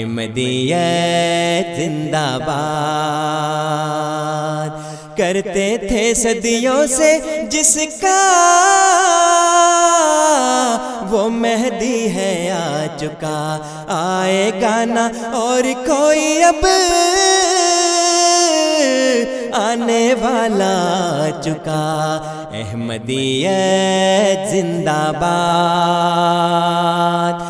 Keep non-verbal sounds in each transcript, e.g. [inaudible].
احمدیت زندہ باد کرتے تھے صدیوں سے جس کا وہ مہدی ہے آ چکا۔ آئے گانا اور کوئی اب آنے والا چکا۔ احمدیت زندہ باد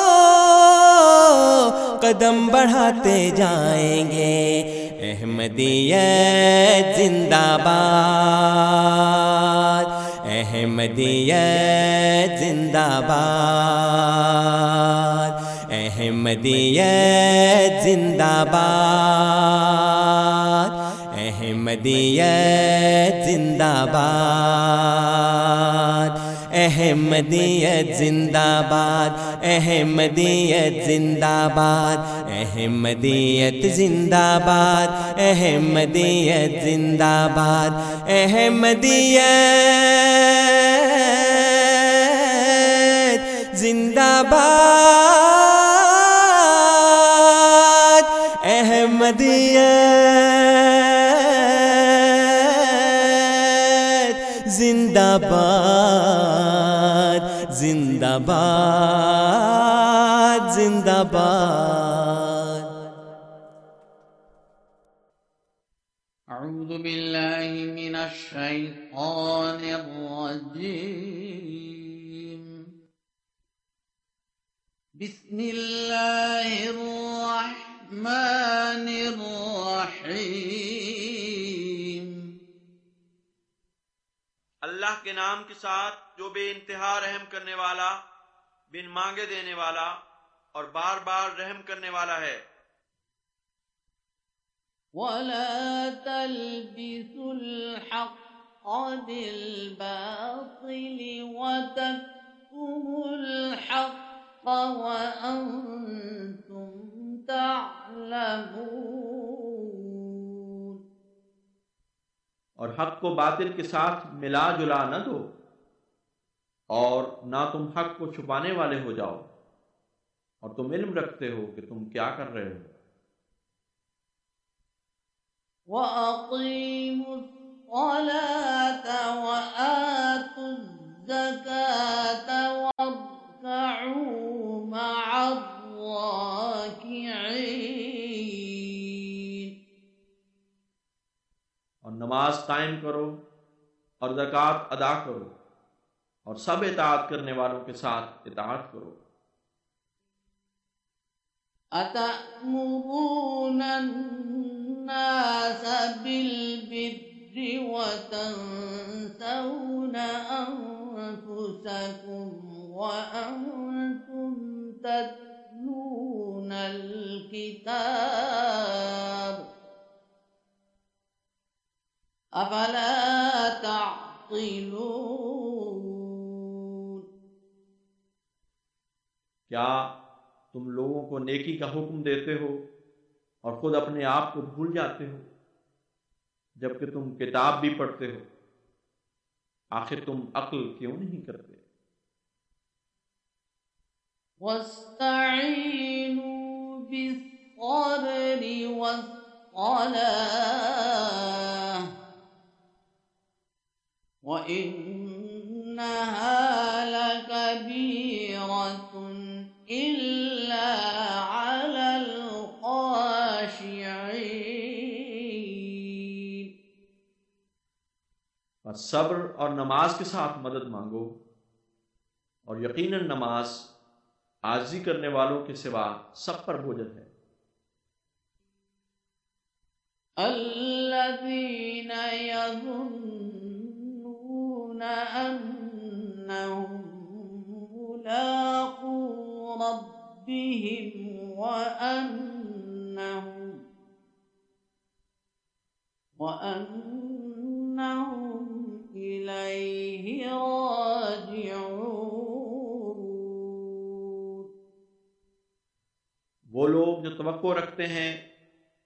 قدم بڑھاتے جائیں گے۔ احمدیت زندہ باد۔ احمدیت زندہ باد۔ احمدیت زندہ باد۔ احمدیت زندہ باد۔ احمدیت زندہ باد احمدیت زندہ باد احمدیت زندہ باد احمدیت زندہ باد احمدیت زندہ باد احمدیت زندہ باد آباد زندہ باد اعوذ باللہ من الشیطان الرجیم بسم اللہ الرحمن الرحیم اللہ کے نام کے ساتھ جو بے انتہا رحم کرنے والا، بن مانگے دینے والا اور بار بار رحم کرنے والا ہے۔ ولا تلبسوا الحق بالباطل وتكتموا الحق وأنتم تعلمون۔ اور حق کو باطل کے ساتھ ملا جلا نہ دو، اور نہ تم حق کو چھپانے والے ہو جاؤ۔ اور تم علم رکھتے ہو کہ تم کیا کر رہے ہو۔ وأقيموا الصلاة وآتوا الزكاة نماز قائم کرو اور زکوٰۃ ادا کرو اور سب اطاعت کرنے والوں کے ساتھ اطاعت کرو۔ أتأمرون الناس بالبر وتنسون أنفسكم أنفسكم وأنتم تتلون الكتاب أفلا تعقلون کیا تم لوگوں کو نیکی کا حکم دیتے ہو اور خود اپنے آپ کو بھول جاتے ہو جبکہ تم کتاب بھی پڑھتے ہو؟ آخر تم عقل کیوں نہیں کرتے؟ واستعينوا بالصبر والصلاة وإنها لكبيرة إلا على الخاشعين بس صبر اور نماز کے ساتھ مدد مانگو اور یقیناً نماز عاجزی کرنے والوں کے سوا سب پر بوجھل ہے۔ الذين يظنون أنهم ملاقو ربهم وأنهم وأنهم إليه راجعون وہ لوگ جو توقع رکھتے ہیں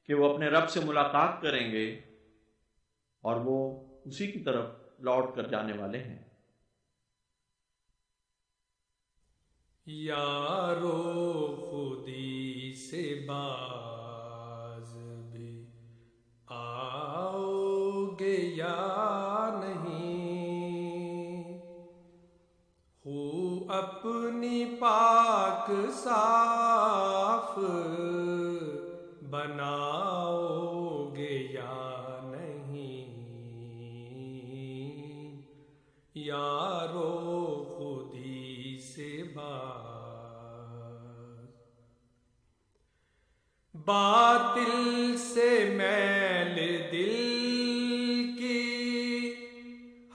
کہ وہ اپنے رب سے ملاقات کریں گے اور وہ اسی کی طرف لوٹ کر جانے والے ہیں۔ یارو خودی سے باز بھی آؤ گے یا نہیں؟ ہو اپنی پاک صاف باطل سے میل دل کی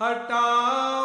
ہٹا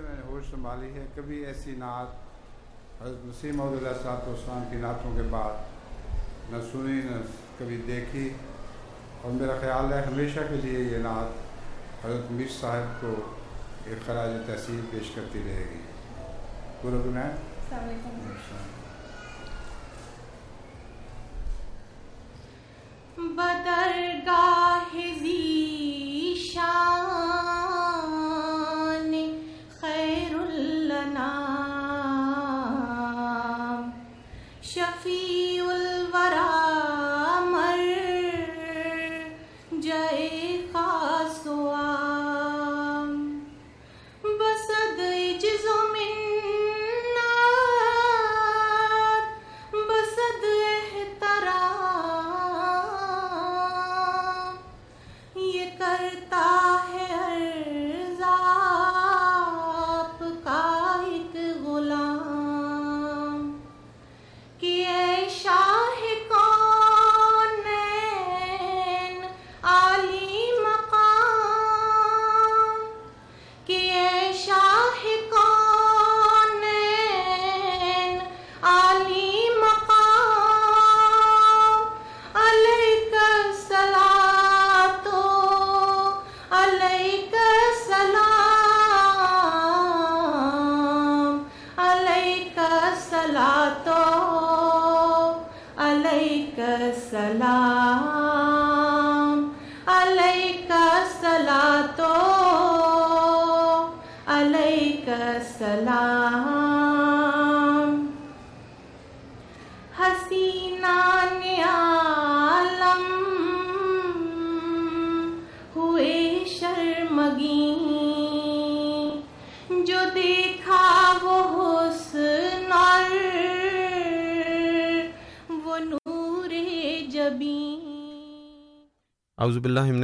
سے میں نے ہوش سنبھالی ہے۔ کبھی ایسی نعت حضرت نسیم عبد اللہ صاحب اسلام کی نعتوں کے بعد نہ سنی نہ کبھی دیکھی۔ اور میرا خیال ہے ہمیشہ کے لیے یہ نعت حضرت میر صاحب کو ایک خراج تحصیل پیش کرتی رہے گی۔ پورا دنیا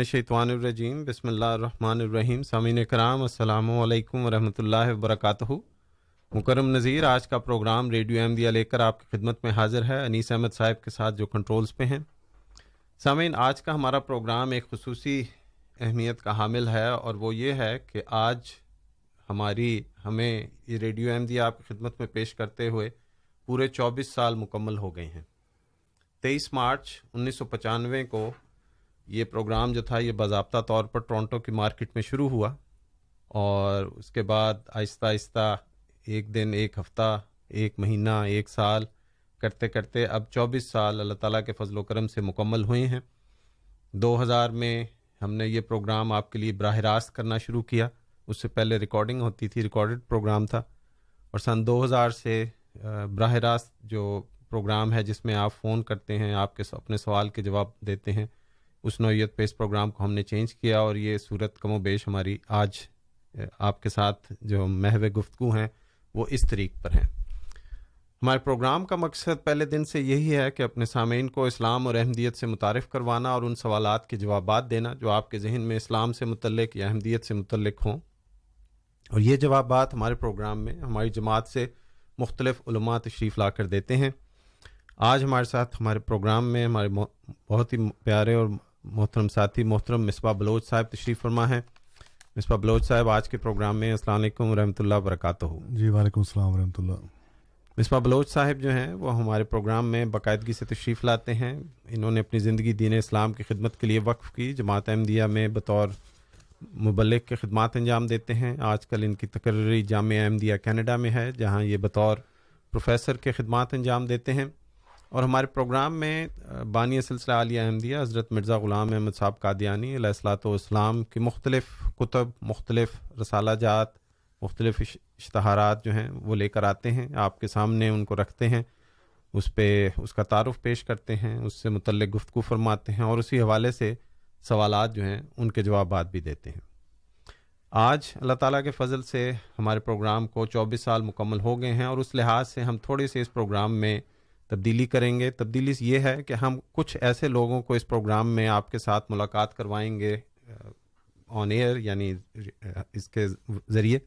الشیطان الرجیم، بسم اللہ الرحمن الرحیم۔ سامعین کرام، السلام علیکم ورحمۃ اللہ وبرکاتہ۔ مکرم نذیر، آج کا پروگرام ریڈیو ایم دیا لے کر آپ کی خدمت میں حاضر ہے۔ انیس احمد صاحب کے ساتھ جو کنٹرولز پہ ہیں۔ سامعین، آج کا ہمارا پروگرام ایک خصوصی اہمیت کا حامل ہے اور وہ یہ ہے کہ آج ہماری، ہمیں یہ ریڈیو ایم دیا آپ کی خدمت میں پیش کرتے ہوئے پورے چوبیس سال مکمل ہو گئے ہیں۔ تیئیس مارچ انیس سو پچانوے کو یہ پروگرام جو تھا یہ باضابطہ طور پر ٹورنٹو کی مارکیٹ میں شروع ہوا اور اس کے بعد آہستہ آہستہ ایک دن، ایک ہفتہ، ایک مہینہ، ایک سال کرتے کرتے اب چوبیس سال اللہ تعالیٰ کے فضل و کرم سے مکمل ہوئے ہیں۔ دو ہزار میں ہم نے یہ پروگرام آپ کے لیے براہ راست کرنا شروع کیا۔ اس سے پہلے ریکارڈنگ ہوتی تھی، ریکارڈڈ پروگرام تھا اور سن دو ہزار سے براہ راست جو پروگرام ہے جس میں آپ فون کرتے ہیں، آپ کے اپنے سوال کے جواب دیتے ہیں اس نوعیت پہ اس پروگرام کو ہم نے چینج کیا اور یہ صورت کم و بیش ہماری آج آپ کے ساتھ جو محو گفتگو ہیں، وہ اس طریق پر ہیں۔ ہمارے پروگرام کا مقصد پہلے دن سے یہی ہے کہ اپنے سامعین کو اسلام اور احمدیت سے متعارف کروانا اور ان سوالات کے جوابات دینا جو آپ کے ذہن میں اسلام سے متعلق یا احمدیت سے متعلق ہوں۔ اور یہ جوابات ہمارے پروگرام میں، ہماری جماعت سے مختلف علماء تشریف لا کر دیتے ہیں۔ آج ہمارے ساتھ، ہمارے پروگرام میں، ہمارے بہت ہی پیارے اور محترم ساتھی محترم مصباح بلوچ صاحب تشریف فرما ہے۔ مصباح بلوچ صاحب آج کے پروگرام میں السلام علیکم ورحمۃ اللہ وبرکاتہ۔ جی وعلیکم السلام ورحمۃ اللہ۔ مصباح بلوچ صاحب جو ہیں وہ ہمارے پروگرام میں باقاعدگی سے تشریف لاتے ہیں۔ انہوں نے اپنی زندگی دین اسلام کی خدمت کے لیے وقف کی۔ جماعت احمدیہ میں بطور مبلغ کے خدمات انجام دیتے ہیں۔ آج کل ان کی تقرری جامعہ احمدیہ کینیڈا میں ہے جہاں یہ بطور پروفیسر کے خدمات انجام دیتے ہیں۔ اور ہمارے پروگرام میں بانی سلسلہ عالیہ احمدیہ، حضرت مرزا غلام احمد صاحب قادیانی، علیہ السلاۃ والسلام کی مختلف کتب، مختلف رسالہ جات، مختلف اشتہارات جو ہیں وہ لے کر آتے ہیں، آپ کے سامنے ان کو رکھتے ہیں، اس پہ، اس کا تعارف پیش کرتے ہیں، اس سے متعلق گفتگو فرماتے ہیں اور اسی حوالے سے سوالات جو ہیں ان کے جوابات بھی دیتے ہیں۔ آج اللہ تعالیٰ کے فضل سے ہمارے پروگرام کو چوبیس سال مکمل ہو گئے ہیں اور اس لحاظ سے ہم تھوڑے سے اس پروگرام میں تبدیلی کریں گے۔ تبدیلی یہ ہے کہ ہم کچھ ایسے لوگوں کو اس پروگرام میں آپ کے ساتھ ملاقات کروائیں گے آن ایئر یعنی اس کے ذریعے،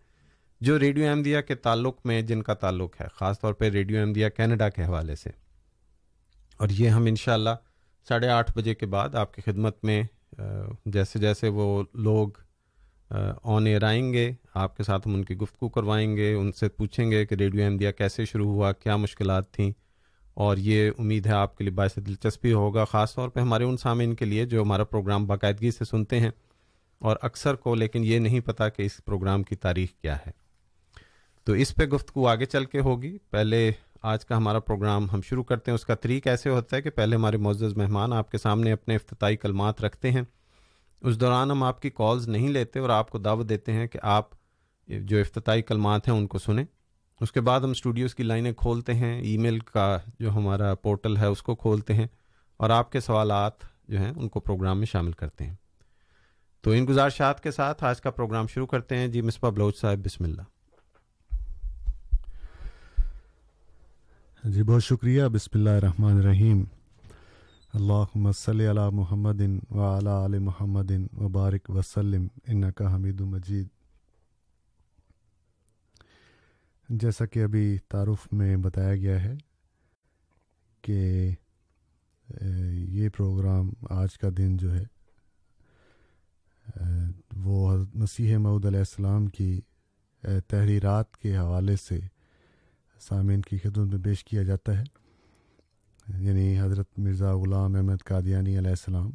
جو ریڈیو احمدیہ کے تعلق میں، جن کا تعلق ہے، خاص طور پہ ریڈیو احمدیہ کینیڈا کے حوالے سے۔ اور یہ ہم انشاءاللہ ساڑھے آٹھ بجے کے بعد آپ کی خدمت میں جیسے جیسے وہ لوگ آن ایئر آئیں گے، آپ کے ساتھ ہم ان کی گفتگو کروائیں گے، ان سے پوچھیں گے کہ ریڈیو احمدیہ کیسے شروع ہوا، کیا مشکلات تھیں۔ اور یہ امید ہے آپ کے لیے باعث دلچسپی ہوگا، خاص طور پہ ہمارے ان سامعین کے لیے جو ہمارا پروگرام باقاعدگی سے سنتے ہیں اور اکثر کو، لیکن یہ نہیں پتہ کہ اس پروگرام کی تاریخ کیا ہے۔ تو اس پہ گفتگو آگے چل کے ہوگی۔ پہلے آج کا ہمارا پروگرام ہم شروع کرتے ہیں۔ اس کا طریق ایسے ہوتا ہے کہ پہلے ہمارے معزز مہمان آپ کے سامنے اپنے افتتاحی کلمات رکھتے ہیں۔ اس دوران ہم آپ کی کالز نہیں لیتے اور آپ کو دعوت دیتے ہیں کہ آپ جو افتتاحی کلمات ہیں ان کو سنیں۔ اس کے بعد ہم اسٹوڈیوز کی لائنیں کھولتے ہیں ای میل کا جو ہمارا پورٹل ہے اس کو کھولتے ہیں اور آپ کے سوالات جو ہیں ان کو پروگرام میں شامل کرتے ہیں۔ تو ان گزارشات کے ساتھ آج کا پروگرام شروع کرتے ہیں۔ جی مصباح بلوچ صاحب، بسم اللہ۔ جی بہت شکریہ۔ بسم اللہ الرحمن الرحیم۔ اللہ صلی علی محمد و علی محمد وبارک وسلم ان کا حمید مجید۔ جیسا کہ ابھی تعارف میں بتایا گیا ہے کہ یہ پروگرام آج کا دن جو ہے وہ مسیح معود علیہ السلام کی تحریرات کے حوالے سے سامعین کی خدمت میں پیش کیا جاتا ہے یعنی حضرت مرزا غلام احمد قادیانی علیہ السلام،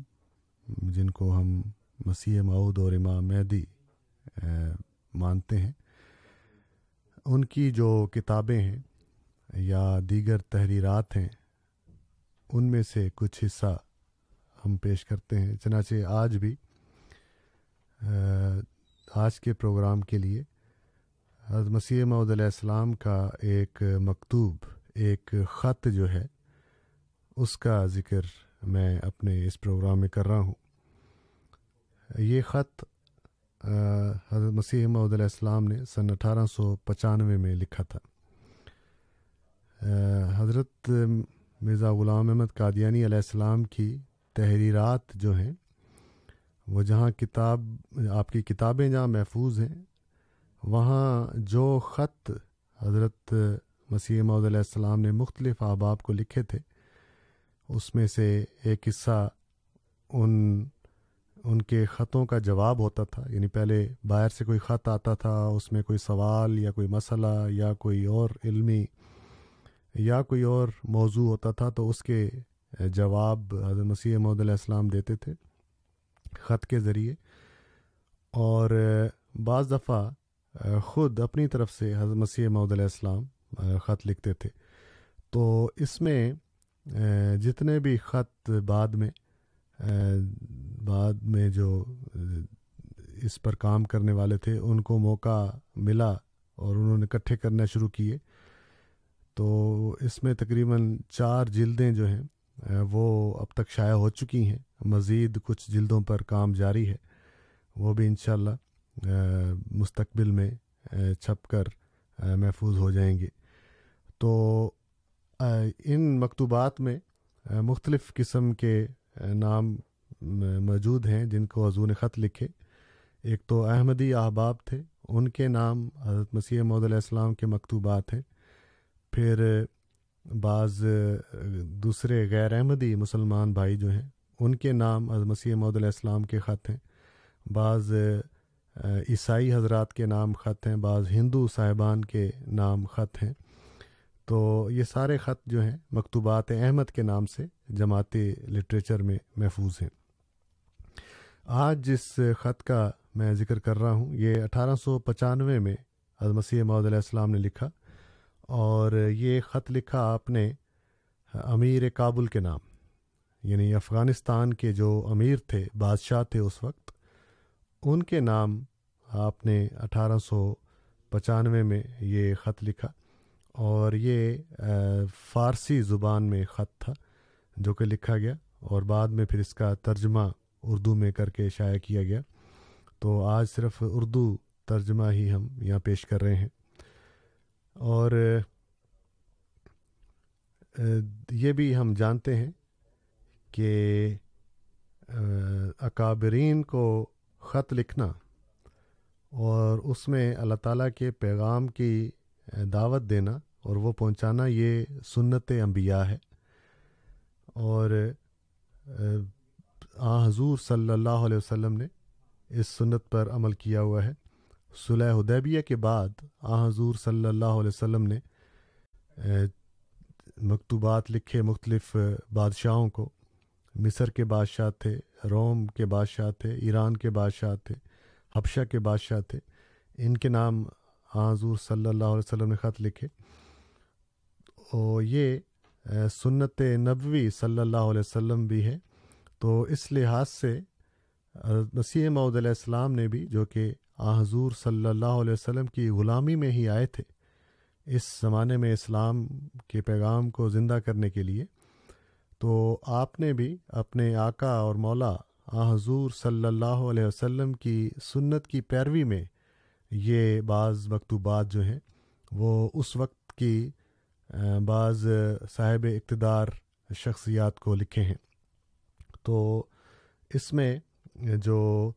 جن کو ہم مسیح معود اور امام مہدی مانتے ہیں۔ ان کی جو کتابیں ہیں یا دیگر تحریرات ہیں، ان میں سے کچھ حصہ ہم پیش کرتے ہیں۔ چنانچہ آج بھی آج کے پروگرام کے لیے حضرت مسیح محدود علیہ السلام کا ایک مکتوب، ایک خط جو ہے، اس کا ذکر میں اپنے اس پروگرام میں کر رہا ہوں۔ یہ خط حضرت مسیح محدود علیہ السلام نے سن اٹھارہ سو پچانوے میں لکھا تھا۔ حضرت مرزا غلام احمد قادیانی علیہ السلام کی تحریرات جو ہیں، وہ جہاں کتاب، آپ کی کتابیں جہاں محفوظ ہیں، وہاں جو خط حضرت مسیح محدود علیہ السلام نے مختلف احباب کو لکھے تھے، اس میں سے ایک حصہ ان ان کے خطوں کا جواب ہوتا تھا۔ یعنی پہلے باہر سے کوئی خط آتا تھا، اس میں کوئی سوال یا کوئی مسئلہ یا کوئی اور علمی یا کوئی اور موضوع ہوتا تھا تو اس کے جواب حضرت مسیح محدود علیہ السلام دیتے تھے خط کے ذریعے۔ اور بعض دفعہ خود اپنی طرف سے حضرت مسیح محدود علیہ السلام خط لکھتے تھے۔ تو اس میں جتنے بھی خط بعد میں بعد میں جو اس پر کام کرنے والے تھے، ان کو موقع ملا اور انہوں نے اکٹھے کرنا شروع کیے۔ تو اس میں تقریباً چار جلدیں جو ہیں وہ اب تک شائع ہو چکی ہیں۔ مزید کچھ جلدوں پر کام جاری ہے۔ وہ بھی انشاءاللہ مستقبل میں چھپ کر محفوظ ہو جائیں گے۔ تو ان مکتوبات میں مختلف قسم کے نام موجود ہیں جن کو حضور نے خط لکھے۔ ایک تو احمدی احباب تھے، ان کے نام حضرت مسیح محدود علیہ السلام کے مکتوبات ہیں۔ پھر بعض دوسرے غیر احمدی مسلمان بھائی جو ہیں، ان کے نام حضرت مسیح محدود علیہ السلام کے خط ہیں۔ بعض عیسائی حضرات کے نام خط ہیں، بعض ہندو صاحبان کے نام خط ہیں۔ تو یہ سارے خط جو ہیں مکتوبات احمد کے نام سے جماعتی لٹریچر میں محفوظ ہیں۔ آج جس خط کا میں ذکر کر رہا ہوں۔ یہ اٹھارہ سو پچانوے میں حضرت مسیح محدود علیہ السلام نے لکھا اور یہ خط لکھا آپ نے امیر کابل کے نام یعنی افغانستان کے جو امیر تھے، بادشاہ تھے اس وقت، ان کے نام آپ نے اٹھارہ سو پچانوے میں یہ خط لکھا اور یہ فارسی زبان میں خط تھا۔ جو کہ لکھا گیا اور بعد میں پھر اس کا ترجمہ اردو میں کر کے شائع کیا گیا۔ تو آج صرف اردو ترجمہ ہی ہم یہاں پیش کر رہے ہیں۔ اور یہ بھی ہم جانتے ہیں کہ اکابرین کو خط لکھنا اور اس میں اللہ تعالیٰ کے پیغام کی دعوت دینا اور وہ پہنچانا یہ سنت انبیاء ہے۔ اور، آ حضور صلی اللہ علیہ وسلم نے اس سنت پر عمل کیا ہوا ہے۔ صلح حدیبیہ کے بعد آ، حضور صلی اللہ علیہ وسلم نے مکتوبات لکھے مختلف بادشاہوں کو۔ مصر کے بادشاہ تھے، روم کے بادشاہ تھے، ایران کے بادشاہ تھے، حبشہ کے بادشاہ تھے۔ ان کے نام حضور صلی اللہ علیہ وسلم نے خط لکھے۔ اور یہ سنت نبوی صلی اللہ علیہ وسلم بھی ہے۔ تو اس لحاظ سے، مسیح معود علیہ السلام نے بھی، جو کہ آ حضور صلی اللہ علیہ وسلم کی غلامی میں ہی آئے تھے، اس زمانے میں اسلام کے پیغام کو زندہ کرنے کے لیے، تو آپ نے بھی اپنے آقا اور مولا آ حضور صلی اللہ علیہ وسلم کی سنت کی پیروی میں یہ بعض مکتوبات جو ہیں، وہ اس وقت کی بعض صاحب اقتدار شخصیات کو لکھے ہیں۔ تو اس میں جو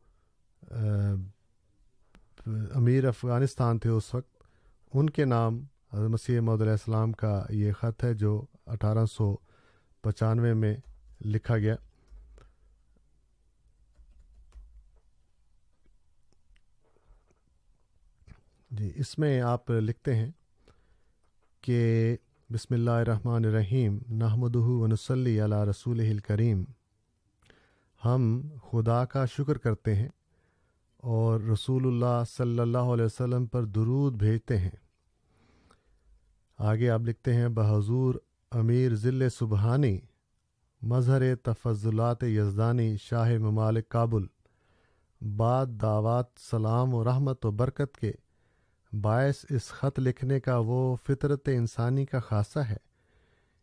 امیر افغانستان تھے اس وقت، ان کے نام مسیح محدود علیہ السلام کا یہ خط ہے جو اٹھارہ سو پچانوے میں لکھا گیا۔ جی اس میں آپ لکھتے ہیں کہ بسم اللہ الرحمن الرحیم نحمد ونسلی علی رسول الکریم۔ ہم خدا کا شکر کرتے ہیں اور رسول اللہ صلی اللہ علیہ وسلم پر درود بھیجتے ہیں۔ آگے آپ لکھتے ہیں بحضور امیر ضلع سبحانی، مظہر تفضلات یزدانی شاہ ممالک کابل۔ بعد دعوات، سلام و رحمت و برکت کے باعث اس خط لکھنے کا وہ فطرت انسانی کا خاصہ ہے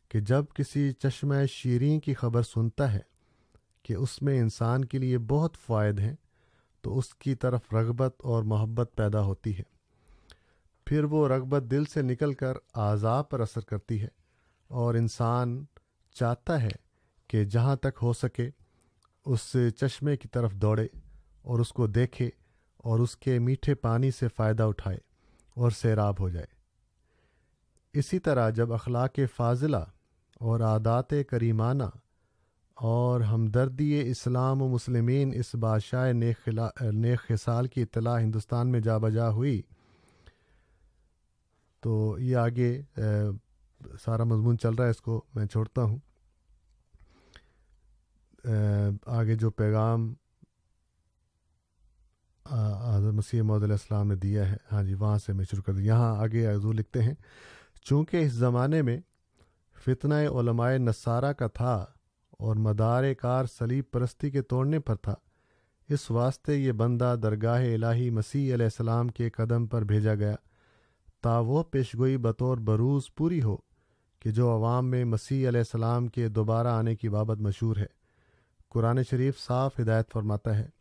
کہ جب کسی چشمہ شیریں کی خبر سنتا ہے کہ اس میں انسان کے لیے بہت فائد ہیں، تو اس کی طرف رغبت اور محبت پیدا ہوتی ہے۔ پھر وہ رغبت دل سے نکل کر اعضاء پر اثر کرتی ہے اور انسان چاہتا ہے کہ جہاں تک ہو سکے، اس چشمے کی طرف دوڑے اور اس کو دیکھے اور اس کے میٹھے پانی سے فائدہ اٹھائے۔ اور سیراب ہو جائے۔ اسی طرح جب اخلاق فاضلہ اور عادات کریمانہ اور ہمدردی اسلام و مسلمین اس بادشاہ نیک خسال کی اطلاع ہندوستان میں جا بجا ہوئی، تو یہ آگے سارا مضمون چل رہا ہے، اس کو میں چھوڑتا ہوں۔ آگے جو پیغام حضرت مسیح محدود علیہ السلام نے دیا ہے۔ ہاں جی وہاں سے میں شروع کر دوں۔ یہاں آگے حضور لکھتے ہیں، چونکہ اس زمانے میں فتنہ علماء نصارہ کا تھا اور مدار کار سلیب پرستی کے توڑنے پر تھا، اس واسطے یہ بندہ درگاہ الہی مسیح علیہ السلام کے قدم پر بھیجا گیا تا وہ پیشگوئی بطور بروز پوری ہو کہ جو عوام میں مسیح علیہ السلام کے دوبارہ آنے کی بابت مشہور ہے۔ قرآن شریف صاف ہدایت فرماتا ہے۔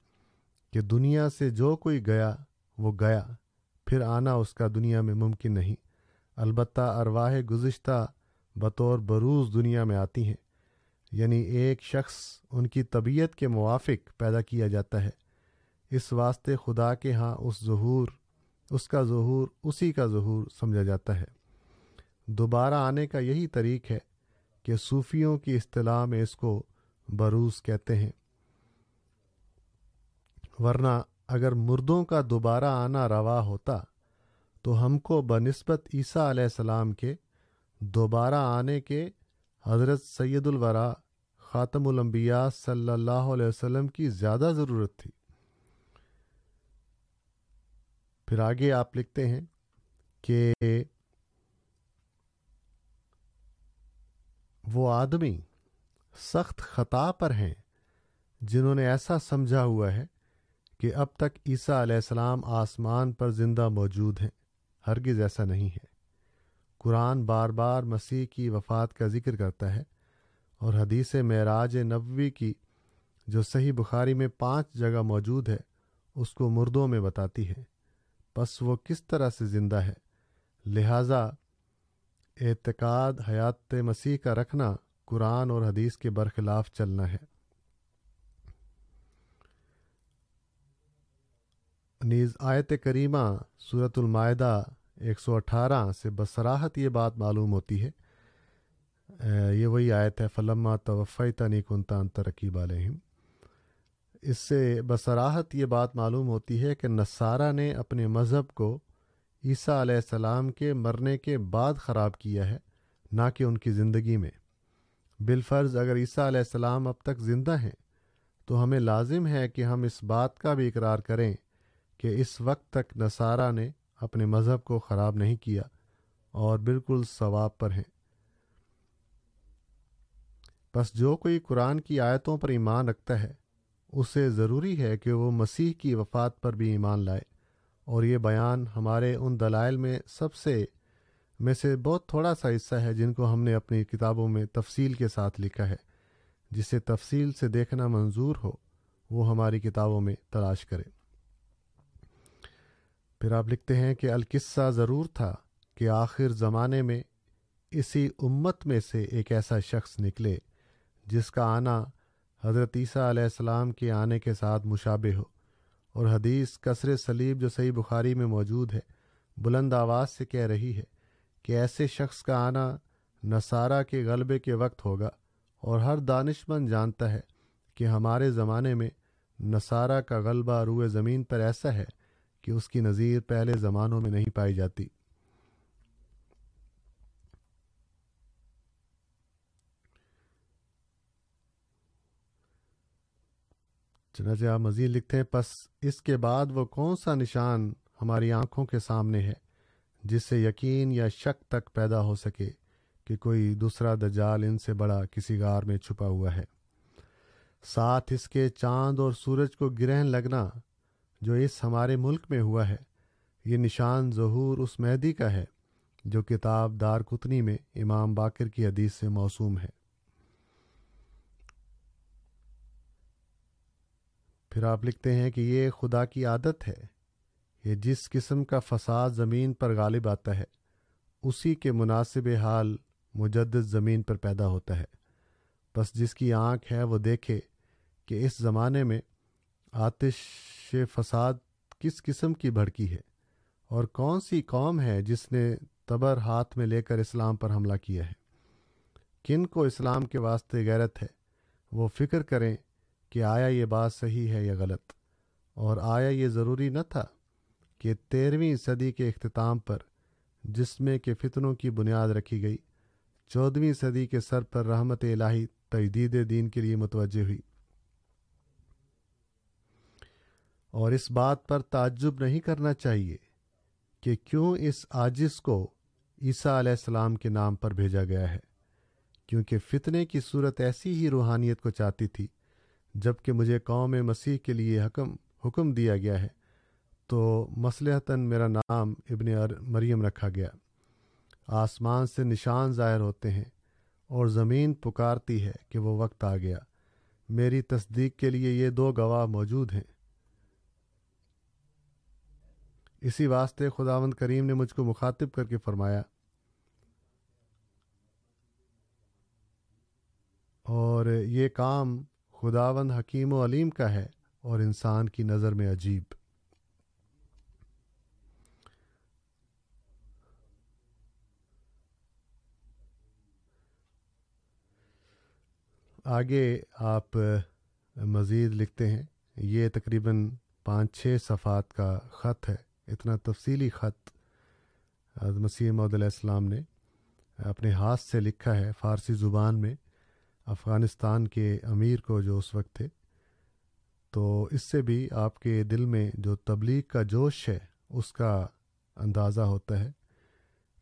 کہ دنیا سے جو کوئی گیا، وہ گیا۔ پھر آنا اس کا دنیا میں ممکن نہیں۔ البتہ ارواح گزشتہ بطور بروز دنیا میں آتی ہیں۔ یعنی ایک شخص ان کی طبیعت کے موافق پیدا کیا جاتا ہے۔ اس واسطے خدا کے ہاں اس ظہور، اس کا ظہور، اسی کا ظہور سمجھا جاتا ہے۔ دوبارہ آنے کا یہی طریق ہے کہ صوفیوں کی اصطلاح میں اس کو بروز کہتے ہیں۔ ورنہ اگر مردوں کا دوبارہ آنا روا ہوتا تو ہم کو بنسبت عیسیٰ علیہ السلام کے دوبارہ آنے کے حضرت سید الورا خاتم الانبیاء صلی اللہ علیہ وسلم کی زیادہ ضرورت تھی۔ پھر آگے آپ لکھتے ہیں کہ وہ آدمی سخت خطا پر ہیں جنہوں نے ایسا سمجھا ہوا ہے کہ اب تک عیسیٰ علیہ السلام آسمان پر زندہ موجود ہیں، ہرگز ایسا نہیں ہے۔ قرآن بار بار مسیح کی وفات کا ذکر کرتا ہے اور حدیث معراج نبوی کی جو صحیح بخاری میں پانچ جگہ موجود ہے، اس کو مردوں میں بتاتی ہے۔ پس وہ کس طرح سے زندہ ہے؟ لہذا اعتقاد حیات مسیح کا رکھنا قرآن اور حدیث کے برخلاف چلنا ہے۔ نیز آیت کریمہ صورت المائدہ ایک سو اٹھارہ سے بصراحت یہ بات معلوم ہوتی ہے۔ یہ وہی آیت ہے، فلما توفی تنی کنتان ترقیب علیہم۔ اس سے بصراحت یہ بات معلوم ہوتی ہے کہ نصارہ نے اپنے مذہب کو عیسیٰ علیہ السلام کے مرنے کے بعد خراب کیا ہے، نہ کہ ان کی زندگی میں۔ بالفرض اگر عیسیٰ علیہ السلام اب تک زندہ ہیں، تو ہمیں لازم ہے کہ ہم اس بات کا بھی اقرار کریں۔ کہ اس وقت تک نصارہ نے اپنے مذہب کو خراب نہیں کیا اور بالکل ثواب پر ہیں۔ بس جو کوئی قرآن کی آیتوں پر ایمان رکھتا ہے، اسے ضروری ہے کہ وہ مسیح کی وفات پر بھی ایمان لائے۔ اور یہ بیان ہمارے ان دلائل میں سب سے، میں سے بہت تھوڑا سا حصہ ہے جن کو ہم نے اپنی کتابوں میں تفصیل کے ساتھ لکھا ہے، جسے تفصیل سے دیکھنا منظور ہو، وہ ہماری کتابوں میں تلاش کرے پھر آپ لکھتے ہیں کہ القصہ ضرور تھا کہ آخر زمانے میں اسی امت میں سے ایک ایسا شخص نکلے جس کا آنا حضرت عیسیٰ علیہ السلام کے آنے کے ساتھ مشابہ ہو اور حدیث کثر سلیب جو صحیح بخاری میں موجود ہے، بلند آواز سے کہہ رہی ہے کہ ایسے شخص کا آنا نصارہ کے غلبے کے وقت ہوگا اور ہر دانش مند جانتا ہے کہ ہمارے زمانے میں نصارہ کا غلبہ روئے زمین پر ایسا ہے کہ اس کی نظیر پہلے زمانوں میں نہیں پائی جاتی۔ چنانچہ آپ مزید لکھتے ہیں، پس اس کے بعد وہ کون سا نشان ہماری آنکھوں کے سامنے ہے جس سے یقین یا شک تک پیدا ہو سکے کہ کوئی دوسرا دجال ان سے بڑا کسی غار میں چھپا ہوا ہے۔ ساتھ اس کے چاند اور سورج کو گرہن لگنا جو اس ہمارے ملک میں ہوا ہے، یہ نشان ظہور اس مہدی کا ہے جو کتاب دار کتنی میں امام باقر کی حدیث سے موسوم ہے۔ پھر آپ لکھتے ہیں کہ یہ خدا کی عادت ہے، یہ جس قسم کا فساد زمین پر غالب آتا ہے، اسی کے مناسب حال مجدد زمین پر پیدا ہوتا ہے۔ بس جس کی آنکھ ہے، وہ دیکھے کہ اس زمانے میں آتش فساد کس قسم کی بھڑکی ہے؟ اور کون سی قوم ہے جس نے تبر ہاتھ میں لے کر اسلام پر حملہ کیا ہے؟ کن کو اسلام کے واسطے غیرت ہے؟ وہ فکر کریں کہ آیا یہ بات صحیح ہے یا غلط، اور آیا یہ ضروری نہ تھا کہ تیرہویں صدی کے اختتام پر جس میں کہ فتنوں کی بنیاد رکھی گئی چودھویں صدی کے سر پر رحمت الہی تجدید دین کے لیے متوجہ ہوئی۔ اور اس بات پر تعجب نہیں کرنا چاہیے کہ کیوں اس عاجز کو عیسیٰ علیہ السلام کے نام پر بھیجا گیا ہے، کیونکہ فتنے کی صورت ایسی ہی روحانیت کو چاہتی تھی جبکہ مجھے قوم مسیح کے لیے حکم حکم دیا گیا ہے۔ تو مسلحتاً میرا نام ابن مریم رکھا گیا۔ آسمان سے نشان ظاہر ہوتے ہیں اور زمین پکارتی ہے کہ وہ وقت آ گیا۔ میری تصدیق کے لیے یہ دو گواہ موجود ہیں۔ اسی واسطے خداوند کریم نے مجھ کو مخاطب کر کے فرمایا، اور یہ کام خداوند حکیم و علیم کا ہے اور انسان کی نظر میں عجیب۔ آگے آپ مزید لکھتے ہیں، یہ تقریباً پانچ چھ صفحات کا خط ہے۔ اتنا تفصیلی خط مسیح محدود علیہ السلام نے اپنے ہاتھ سے لکھا ہے فارسی زبان میں، افغانستان کے امیر کو جو اس وقت تھے۔ تو اس سے بھی آپ کے دل میں جو تبلیغ کا جوش ہے، اس کا اندازہ ہوتا ہے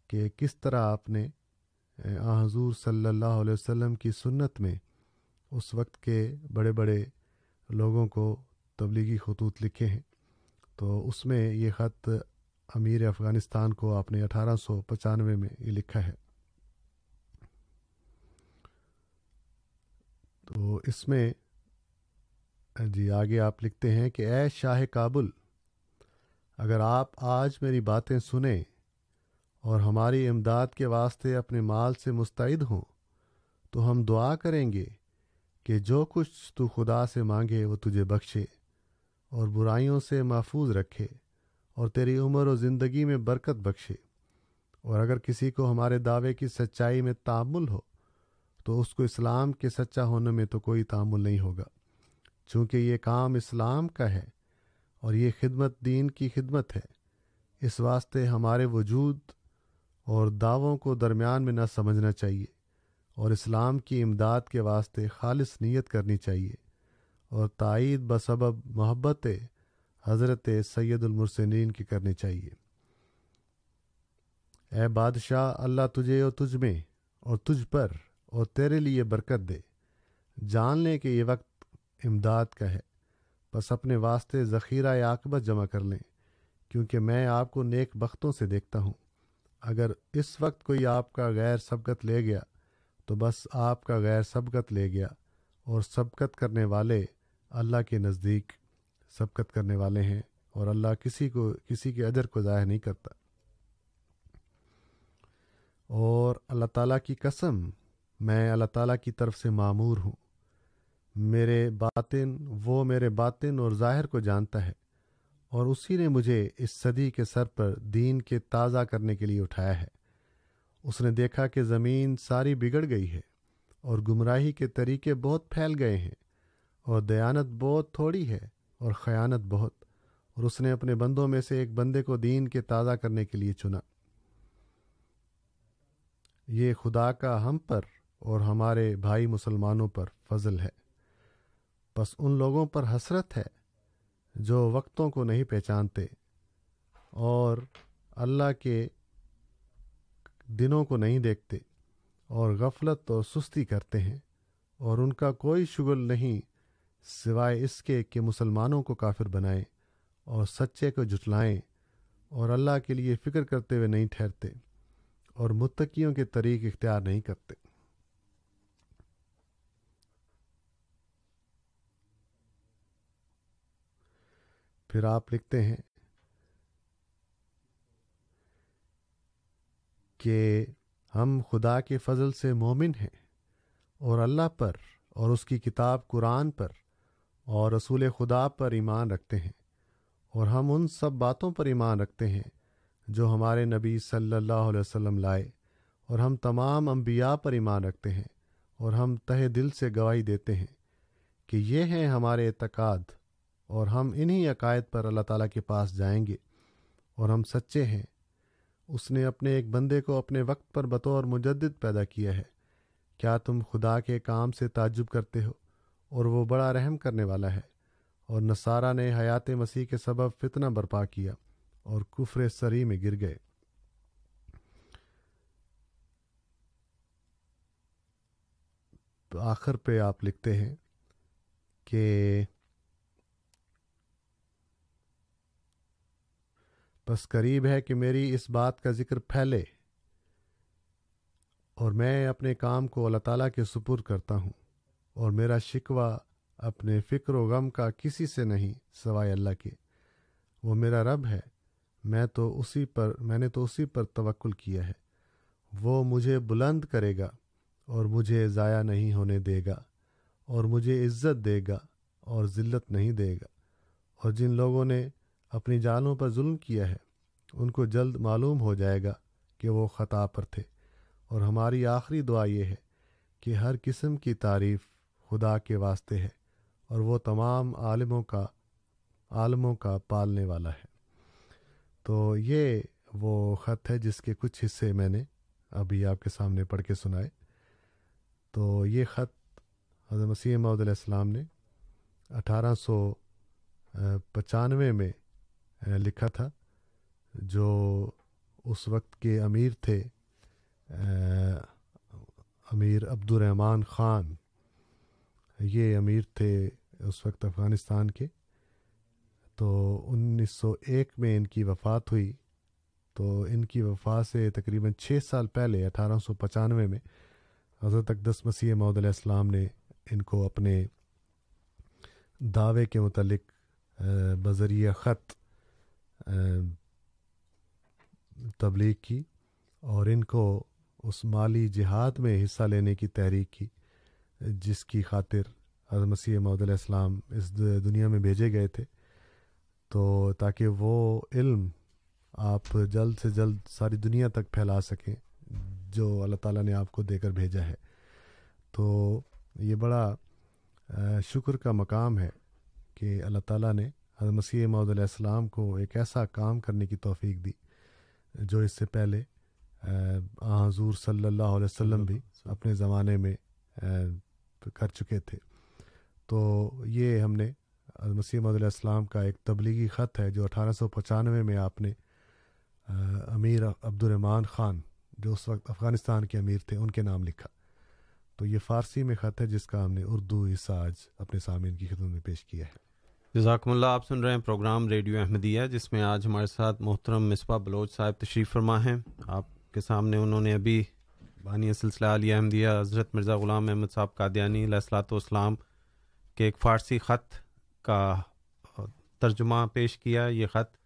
کہ کس طرح آپ نے، آ، حضور صلی اللہ علیہ وسلم کی سنت میں اس وقت کے بڑے بڑے لوگوں کو تبلیغی خطوط لکھے ہیں۔ تو اس میں یہ خط امیر افغانستان کو آپ نے اٹھارہ سو پچانوے میں یہ لکھا ہے۔ تو اس میں جی آگے آپ لکھتے ہیں کہ اے شاہ کابل، اگر آپ آج میری باتیں سنیں اور ہماری امداد کے واسطے اپنے مال سے مستعد ہوں، تو ہم دعا کریں گے کہ جو کچھ تو خدا سے مانگے وہ تجھے بخشے۔ اور برائیوں سے محفوظ رکھے اور تیری عمر و زندگی میں برکت بخشے۔ اور اگر کسی کو ہمارے دعوے کی سچائی میں تعمل ہو، تو اس کو اسلام کے سچا ہونے میں تو کوئی تعمل نہیں ہوگا، چونکہ یہ کام اسلام کا ہے اور یہ خدمت دین کی خدمت ہے۔ اس واسطے ہمارے وجود اور دعووں کو درمیان میں نہ سمجھنا چاہیے اور اسلام کی امداد کے واسطے خالص نیت کرنی چاہیے۔ اور تائید بسبب محبت حضرت سید المرسنین کی کرنی چاہیے۔ اے بادشاہ، اللہ تجھے اور تجھ میں اور تجھ پر اور تیرے لیے برکت دے۔ جان لیں کہ یہ وقت امداد کا ہے۔ بس اپنے واسطے ذخیرہ عاقبت جمع کر لیں، کیونکہ میں آپ کو نیک بختوں سے دیکھتا ہوں۔ اگر اس وقت کوئی آپ کا غیر سبقت لے گیا، تو بس آپ کا غیر سبقت لے گیا، اور سبقت کرنے والے اللہ کے نزدیک سبقت کرنے والے ہیں اور اللہ کسی کو، کسی کے ادر کو ضائع نہیں کرتا۔ اور اللہ تعالیٰ کی قسم، میں اللہ تعالیٰ کی طرف سے معمور ہوں۔ میرے باطن، وہ میرے باطن اور ظاہر کو جانتا ہے اور اسی نے مجھے اس صدی کے سر پر دین کے تازہ کرنے کے لیے اٹھایا ہے۔ اس نے دیکھا کہ زمین ساری بگڑ گئی ہے اور گمراہی کے طریقے بہت پھیل گئے ہیں۔ اور دیانت بہت تھوڑی ہے اور خیانت بہت، اور اس نے اپنے بندوں میں سے ایک بندے کو دین کے تازہ کرنے کے لیے چنا۔ یہ خدا کا ہم پر اور ہمارے بھائی مسلمانوں پر فضل ہے۔ بس ان لوگوں پر حسرت ہے جو وقتوں کو نہیں پہچانتے، اور اللہ کے دنوں کو نہیں دیکھتے، اور غفلت اور سستی کرتے ہیں، اور ان کا کوئی شغل نہیں سوائے اس کے کہ مسلمانوں کو کافر بنائیں اور سچے کو جٹلائیں اور اللہ کے لیے فکر کرتے ہوئے نہیں ٹھہرتے اور متقیوں کے طریق اختیار نہیں کرتے۔ پھر آپ لکھتے ہیں کہ ہم خدا کے فضل سے مومن ہیں اور اللہ پر اور اس کی کتاب قرآن پر اور رسول خدا پر ایمان رکھتے ہیں اور ہم ان سب باتوں پر ایمان رکھتے ہیں جو ہمارے نبی صلی اللہ علیہ وسلم لائے اور ہم تمام انبیاء پر ایمان رکھتے ہیں اور ہم تہ دل سے گواہی دیتے ہیں کہ یہ ہیں ہمارے اعتقاد اور ہم انہی عقائد پر اللہ تعالیٰ کے پاس جائیں گے اور ہم سچے ہیں۔ اس نے اپنے ایک بندے کو اپنے وقت پر بطور مجدد پیدا کیا ہے۔ کیا تم خدا کے کام سے تعجب کرتے ہو؟ اور وہ بڑا رحم کرنے والا ہے۔ اور نصارہ نے حیات مسیح کے سبب فتنہ برپا کیا اور کفر سری میں گر گئے۔ آخر پہ آپ لکھتے ہیں کہ بس قریب ہے کہ میری اس بات کا ذکر پھیلے اور میں اپنے کام کو اللہ تعالیٰ کے سپر کرتا ہوں۔ اور میرا شکوہ اپنے فکر و غم کا کسی سے نہیں سوائے اللہ کے۔ وہ میرا رب ہے، میں تو اسی پر، میں نے تو اسی پر توکل کیا ہے۔ وہ مجھے بلند کرے گا اور مجھے ضائع نہیں ہونے دے گا اور مجھے عزت دے گا اور ذلت نہیں دے گا۔ اور جن لوگوں نے اپنی جانوں پر ظلم کیا ہے، ان کو جلد معلوم ہو جائے گا کہ وہ خطا پر تھے۔ اور ہماری آخری دعا یہ ہے کہ ہر قسم کی تعریف خدا کے واسطے ہے اور وہ تمام عالموں کا عالموں کا پالنے والا ہے۔ تو یہ وہ خط ہے جس کے کچھ حصے میں نے ابھی آپ کے سامنے پڑھ کے سنائے۔ تو یہ خط حضرت مسیح محدود علیہ السلام نے اٹھارہ سو پچانوے میں لکھا تھا، جو اس وقت کے امیر تھے امیر عبد الرحمٰن خان۔ یہ امیر تھے اس وقت افغانستان کے۔ تو انیس سو ایک میں ان کی وفات ہوئی۔ تو ان کی وفات سے تقریباً چھ سال پہلے، اٹھارہ سو پچانوے میں، حضرت اقدس مسیح محدود علیہ السلام نے ان کو اپنے دعوے کے متعلق بذریعہ خط تبلیغ کی اور ان کو اس مالی جہاد میں حصہ لینے کی تحریک کی۔ جس کی خاطر حضرت مسیح محدود علیہ السلام اس دنیا میں بھیجے گئے تھے تو تاکہ وہ علم آپ جلد سے جلد ساری دنیا تک پھیلا سکیں جو اللہ تعالیٰ نے آپ کو دے کر بھیجا ہے۔ تو یہ بڑا شکر کا مقام ہے کہ اللہ تعالیٰ نے حضرت مسیح محدود علیہ السلام کو ایک ایسا کام کرنے کی توفیق دی جو اس سے پہلے حضور صلی اللہ علیہ وسلم بھی اپنے زمانے میں کر چکے تھے۔ تو یہ ہم نے مسیح علیہ السلام کا ایک تبلیغی خط ہے جو اٹھارہ سو پچانوے میں آپ نے امیر عبدالرحمٰن خان، جو اس وقت افغانستان کے امیر تھے، ان کے نام لکھا۔ تو یہ فارسی میں خط ہے جس کا ہم نے اردو حصہ آج اپنے سامعین کی خدمت میں پیش کیا ہے۔ جزاکم اللہ، آپ سن رہے ہیں پروگرام ریڈیو احمدیہ، جس میں آج ہمارے ساتھ محترم مصباح بلوچ صاحب تشریف فرما ہیں۔ آپ کے سامنے انہوں نے ابھی بانی سلسلہ علی احمدیہ، حضرت مرزا غلام احمد صاحب قادیانی علیہ السلاۃ والسلام کے ایک فارسی خط کا ترجمہ پیش کیا۔ یہ خط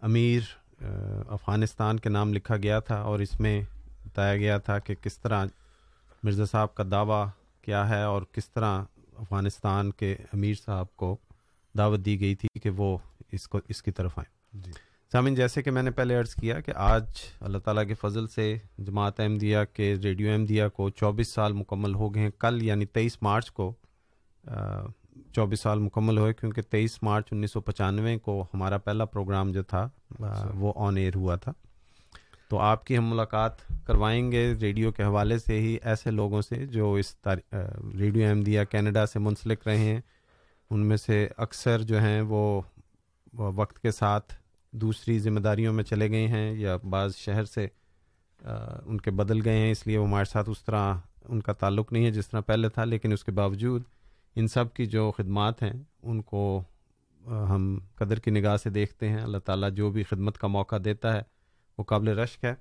امیر افغانستان کے نام لکھا گیا تھا اور اس میں بتایا گیا تھا کہ کس طرح مرزا صاحب کا دعویٰ کیا ہے اور کس طرح افغانستان کے امیر صاحب کو دعوت دی گئی تھی کہ وہ اس کو، اس کی طرف آئیں۔ جی۔ سامن جیسے کہ میں نے پہلے عرض کیا کہ آج اللہ تعالیٰ کے فضل سے جماعت احمدیہ کے ریڈیو احمدیہ کو چوبیس سال مکمل ہو گئے ہیں۔ کل یعنی تیئیس مارچ کو چوبیس سال مکمل ہوئے کیونکہ تیئیس مارچ انیس سو پچانوے کو ہمارا پہلا پروگرام جو تھا وہ آن ایئر ہوا تھا۔ تو آپ کی ہم ملاقات کروائیں گے ریڈیو کے حوالے سے ہی، ایسے لوگوں سے جو اس ریڈیو احمدیہ کینیڈا سے منسلک رہے ہیں۔ ان میں سے اکثر جو ہیں وہ وقت کے ساتھ دوسری ذمہ داریوں میں چلے گئے ہیں یا بعض شہر سے ان کے بدل گئے ہیں، اس لیے وہ ہمارے ساتھ اس طرح ان کا تعلق نہیں ہے جس طرح پہلے تھا، لیکن اس کے باوجود ان سب کی جو خدمات ہیں، ان کو ہم قدر کی نگاہ سے دیکھتے ہیں۔ اللہ تعالیٰ جو بھی خدمت کا موقع دیتا ہے وہ قابل رشک ہے۔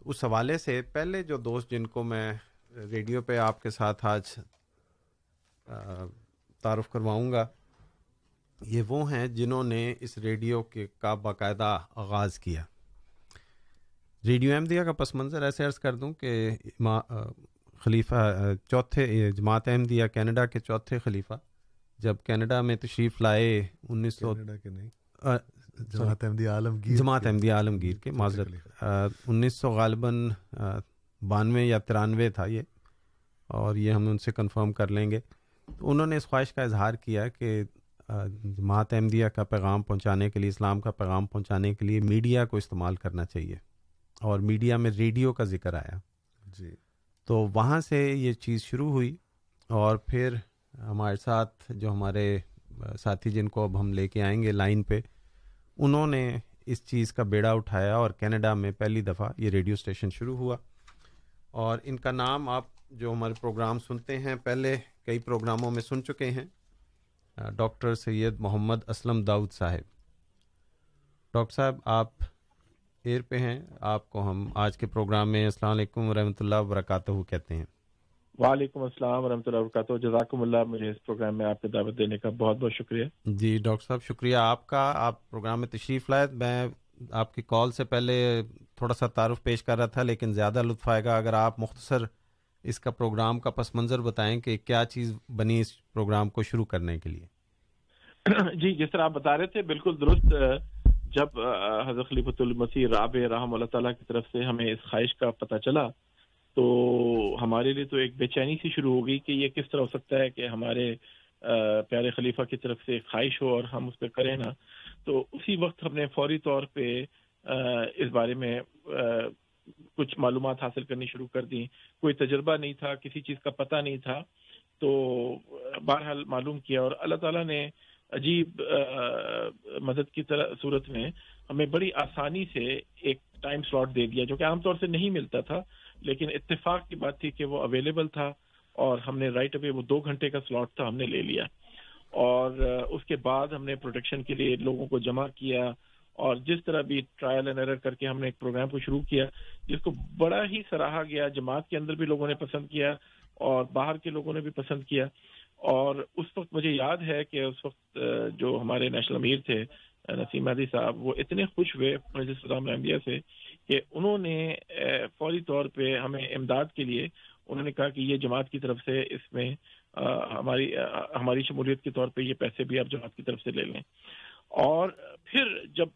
اس حوالے سے پہلے جو دوست جن کو میں ریڈیو پہ آپ کے ساتھ آج تعارف کرواؤں گا یہ وہ ہیں جنہوں نے اس ریڈیو کے کا باقاعدہ آغاز کیا۔ ریڈیو احمدیہ کا پس منظر ایسے عرض کر دوں کہ خلیفہ چوتھے جماعت احمدیہ کینیڈا کے چوتھے خلیفہ۔ جب کینیڈا میں تشریف لائے انیس سو جماعت عالمگیر جماعت احمدیہ عالمگیر کے معذرت۔ انیس سو غالباً بانوے یا ترانوے تھا یہ اور یہ ہم ان سے کنفرم کر لیں گے۔ تو انہوں نے اس خواہش کا اظہار کیا کہ جماعت احمدیہ کا پیغام پہنچانے کے لیے اسلام کا پیغام پہنچانے کے لیے میڈیا کو استعمال کرنا چاہیے۔ اور میڈیا میں ریڈیو کا ذکر آیا۔ جی۔ تو وہاں سے یہ چیز شروع ہوئی اور پھر ہمارے ساتھ جو ہمارے ساتھی جن کو اب ہم لے کے آئیں گے لائن پہ انہوں نے اس چیز کا بیڑا اٹھایا اور کینیڈا میں پہلی دفعہ یہ ریڈیو اسٹیشن شروع ہوا۔ اور ان کا نام آپ جو ہمارے پروگرام سنتے ہیں پہلے کئی پروگراموں میں سن چکے ہیں۔ ڈاکٹر سید محمد اسلم داؤد صاحب۔ ڈاکٹر صاحب آپ ایر پہ ہیں۔ آپ کو ہم آج کے پروگرام میں السلام علیکم ورحمۃ اللہ وبرکاتہ کہتے ہیں۔ وعلیکم السلام ورحمۃ اللہ وبرکاتہ۔ جزاکم اللہ مجھے اس پروگرام میں آپ کی دعوت دینے کا بہت بہت شکریہ۔ جی ڈاکٹر صاحب شکریہ آپ کا۔ آپ پروگرام میں تشریف لائے۔ میں آپ کی کال سے پہلے تھوڑا سا تعارف پیش کر رہا تھا لیکن زیادہ لطف آئے گا۔ اگر آپ مختصر اس کا پروگرام کا پس منظر بتائیں کہ کیا چیز بنی اس پروگرام کو شروع کرنے کے لیے؟ [clears throat] جی جس طرح آپ بتا رہے تھے، بالکل درست جب حضرت خلیفۃ المسیح راب رحم اللہ تعالیٰ کی طرف سے ہمیں اس خواہش کا پتہ چلا، تو ہمارے لیے تو ایک بے چینی سی شروع ہو گئی کہ یہ کس طرح ہو سکتا ہے کہ ہمارے پیارے خلیفہ کی طرف سے خواہش ہو اور ہم اس پہ کریں نا تو اسی وقت ہم نے فوری طور پہ اس بارے میں کچھ معلومات حاصل کرنی شروع کر دی کوئی تجربہ نہیں تھا، کسی چیز کا پتہ نہیں تھا۔ تو بہرحال معلوم کیا اور اللہ تعالیٰ نے عجیب مدد کی طرح، صورت میں ہمیں بڑی آسانی سے ایک ٹائم سلاٹ دے دیا، جو کہ عام طور سے نہیں ملتا تھا، لیکن اتفاق کی بات تھی کہ وہ اویلیبل تھا اور ہم نے رائٹ اوے وہ دو گھنٹے کا سلاٹ تھا، ہم نے لے لیا۔ اور اس کے بعد ہم نے پروٹیکشن کے لیے لوگوں کو جمع کیا۔ اور جس طرح بھی ٹرائل اینڈ ایرر کر کے ہم نے ایک پروگرام کو شروع کیا، جس کو بڑا ہی سراہا گیا، جماعت کے اندر بھی لوگوں نے پسند کیا اور باہر کے لوگوں نے بھی پسند کیا۔ اور اس وقت مجھے یاد ہے کہ اس وقت جو ہمارے نیشنل امیر تھے نسیم مہدی صاحب، وہ اتنے خوش ہوئے مجلس اسلام احمدیہ سے کہ انہوں نے فوری طور پہ ہمیں امداد کے لیے انہوں نے کہا کہ یہ جماعت کی طرف سے اس میں ہماری ہماری شمولیت کے طور پہ یہ پیسے بھی آپ جماعت کی طرف سے لے لیں۔ اور پھر جب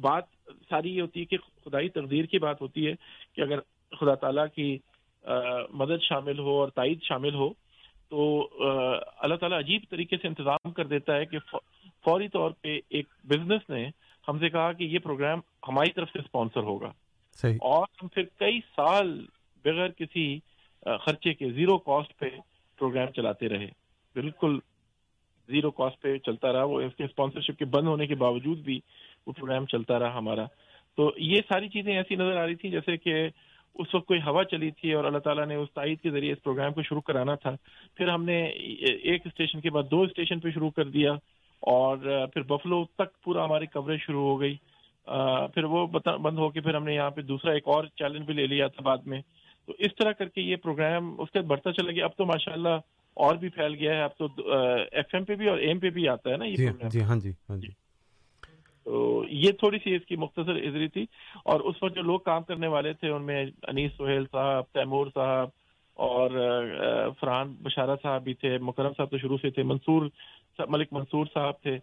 بات ساری یہ ہوتی ہے کہ خدائی تقدیر کی بات ہوتی ہے کہ اگر خدا تعالیٰ کی مدد شامل ہو اور تائید شامل ہو تو اللہ تعالیٰ عجیب طریقے سے انتظام کر دیتا ہے کہ فوری طور پہ ایک بزنس نے ہم سے کہا کہ یہ پروگرام ہماری طرف سے اسپانسر ہوگا۔ صحیح۔ اور ہم پھر کئی سال بغیر کسی خرچے کے زیرو کاسٹ پہ پروگرام چلاتے رہے۔ بالکل زیرو کاسٹ پہ چلتا رہا وہ اس کے اسپانسرشپ کے بند ہونے کے باوجود بھی وہ پروگرام چلتا رہا ہمارا۔ تو یہ ساری چیزیں ایسی نظر آ رہی تھیں جیسے کہ اس وقت کوئی ہوا چلی تھی اور اللہ تعالیٰ نے اس تائید کے ذریعے اس پروگرام کو شروع کرانا تھا۔ پھر ہم نے ایک اسٹیشن کے بعد دو اسٹیشن پہ شروع کر دیا اور پھر بفلو تک پورا ہماری کوریج شروع ہو گئی۔ پھر وہ بند ہو کے پھر ہم نے یہاں پہ دوسرا ایک اور چیلنج بھی لے لیا تھا بعد میں۔ تو اس طرح کر کے یہ پروگرام اس کے بڑھتا چلا گیا۔ اب تو ماشاء اللہ اور بھی پھیل گیا ہے۔ اب تو ایف ایم پہ بھی اور ایم پہ بھی آتا ہے نا یہ جی جی ہاں جی ہاں جی۔ تو یہ تھوڑی سی اس کی مختصر ازری تھی۔ اور اس وقت جو لوگ کام کرنے والے تھے، ان میں انیس سہیل صاحب، تیمور صاحب اور فرحان بشارہ صاحب بھی تھے، مکرم صاحب تو شروع سے تھے، منصور ملک منصور صاحب تھے۔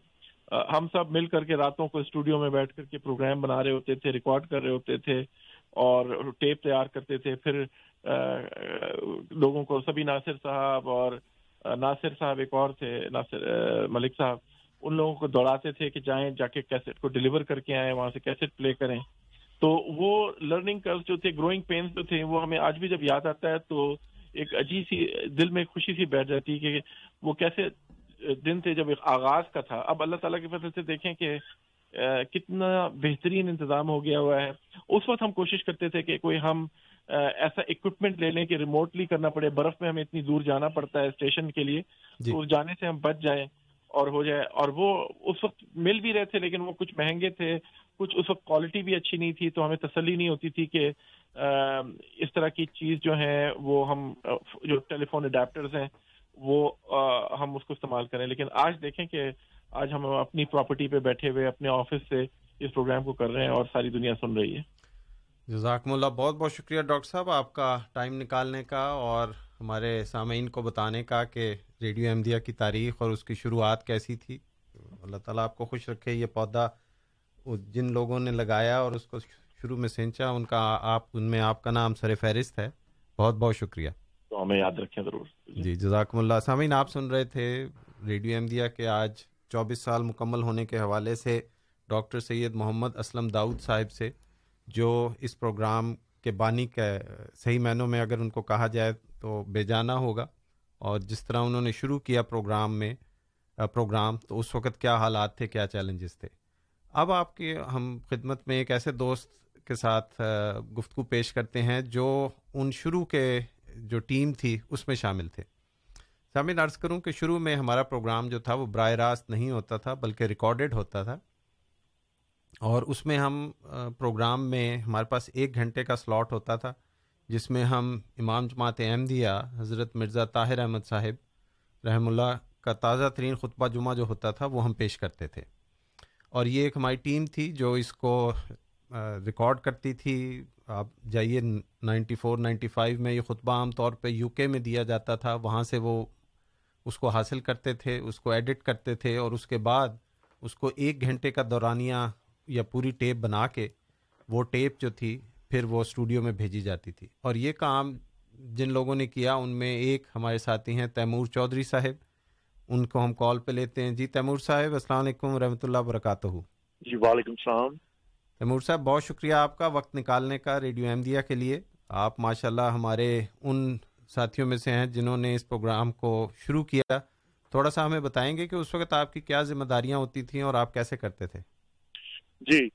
ہم سب مل کر کے راتوں کو اسٹوڈیو میں بیٹھ کر کے پروگرام بنا رہے ہوتے تھے، ریکارڈ کر رہے ہوتے تھے اور ٹیپ تیار کرتے تھے۔ پھر لوگوں کو سبھی ناصر صاحب اور ناصر صاحب ایک اور تھے، ناصر ملک صاحب۔ ان لوگوں کو دوڑاتے تھے کہ جائیں جا کے کیسٹ کو ڈلیور کر کے آئیں وہاں سے کیسٹ پلے کریں۔ تو وہ لرننگ کرو جو تھے گروئنگ پینس جو تھے وہ ہمیں آج بھی جب یاد آتا ہے تو ایک عجیب سی دل میں خوشی سی بیٹھ جاتی کہ وہ کیسے دن تھے جب ایک آغاز کا تھا۔ اب اللہ تعالیٰ کی فضل سے دیکھیں کہ کتنا بہترین انتظام ہو گیا ہوا ہے۔ اس وقت ہم کوشش کرتے تھے کہ کوئی ہم ایسا اکوپمنٹ لے لیں کہ ریموٹلی کرنا پڑے۔ برف میں ہمیں اتنی دور جانا پڑتا ہے اسٹیشن کے لیے۔ جی. تو جانے سے ہم بچ جائیں۔ اور ہو جائے اور وہ اس وقت مل بھی رہے تھے، لیکن وہ کچھ مہنگے تھے، کچھ اس وقت کوالٹی بھی اچھی نہیں تھی، تو ہمیں تسلی نہیں ہوتی تھی کہ اس طرح کی چیز جو ہے وہ ہم، جو ٹیلی فون اڈیپٹرز ہیں، وہ ہم اس کو استعمال کریں۔ لیکن آج دیکھیں کہ آج ہم اپنی پراپرٹی پہ بیٹھے ہوئے، اپنے آفس سے اس پروگرام کو کر رہے ہیں اور ساری دنیا سن رہی ہے۔ جزاکم اللہ، بہت بہت شکریہ ڈاکٹر صاحب، آپ کا ٹائم نکالنے کا اور ہمارے سامعین کو بتانے کا کہ ریڈیو احمدیہ کی تاریخ اور اس کی شروعات کیسی تھی۔ اللہ تعالیٰ آپ کو خوش رکھے یہ پودا جن لوگوں نے لگایا اور اس کو شروع میں سینچا ان کا آپ ان میں آپ کا نام سر فہرست ہے۔ بہت بہت شکریہ۔ تو ہمیں یاد رکھیں ضرور۔ جی جزاکم اللہ۔ سامعین آپ سن رہے تھے ریڈیو احمدیہ کے آج چوبیس سال مکمل ہونے کے حوالے سے ڈاکٹر سید محمد اسلم داؤد صاحب سے جو اس پروگرام کے بانی کا صحیح معنوں میں اگر ان کو کہا جائے تو بے جانا ہوگا۔ اور جس طرح انہوں نے شروع کیا پروگرام میں پروگرام، تو اس وقت کیا حالات تھے، کیا چیلنجز تھے۔ اب آپ کے، ہم خدمت میں ایک ایسے دوست کے ساتھ گفتگو پیش کرتے ہیں جو ان شروع کے جو ٹیم تھی، اس میں شامل تھے۔ سامع عرض کروں کہ شروع میں ہمارا پروگرام جو تھا، وہ براہ راست نہیں ہوتا تھا، بلکہ ریکارڈڈ ہوتا تھا۔ اور اس میں ہم پروگرام میں ہمارے پاس ایک گھنٹے کا سلاٹ ہوتا تھا۔ جس میں ہم امام جماعت احمدیہ حضرت مرزا طاہر احمد صاحب رحم اللہ کا تازہ ترین خطبہ جمعہ جو ہوتا تھا وہ ہم پیش کرتے تھے۔ اور یہ ایک ہماری ٹیم تھی جو اس کو ریکارڈ کرتی تھی۔ آپ جائیے نائنٹی فور، نائنٹی فائیو میں یہ خطبہ عام طور پہ یو کے میں دیا جاتا تھا۔ وہاں سے وہ اس کو حاصل کرتے تھے، اس کو ایڈٹ کرتے تھے اور اس کے بعد اس کو ایک گھنٹے کا دورانیہ یا پوری ٹیپ بنا کے وہ ٹیپ جو تھی پھر وہ اسٹوڈیو میں بھیجی جاتی تھی۔ اور یہ کام جن لوگوں نے کیا ان میں ایک ہمارے ساتھی ہیں تیمور چودھری صاحب۔ ان کو ہم کال پہ لیتے ہیں۔ جی تیمور صاحب السلام علیکم و رحمۃ اللہ وبرکاتہ جی وعلیکم السلام۔ تیمور صاحب بہت شکریہ آپ کا وقت نکالنے کا ریڈیو احمدیہ کے لیے۔ آپ ماشاء اللہ ہمارے ان ساتھیوں میں سے ہیں جنہوں نے اس پروگرام کو شروع کیا۔ تھوڑا سا ہمیں بتائیں گے کہ اس وقت آپ کی کیا ذمہ داریاں ہوتی تھیں اور آپ کیسے کرتے تھے؟ جی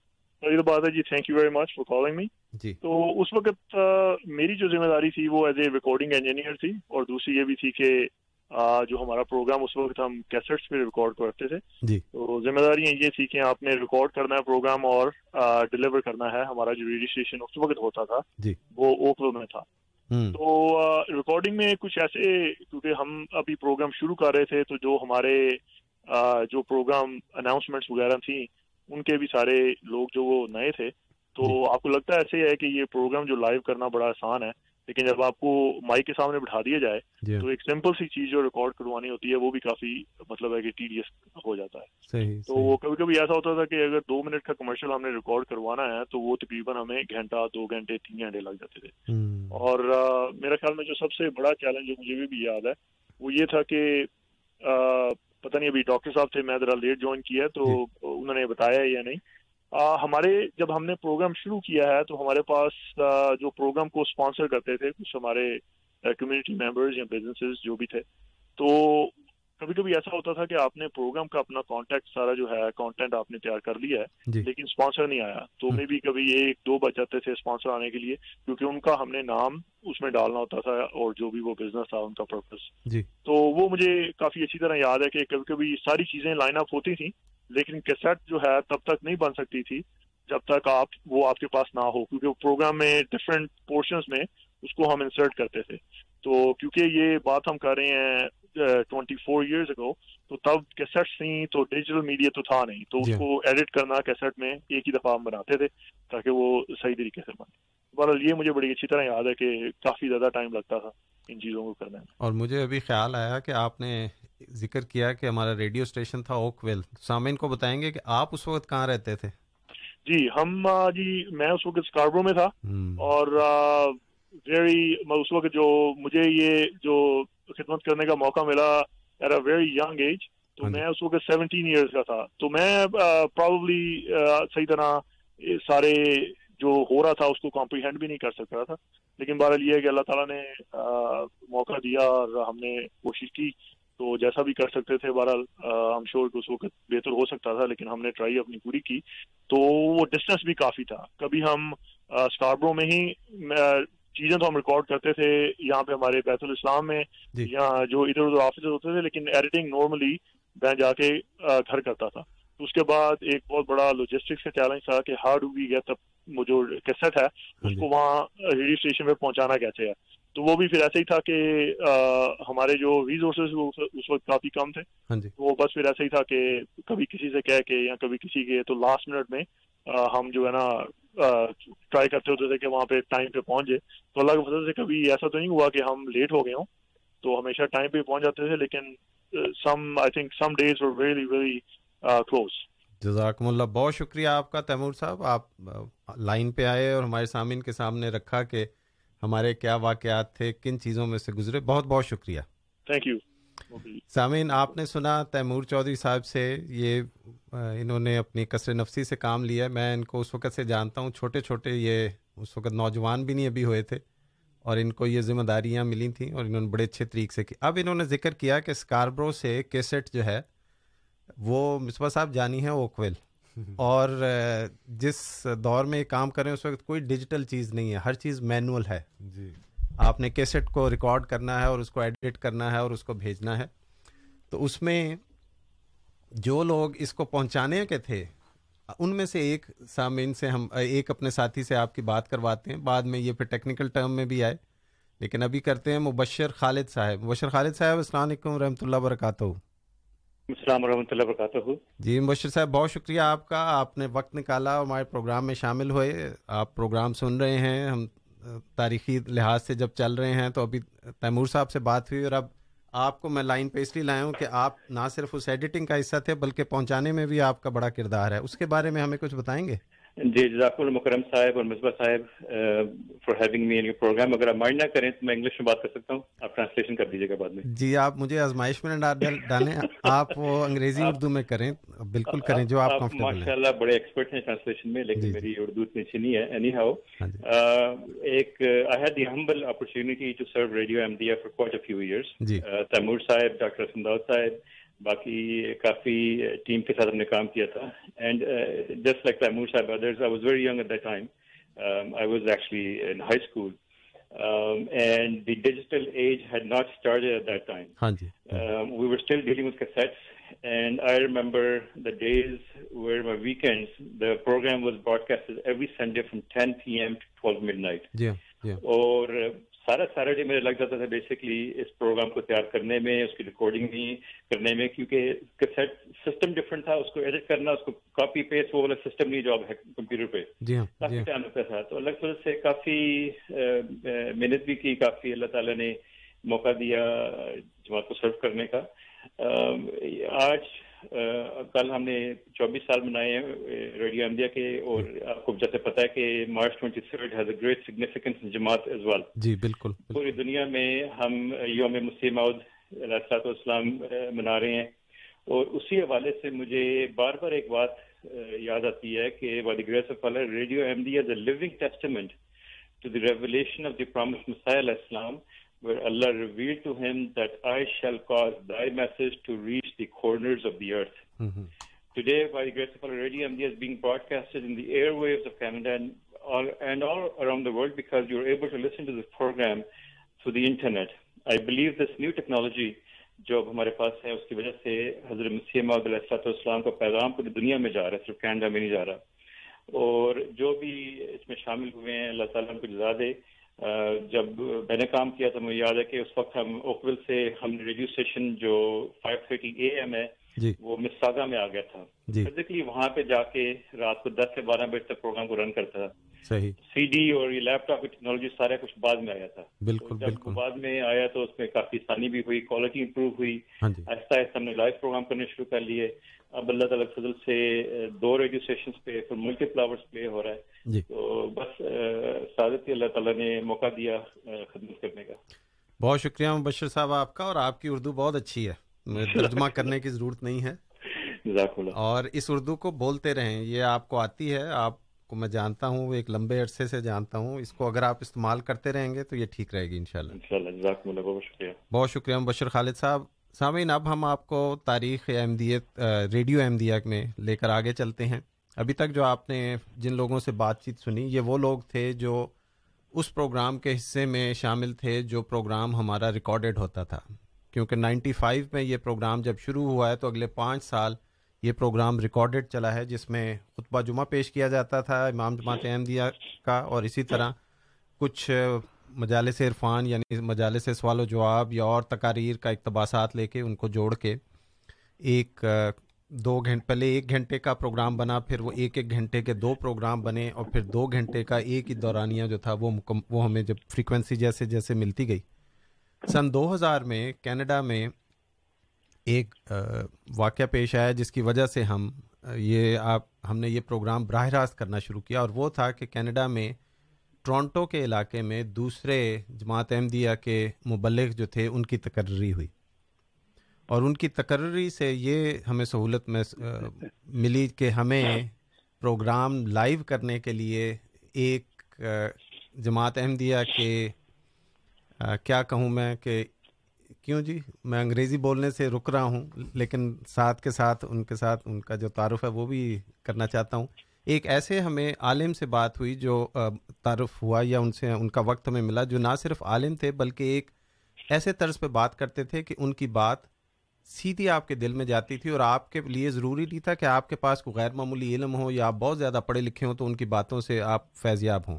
ظاہر بات ہے جی thank you very much for calling me جی۔ تو اس وقت میری جو ذمہ داری تھی وہ ایز اے ریکارڈنگ انجینئر تھی اور دوسری یہ بھی تھی کہ جو ہمارا پروگرام اس وقت ہم کیسٹس پہ ریکارڈ کرتے تھے۔ جی۔ تو ذمہ داریاں یہ تھی کہ آپ نے ریکارڈ کرنا ہے پروگرام اور ڈلیور کرنا ہے۔ ہمارا جو رجسٹریشن اس وقت ہوتا تھا جی۔ وہ اوکلو میں تھا۔ تو ریکارڈنگ میں کچھ ایسے کیونکہ ہم ابھی پروگرام شروع کر رہے تھے تو جو ہمارے جو پروگرام اناؤنسمنٹس وغیرہ تھیں ان کے بھی سارے لوگ جو وہ نئے تھے تو آپ کو لگتا ہے ایسے ہے کہ یہ پروگرام جو لائیو کرنا بڑا آسان ہے لیکن جب آپ کو مائک کے سامنے بٹھا دیا جائے تو ایک سمپل سی چیز جو ریکارڈ کروانی ہوتی ہے وہ بھی کافی مطلب ہے کہ ٹی ڈی ایس ہو جاتا ہے۔ تو وہ کبھی کبھی ایسا ہوتا تھا کہ اگر دو منٹ کا کمرشل ہم نے ریکارڈ کروانا ہے تو وہ تقریباً ہمیں گھنٹہ دو گھنٹے تین گھنٹے لگ جاتے تھے۔ اور میرے خیال میں جو سب سے بڑا چیلنج جو مجھے بھی یاد ہے وہ یہ تھا کہ پتہ نہیں ابھی ڈاکٹر صاحب تھے میں ذرا لیٹ جوائن کیا تو جی۔ انہوں نے بتایا یا نہیں۔ ہمارے جب ہم نے پروگرام شروع کیا ہے تو ہمارے پاس جو پروگرام کو اسپانسر کرتے تھے کچھ ہمارے کمیونٹی ممبرز یا بزنسز جو بھی تھے تو کبھی کبھی ایسا ہوتا تھا کہ آپ نے پروگرام کا اپنا کانٹیکٹ سارا جو ہے کانٹینٹ آپ نے تیار کر لیا ہے جی۔ لیکن اسپانسر نہیں آیا۔ تو میں بھی کبھی ایک دو بچ جاتے تھے اسپانسر آنے کے لیے کیونکہ ان کا ہم نے نام اس میں ڈالنا ہوتا تھا اور جو بھی وہ بزنس تھا ان کا پرپز جی۔ تو وہ مجھے کافی اچھی طرح یاد ہے کہ کبھی کبھی ساری چیزیں لائن اپ ہوتی تھیں لیکن کیسٹ جو ہے تب تک نہیں بن سکتی تھی جب تک آپ وہ آپ کے پاس نہ ہو کیونکہ پروگرام میں ڈفرینٹ پورشنس میں اس کو ہم انسرٹ کرتے تھے۔ تو کیونکہ یہ بات ہم کر رہے ہیں ٹوینٹی فور ایئرز اگو تو تب کیسٹس تھیں تو ڈیجیٹل میڈیا تو تھا نہیں۔ تو اس جی۔ کو ایڈٹ کرنا کیسٹ میں ایک ہی دفعہ ہم بناتے تھے تاکہ وہ صحیح طریقے سے بنے۔ بہرحال یہ مجھے بڑی اچھی طرح یاد ہے کہ کافی زیادہ ٹائم لگتا تھا ان چیزوں کو کرنے میں۔ اور مجھے ابھی خیال آیا کہ آپ نے ذکر کیا کہ ہمارا ریڈیو اسٹیشن تھا اوک ویل سامعین کو بتائیں گے کہ آپ اس وقت کہاں رہتے تھے؟ جی ہم جی میں اس وقت اسکاربرو میں تھا اور ویری اس وقت جو مجھے یہ جو خدمت کرنے کا موقع ملا at a very young age تو ہاں جی۔ میں اس وقت سیونٹین ایئرس کا تھا۔ تو میں پرابلی صحیح طرح سارے جو ہو رہا تھا اس کو کمپریہینڈ بھی نہیں کر سک رہا تھا۔ لیکن بہرحال یہ ہے کہ اللہ تعالیٰ نے موقع دیا اور ہم نے کوشش کی۔ تو جیسا بھی کر سکتے تھے بہرحال ہم شور کہ اس وقت بہتر ہو سکتا تھا لیکن ہم نے ٹرائی اپنی پوری کی۔ تو وہ ڈسٹینس بھی کافی تھا۔ کبھی ہم اسٹاربرو میں ہی چیزیں تو ہم ریکارڈ کرتے تھے یہاں پہ ہمارے بیت الاسلام میں جی۔ یا جو ادھر ادھر آفس ہوتے تھے لیکن ایڈیٹنگ نارملی میں جا کے گھر کرتا تھا۔ اس کے بعد ایک بہت بڑا لوجسٹک کا چیلنج تھا کہ ہارڈ ڈو وی گیٹ جو کیسٹ ہے ہاں اس جی۔ کو وہاں ریڈیو اسٹیشن پہ پہنچانا کیسے ہے۔ تو وہ بھی پھر ایسے ہی تھا کہ ہمارے جو ریزورسز اس وقت کافی کم تھے۔ ہاں جی۔ وہ بس پھر ایسے ہی تھا کہ کبھی کسی سے کہہ کے یا کبھی کسی کے تو لاسٹ منٹ میں ہم جو ہے نا ٹرائی کرتے ہوتے تھے کہ وہاں پہ ٹائم پہ پہنچ جائے۔ تو اللہ کے فضل سے کبھی ایسا تو نہیں ہوا کہ ہم لیٹ ہو گئے ہوں۔ تو ہمیشہ ٹائم پہ پہنچ جاتے تھے لیکن some I think some days very very close جزاکم اللہ۔ بہت شکریہ آپ کا تیمور صاحب۔ آپ لائن پہ آئے اور ہمارے سامعین کے سامنے رکھا کہ ہمارے کیا واقعات تھے کن چیزوں میں سے گزرے۔ بہت بہت شکریہ۔ تھینک یو سامعین آپ نے سنا تیمور چودھری صاحب سے یہ انہوں نے اپنی کثر نفسی سے کام لیا میں ان کو اس وقت سے جانتا ہوں چھوٹے چھوٹے یہ اس وقت نوجوان بھی نہیں ابھی ہوئے تھے اور ان کو یہ ذمہ داریاں ملی تھیں اور انہوں نے بڑے اچھے طریقے سے کی۔ اب انہوں نے ذکر کیا کہ اسکاربرو سے کیسٹ جو ہے وہ مصباح صاحب جانی ہے اوکویل [laughs] اور جس دور میں یہ کام کر رہے ہیں اس وقت کوئی ڈیجیٹل چیز نہیں ہے ہر چیز مینول ہے۔ جی۔ آپ نے کیسٹ کو ریکارڈ کرنا ہے اور اس کو ایڈٹ کرنا ہے اور اس کو بھیجنا ہے۔ تو اس میں جو لوگ اس کو پہنچانے کے تھے ان میں سے ایک سامعین سے ہم ایک اپنے ساتھی سے آپ کی بات کرواتے ہیں۔ بعد میں یہ پھر ٹیکنیکل ٹرم میں بھی آئے۔ لیکن ابھی کرتے ہیں مبشر خالد صاحب۔ مبشر خالد صاحب السلام علیکم رحمۃ اللہ وبرکاتہ۔ السلام ورحمۃ اللہ وبرکاتہ۔ جی مبشر صاحب بہت شکریہ آپ کا۔ آپ نے وقت نکالا اور ہمارے پروگرام میں شامل ہوئے۔ آپ پروگرام سن رہے ہیں۔ ہم تاریخی لحاظ سے جب چل رہے ہیں تو ابھی تیمور صاحب سے بات ہوئی اور اب آپ کو میں لائن پہ اس لیے لایا ہوں کہ آپ نہ صرف اس ایڈیٹنگ کا حصہ تھے بلکہ پہنچانے میں بھی آپ کا بڑا کردار ہے۔ اس کے بارے میں ہمیں کچھ بتائیں گے؟ جی جزاک المکرم صاحب اور مصباح صاحب for having me in your programme اگر آپ مائنڈ نہ کریں تو میں انگلش میں بات کر سکتا ہوں۔ آپ ٹرانسلیشن کر دیجیے گا بعد میں۔ جی آپ مجھے آزمائش میں ڈالیں۔ آپ انگریزی اردو میں کریں بالکل کریں جو آپ ماشاء اللہ بڑے ایکسپرٹ ہیں ٹرانسلیشن میں لیکن جی، جی۔ میری اردو اتنی اچھی نہیں ہے۔ اینی ہاؤ جی۔ ایک I had the humble opportunity to serve radio M D F for quite a few years Taimur صاحب ڈاکٹر سندھاؤ صاحب باقی کافی ٹیم کے ساتھ ہم نے کام کیا تھا. اینڈ جسٹ لائک تیمور صاحب others I was very young at the time I was actually in high school and the digital age had not start at that time we were still dealing with cassettes and I remember the days where my weekends the programme was broadcast every Sunday from ten P M to twelve midnight اور سارا Saturday میرے لگ جاتا تھا basically اس programme کو تیار کرنے میں اس کی ریکارڈنگ بھی کرنے میں کیونکہ کیسٹ سسٹم ڈفرنٹ تھا اس کو ایڈٹ کرنا اس کو کاپی پیسٹ وہ والا سسٹم نہیں جو اب ہے کمپیوٹر پہ۔ جی ہاں جی کافی ہاں۔ ٹائم لگتا تھا۔ تو اللہ تعالیٰ سے کافی محنت بھی کی کافی اللہ تعالیٰ نے موقع دیا جماعت کو سرو کرنے کا۔ آج کل ہم نے چوبیس سال منائے ہیں ریڈیو احمدیہ کے اور آپ کو جیسے پتا ہے کہ March twenty third has a great significance جماعت ایز ویل جی بالکل پوری دنیا میں ہم یوم مسیح معود علیہ والسلام آ، منا رہے ہیں۔ اور اسی حوالے سے مجھے بار بار ایک بات یاد آتی ہے کہ by the grace of Allah radio Ahmadiyya is a living testament to the revelation of the promised Messiah alayhi salam, where Allah revealed to him that I shall cause thy message to reach the corners of the earth. Today, by the grace of Allah, Radio MD is being broadcasted in the airwaves of Canada and all, and all around the world because you're able to listen to this program through the internet. I believe this new technology جو اب ہمارے پاس ہے اس کی وجہ سے حضرت مسیح محمد علیہ والسلام کا پیغام پوری دنیا میں جا رہا ہے صرف کینیڈا میں نہیں جا رہا اور جو بھی اس میں شامل ہوئے ہیں اللہ تعالیٰ ان کو جزا دے جب میں نے کام کیا تو مجھے یاد ہے کہ اس وقت ہم اوکول سے ہم ریڈیو اسٹیشن جو فائیو تھرٹی اے ایم ہے جی۔ وہ مساگا میں آ گیا تھا۔ جی۔ فزیکلی وہاں پہ جا کے رات کو دس سے بارہ بجے تک پروگرام کو رن کرتا تھا۔ صحیح۔ سی ڈی اور یہ لیپ ٹاپ کی ٹیکنالوجی سارا کچھ بعد میں آیا تھا۔ بالکل بالکل۔ بعد میں آیا تو اس میں کافی آسانی بھی ہوئی کوالٹی امپروو ہوئی۔ ہاں جی۔ آہستہ آہستہ ہم نے لائیو پروگرام کرنے شروع کر لیے۔ اب اللہ تعالیٰ فضل سے دو ریڈیو اسٹیشن پہ پھر ملٹی فلاورس پلے ہو رہا ہے۔ جی۔ تو بس سعادت اللہ تعالیٰ نے موقع دیا خدمت کرنے کا۔ بہت شکریہ مبشر صاحب آپ کا اور آپ کی اردو بہت اچھی ہے۔ [laughs] ترجمہ کرنے کی ضرورت نہیں ہے۔ اور اس اردو کو بولتے رہیں یہ آپ کو آتی ہے۔ آپ کو میں جانتا ہوں ایک لمبے عرصے سے جانتا ہوں۔ اس کو اگر آپ استعمال کرتے رہیں گے تو یہ ٹھیک رہے گی انشاءاللہ۔ انشاءاللہ بہت شکریہ۔ بہت شکریہ مبشر خالد صاحب۔ سامعین اب ہم آپ کو تاریخ احمدیت ریڈیو احمدیہ میں لے کر آگے چلتے ہیں۔ ابھی تک جو آپ نے جن لوگوں سے بات چیت سنی یہ وہ لوگ تھے جو اس پروگرام کے حصے میں شامل تھے جو پروگرام ہمارا ریکارڈڈ ہوتا تھا۔ کیونکہ نائنٹی فائیو میں یہ پروگرام جب شروع ہوا ہے تو اگلے پانچ سال یہ پروگرام ریکارڈڈ چلا ہے، جس میں خطبہ جمعہ پیش کیا جاتا تھا، امام جماعت احمدیہ کا، اور اسی طرح کچھ مجالس عرفان یعنی مجالس سوال و جواب یا اور تقاریر کا اقتباسات لے کے ان کو جوڑ کے ایک، دو گھنٹے پہلے ایک گھنٹے کا پروگرام بنا، پھر وہ ایک ایک گھنٹے کے دو پروگرام بنے، اور پھر دو گھنٹے کا ایک ہی دورانیہ جو تھا وہ مکم، وہ ہمیں جب فریکوینسی جیسے جیسے ملتی گئی سن دو ہزار میں کینیڈا میں ایک واقعہ پیش آیا جس کی وجہ سے ہم یہ آپ، ہم نے یہ پروگرام براہ راست کرنا شروع کیا اور وہ تھا کہ کینیڈا میں ٹورانٹو کے علاقے میں دوسرے جماعت احمدیہ کے مبلغ جو تھے ان کی تقرری ہوئی۔ اور ان کی تقرری سے یہ ہمیں سہولت میں ملی کہ ہمیں پروگرام لائیو کرنے کے لیے ایک جماعت احمدیہ کے کیا کہوں میں کہ کیوں جی؟ میں انگریزی بولنے سے رک رہا ہوں، لیکن ساتھ کے ساتھ، ان کے ساتھ ان کا جو تعارف ہے وہ بھی کرنا چاہتا ہوں۔ ایک ایسے ہمیں عالم سے بات ہوئی جو تعارف ہوا یا ان سے، ان کا وقت ہمیں ملا جو نہ صرف عالم تھے بلکہ ایک ایسے طرز پہ بات کرتے تھے کہ ان کی بات سیدھی آپ کے دل میں جاتی تھی اور آپ کے لیے ضروری نہیں تھا کہ آپ کے پاس کوئی غیر معمولی علم ہو یا آپ بہت زیادہ پڑھے لکھے ہوں تو ان کی باتوں سے آپ فیضیاب ہوں۔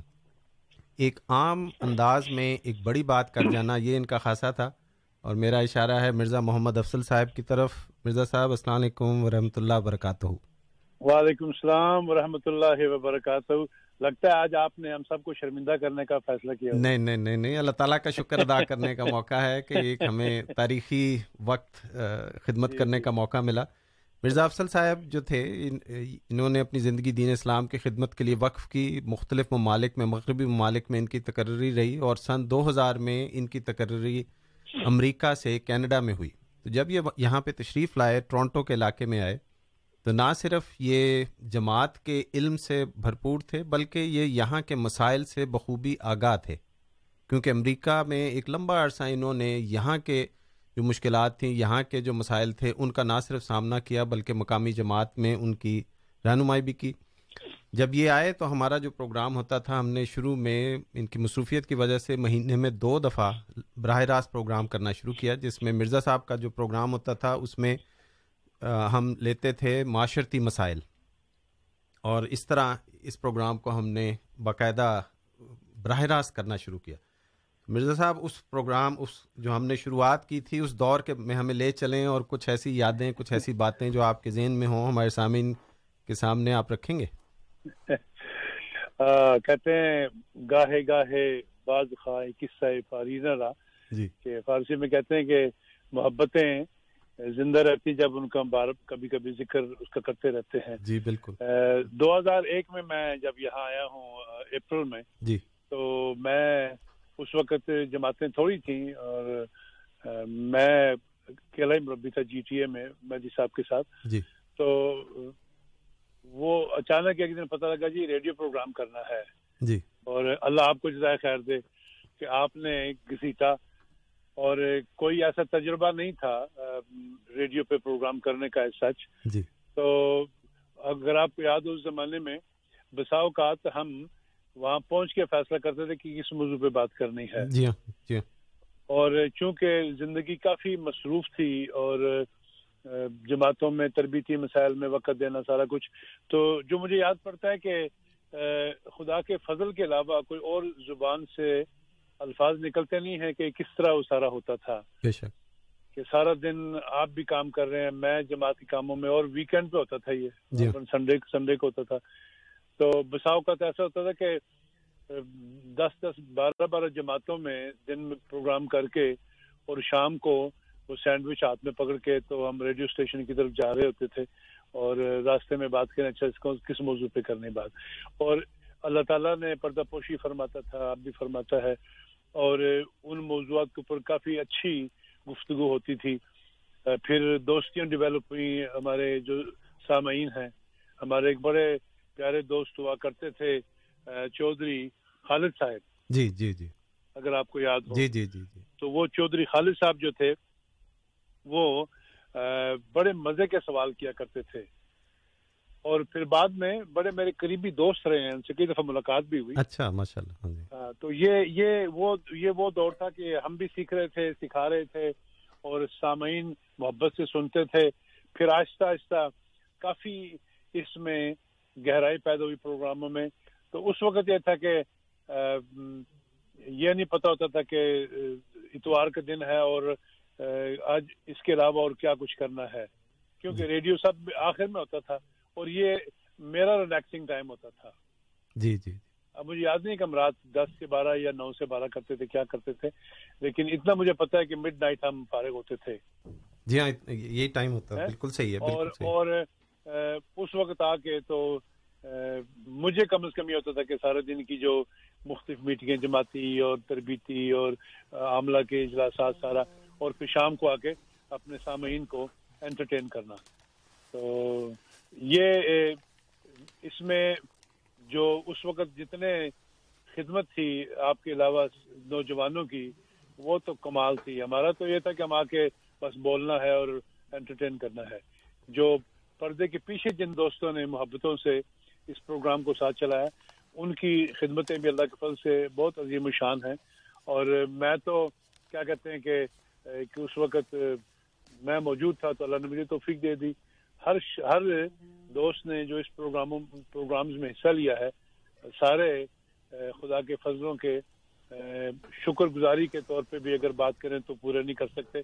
ایک عام انداز میں ایک بڑی بات کر جانا یہ ان کا خاصا تھا۔ اور میرا اشارہ ہے مرزا محمد افضل صاحب کی طرف۔ مرزا صاحب السلام علیکم ورحمۃ اللہ وبرکاتہ۔ وعلیکم السلام ورحمۃ اللہ وبرکاتہ۔ لگتا ہے آج آپ نے ہم سب کو شرمندہ کرنے کا فیصلہ کیا۔ نہیں نہیں نہیں نہیں اللہ تعالیٰ کا شکر ادا کرنے کا موقع ہے کہ ایک ہمیں تاریخی وقت خدمت کرنے کا موقع ملا۔ مرزا افضل صاحب جو تھے انہوں نے اپنی زندگی دین اسلام کی خدمت کے لیے وقف کی، مختلف ممالک میں، مغربی ممالک میں ان کی تقرری رہی اور سن دو ہزار میں ان کی تقرری امریکہ سے کینیڈا میں ہوئی۔ تو جب یہ یہاں پہ تشریف لائے ٹورانٹو کے علاقے میں آئے، تو نہ صرف یہ جماعت کے علم سے بھرپور تھے، بلکہ یہ یہاں کے مسائل سے بخوبی آگاہ تھے۔ کیونکہ امریکہ میں ایک لمبا عرصہ انہوں نے یہاں کے جو مشکلات تھیں، یہاں کے جو مسائل تھے، ان کا نہ صرف سامنا کیا، بلکہ مقامی جماعت میں ان کی رہنمائی بھی کی۔ جب یہ آئے تو ہمارا جو پروگرام ہوتا تھا، ہم نے شروع میں ان کی مصروفیت کی وجہ سے مہینے میں دو دفعہ براہ راست پروگرام کرنا شروع کیا، جس میں مرزا صاحب کا جو پروگرام ہوتا تھا، اس میں ہم لیتے تھے معاشرتی مسائل۔ اور اس طرح اس پروگرام کو ہم نے باقاعدہ براہ راست کرنا شروع کیا۔ مرزا صاحب اس پروگرام اس جو ہم نے شروعات کی تھی اس دور کے میں ہمیں لے چلیں اور کچھ ایسی یادیں کچھ ایسی باتیں جو آپ کے ذہن میں ہوں ہمارے سامعین کے سامنے آپ رکھیں گے؟ [laughs] کہتے ہیں گاہے گاہے باز خواہ قصہ پاری نہ رہا جی۔ کہ فارسی میں کہتے ہیں کہ محبتیں زندہ رہتی جب ان کا بار کبھی کبھی ذکر اس کا کرتے رہتے ہیں۔ جی بالکل۔ دو ہزار ایک میں میں جب یہاں آیا ہوں اپریل میں جی۔ تو میں اس وقت جماعتیں تھوڑی تھیں اور میں اکیلا ہی مربی تھا جی ٹی اے میں مہدی صاحب کے ساتھ۔ جی۔ تو وہ اچانک ایک دن پتہ لگا جی ریڈیو پروگرام کرنا ہے۔ جی۔ اور اللہ آپ کو جزائے خیر دے کہ آپ نے گھسیٹا۔ اور کوئی ایسا تجربہ نہیں تھا ریڈیو پہ پروگرام کرنے کا سچ جی۔ تو اگر آپ کو یاد اس زمانے میں بسا اوقات ہم وہاں پہنچ کے فیصلہ کرتے تھے کہ کس موضوع پہ بات کرنی ہے۔ جی ہاں جی ہاں۔ اور چونکہ زندگی کافی مصروف تھی اور جماعتوں میں تربیتی مسائل میں وقت دینا سارا کچھ تو جو مجھے یاد پڑتا ہے کہ خدا کے فضل کے علاوہ کوئی اور زبان سے الفاظ نکلتے نہیں ہیں کہ کس طرح وہ سارا ہوتا تھا۔ بے شک۔ کہ سارا دن آپ بھی کام کر رہے ہیں میں جماعتی کاموں میں اور ویکینڈ پہ ہوتا تھا یہ۔ جی سنڈے سنڈے کو ہوتا تھا۔ تو بساؤ کا تو ایسا ہوتا تھا کہ دس دس، بارہ بارہ جماعتوں میں دن میں پروگرام کر کے اور شام کو وہ سینڈوچ ہاتھ میں پکڑ کے تو ہم ریڈیو اسٹیشن کی طرف جا رہے ہوتے تھے اور راستے میں بات کریں اچھا اس کو کس موضوع پہ کرنے بات؟ اور اللہ تعالیٰ نے پردہ پوشی فرماتا تھا، آپ بھی فرماتا ہے، اور ان موضوعات کے اوپر کافی اچھی گفتگو ہوتی تھی۔ پھر دوستیاں ڈیولپ ہوئی ہمارے جو سامعین ہیں، ہمارے ایک بڑے پیارے دوست ہوا کرتے تھے چودھری خالد صاحب۔ جی جی جی۔ اگر آپ کو یاد ہو۔ جی جی جی جی۔ تو وہ چودھری خالد صاحب جو تھے وہ بڑے مزے کے سوال کیا کرتے تھے۔ اور پھر بعد میں بڑے میرے قریبی دوست رہے ہیں ان سے کئی دفعہ ملاقات بھی ہوئی۔ اچھا ماشاء اللہ تو یہ یہ وہ یہ وہ دور تھا کہ ہم بھی سیکھ رہے تھے سکھا رہے تھے اور سامعین محبت سے سنتے تھے۔ پھر آہستہ آہستہ کافی اس میں گہرائی پیدا ہوئی پروگراموں میں تو اس وقت یہ تھا کہ یہ نہیں پتا ہوتا تھا کہ اتوار کا دن ہے اور آج اس کے علاوہ اور کیا کچھ کرنا ہے۔ کیونکہ ریڈیو سب آخر میں ہوتا تھا اور یہ میرا ریلیکسنگ ٹائم ہوتا تھا۔ جی جی اب مجھے یاد نہیں کہ ہم رات دس سے بارہ یا نو سے بارہ کرتے تھے کیا کرتے تھے لیکن اتنا مجھے پتا ہے کہ مڈ نائٹ ہم فارغ ہوتے تھے۔ جی ہاں یہی ٹائم ہوتا ہے بالکل صحیح ہے اور اور اس وقت آ کے تو مجھے کم از کم یہ ہوتا تھا کہ سارے دن کی جو مختلف میٹنگیں، جماعتی اور تربیتی اور عاملہ کے اجلاسات سارا، اور پھر شام کو آ کے اپنے سامعین کو انٹرٹین کرنا۔ تو یہ اس میں جو اس وقت جتنے خدمت تھی آپ کے علاوہ نوجوانوں کی، وہ تو کمال تھی۔ ہمارا تو یہ تھا کہ ہم آ کے بس بولنا ہے اور انٹرٹین کرنا ہے۔ جو پردے کے پیچھے جن دوستوں نے محبتوں سے اس پروگرام کو ساتھ چلایا، ان کی خدمتیں بھی اللہ کے فضل سے بہت عظیم شان ہیں۔ اور میں تو کیا کہتے ہیں کہ اس وقت میں موجود تھا تو اللہ نے مجھے توفیق دے دی۔ ہر ہر دوست نے جو اس پروگراموں، پروگرامز میں حصہ لیا ہے، سارے خدا کے فضلوں کے شکر گزاری کے طور پہ بھی اگر بات کریں تو پورے نہیں کر سکتے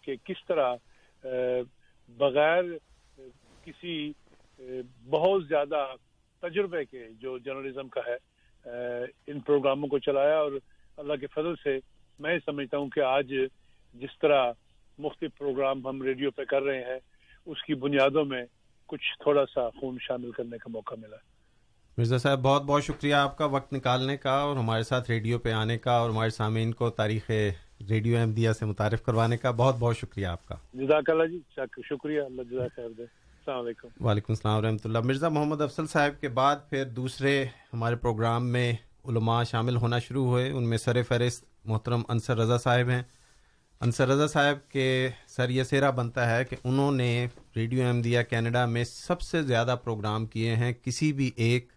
کہ کس طرح بغیر کسی بہت زیادہ تجربے کے جو جرنلزم کا ہے ان پروگراموں کو چلایا اور اللہ کے فضل سے میں سمجھتا ہوں کہ آج جس طرح مختلف پروگرام ہم ریڈیو پہ کر رہے ہیں اس کی بنیادوں میں کچھ تھوڑا سا خون شامل کرنے کا موقع ملا۔ مرزا صاحب بہت بہت شکریہ آپ کا وقت نکالنے کا اور ہمارے ساتھ ریڈیو پہ آنے کا اور ہمارے سامعین کو تاریخ ریڈیو احمدیہ سے متعارف کروانے کا بہت بہت شکریہ آپ کا۔ جزاک اللہ جی شکریہ اللہ جزاک خیر دے۔ السلام علیکم۔ وعلیکم السلام ورحمۃ اللہ۔ مرزا محمد افضل صاحب کے بعد پھر دوسرے ہمارے پروگرام میں علماء شامل ہونا شروع ہوئے۔ ان میں سر فہرست محترم انصر رضا صاحب ہیں۔ انصر رضا صاحب کے سر یہ سیرا بنتا ہے کہ انہوں نے ریڈیو احمدیہ کینیڈا میں سب سے زیادہ پروگرام کیے ہیں کسی بھی ایک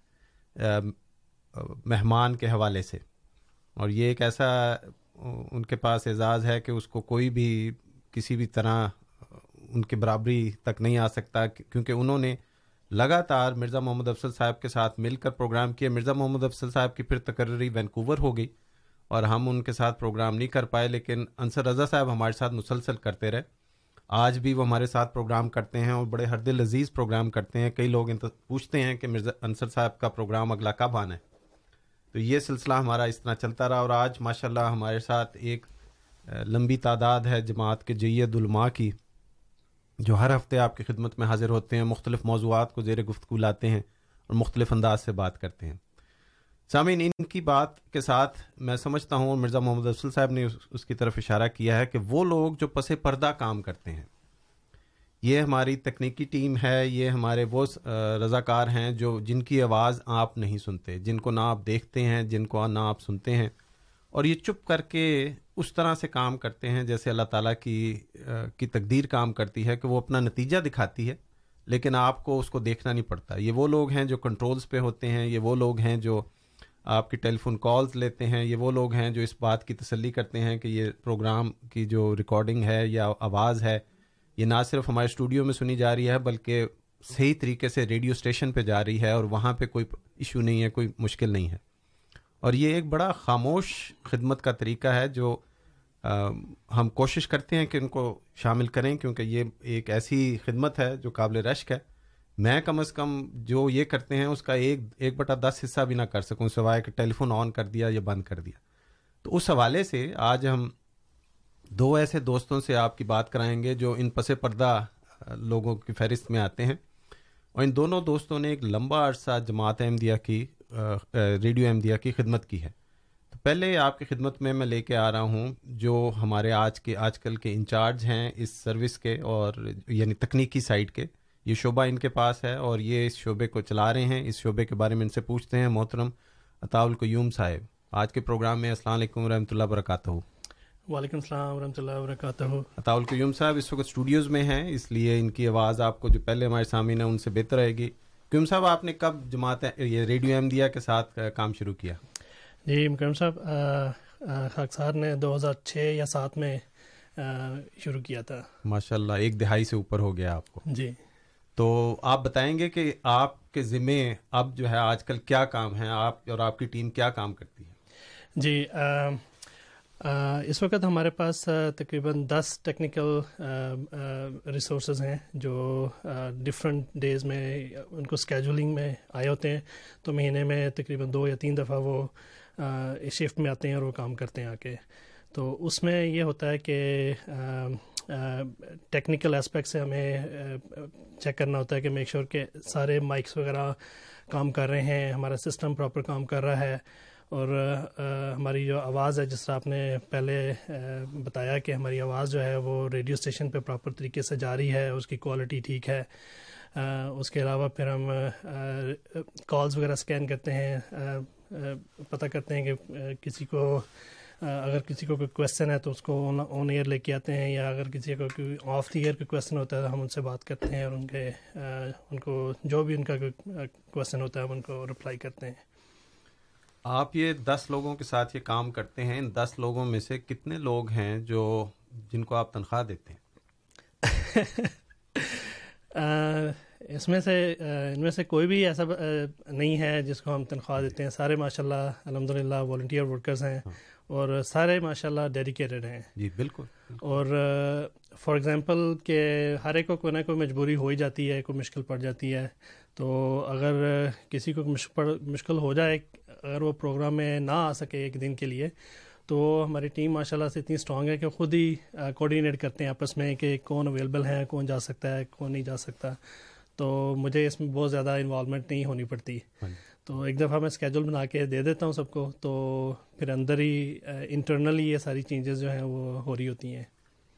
مہمان کے حوالے سے۔ اور یہ ایک ایسا ان کے پاس اعزاز ہے کہ اس کو کوئی بھی، کسی بھی طرح ان کی برابری تک نہیں آ سکتا، کیونکہ انہوں نے لگاتار مرزا محمد افضل صاحب کے ساتھ مل کر پروگرام کیا۔ مرزا محمد افضل صاحب کی پھر تقرری وینکوور ہو گئی اور ہم ان کے ساتھ پروگرام نہیں کر پائے، لیکن انصر رضا صاحب ہمارے ساتھ مسلسل کرتے رہے۔ آج بھی وہ ہمارے ساتھ پروگرام کرتے ہیں اور بڑے ہر دل عزیز پروگرام کرتے ہیں۔ کئی لوگ پوچھتے ہیں کہ مرزا انصر صاحب کا پروگرام اگلا کب آنا ہے۔ تو یہ سلسلہ ہمارا اس طرح چلتا رہا اور آج ماشاء اللہ ہمارے ساتھ ایک لمبی تعداد ہے جماعت کے جید علماء کی۔ جو ہر ہفتے آپ کی خدمت میں حاضر ہوتے ہیں، مختلف موضوعات کو زیر گفتگو لاتے ہیں اور مختلف انداز سے بات کرتے ہیں۔ سامعین، ان کی بات کے ساتھ میں سمجھتا ہوں مرزا محمد افسل صاحب نے اس کی طرف اشارہ کیا ہے کہ وہ لوگ جو پس پردہ کام کرتے ہیں، یہ ہماری تکنیکی ٹیم ہے، یہ ہمارے وہ رضاکار ہیں جو جن کی آواز آپ نہیں سنتے، جن کو نہ آپ دیکھتے ہیں، جن کو نہ آپ سنتے ہیں۔ اور یہ چپ کر کے اس طرح سے کام کرتے ہیں جیسے اللہ تعالیٰ کی کی تقدیر کام کرتی ہے کہ وہ اپنا نتیجہ دکھاتی ہے، لیکن آپ کو اس کو دیکھنا نہیں پڑتا۔ یہ وہ لوگ ہیں جو کنٹرولز پہ ہوتے ہیں، یہ وہ لوگ ہیں جو آپ کی ٹیلی فون کالز لیتے ہیں، یہ وہ لوگ ہیں جو اس بات کی تسلی کرتے ہیں کہ یہ پروگرام کی جو ریکارڈنگ ہے یا آواز ہے، یہ نہ صرف ہمارے اسٹوڈیو میں سنی جا رہی ہے، بلکہ صحیح طریقے سے ریڈیو اسٹیشن پہ جا رہی ہے اور وہاں پہ کوئی ایشو نہیں ہے، کوئی مشکل نہیں ہے۔ اور یہ ایک بڑا خاموش خدمت کا طریقہ ہے جو ہم کوشش کرتے ہیں کہ ان کو شامل کریں، کیونکہ یہ ایک ایسی خدمت ہے جو قابل رشک ہے۔ میں کم از کم جو یہ کرتے ہیں، اس کا ایک ایک بٹا دس حصہ بھی نہ کر سکوں، سوائے کہ ٹیلی فون آن کر دیا یا بند کر دیا۔ تو اس حوالے سے آج ہم دو ایسے دوستوں سے آپ کی بات کرائیں گے جو ان پس پردہ لوگوں کی فہرست میں آتے ہیں۔ اور ان دونوں دوستوں نے ایک لمبا عرصہ جماعت احمدیہ کی ریڈیو احمدیہ کی خدمت کی ہے۔ تو پہلے آپ کی خدمت میں میں لے کے آ رہا ہوں جو ہمارے آج کے آج کل کے انچارج ہیں اس سروس کے اور یعنی تکنیکی سائڈ کے۔ یہ شعبہ ان کے پاس ہے اور یہ اس شعبے کو چلا رہے ہیں۔ اس شعبے کے بارے میں ان سے پوچھتے ہیں محترم عطا القیوم صاحب۔ آج کے پروگرام میں السلام علیکم ورحمۃ اللہ وبرکاتہ۔ وعلیکم السلام ورحمۃ اللہ وبرکاتہ۔ عطا القیوم صاحب اس وقت اسٹوڈیوز میں ہیں اس لیے ان کی آواز آپ کو جو پہلے ہمارے سامعین ہیں ان سے بہتر رہے گی۔ قیوم صاحب آپ نے کب جماعت یہ ریڈیو ایم دیا کے ساتھ کام شروع کیا؟ جی مکرم صاحب خاک صاحب نے دو ہزار چھ یا سات میں شروع کیا تھا۔ ماشاء اللہ ایک دہائی سے اوپر ہو گیا آپ کو۔ جی۔ تو آپ بتائیں گے کہ آپ کے ذمے اب جو ہے آج کل کیا کام ہے؟ آپ اور آپ کی ٹیم کیا کام کرتی ہے؟ جی اس وقت ہمارے پاس تقریباً دس ٹیکنیکل ریسورسز ہیں جو ڈفرینٹ ڈیز میں، ان کو اسکیجولنگ میں آئے ہوتے ہیں۔ تو مہینے میں تقریباً دو یا تین دفعہ وہ شفٹ میں آتے ہیں اور وہ کام کرتے ہیں آ کے تو اس میں یہ ہوتا ہے کہ ٹیکنیکل اسپیکٹ سے ہمیں چیک کرنا ہوتا ہے کہ میک شیور کہ سارے مائکس وغیرہ کام کر رہے ہیں، ہمارا سسٹم پراپر کام کر رہا ہے۔ اور ہماری جو آواز ہے، جس طرح آپ نے پہلے بتایا کہ ہماری آواز جو ہے وہ ریڈیو اسٹیشن پہ پراپر طریقے سے جا رہی ہے، اس کی کوالٹی ٹھیک ہے اس کے علاوہ پھر ہم کالز وغیرہ اسکین کرتے ہیں پتہ کرتے ہیں کہ کسی کو اگر کسی کو کوئی کویشچن ہے تو اس کو آن ایئر لے کے آتے ہیں، یا اگر کسی کو کوئی آف دی ایئر کا کویشچن ہوتا ہے تو ہم ان سے بات کرتے ہیں اور ان کے ان کو جو بھی ان کا کوئی کویشچن ہوتا ہے ہم ان کو رپلائی کرتے ہیں۔ آپ یہ دس لوگوں کے ساتھ یہ کام کرتے ہیں ان دس لوگوں میں سے کتنے لوگ ہیں جو جن کو آپ تنخواہ دیتے ہیں؟ [laughs] اس میں سے ان میں سے کوئی بھی ایسا نہیں ہے جس کو ہم تنخواہ دیتے ہیں۔ سارے ماشاء اللہ الحمد للہ والنٹیئر ورکرز ہیں اور سارے ماشاء اللہ ڈیڈیکیٹڈ ہیں۔ جی بالکل۔ اور فار ایگزامپل کہ ہر ایک کو کوئی نہ کوئی مجبوری ہو ہی جاتی ہے کوئی مشکل پڑ جاتی ہے۔ تو اگر کسی کو مشکل ہو جائے اگر وہ پروگرام میں نہ آ سکے ایک دن کے لیے تو ہماری ٹیم ماشاء اللہ سے اتنی اسٹرانگ ہے کہ خود ہی کوآڈینیٹ کرتے ہیں آپس میں کہ کون اویلیبل ہے کون جا سکتا ہے کون نہیں جا سکتا۔ تو مجھے اس میں بہت زیادہ انوالومنٹ نہیں ہونی پڑتی۔ تو ایک دفعہ میں اسکیجول بنا کے دے دیتا ہوں سب کو تو پھر اندر ہی انٹرنلی یہ ساری چینجز جو ہیں وہ ہو رہی ہوتی ہیں۔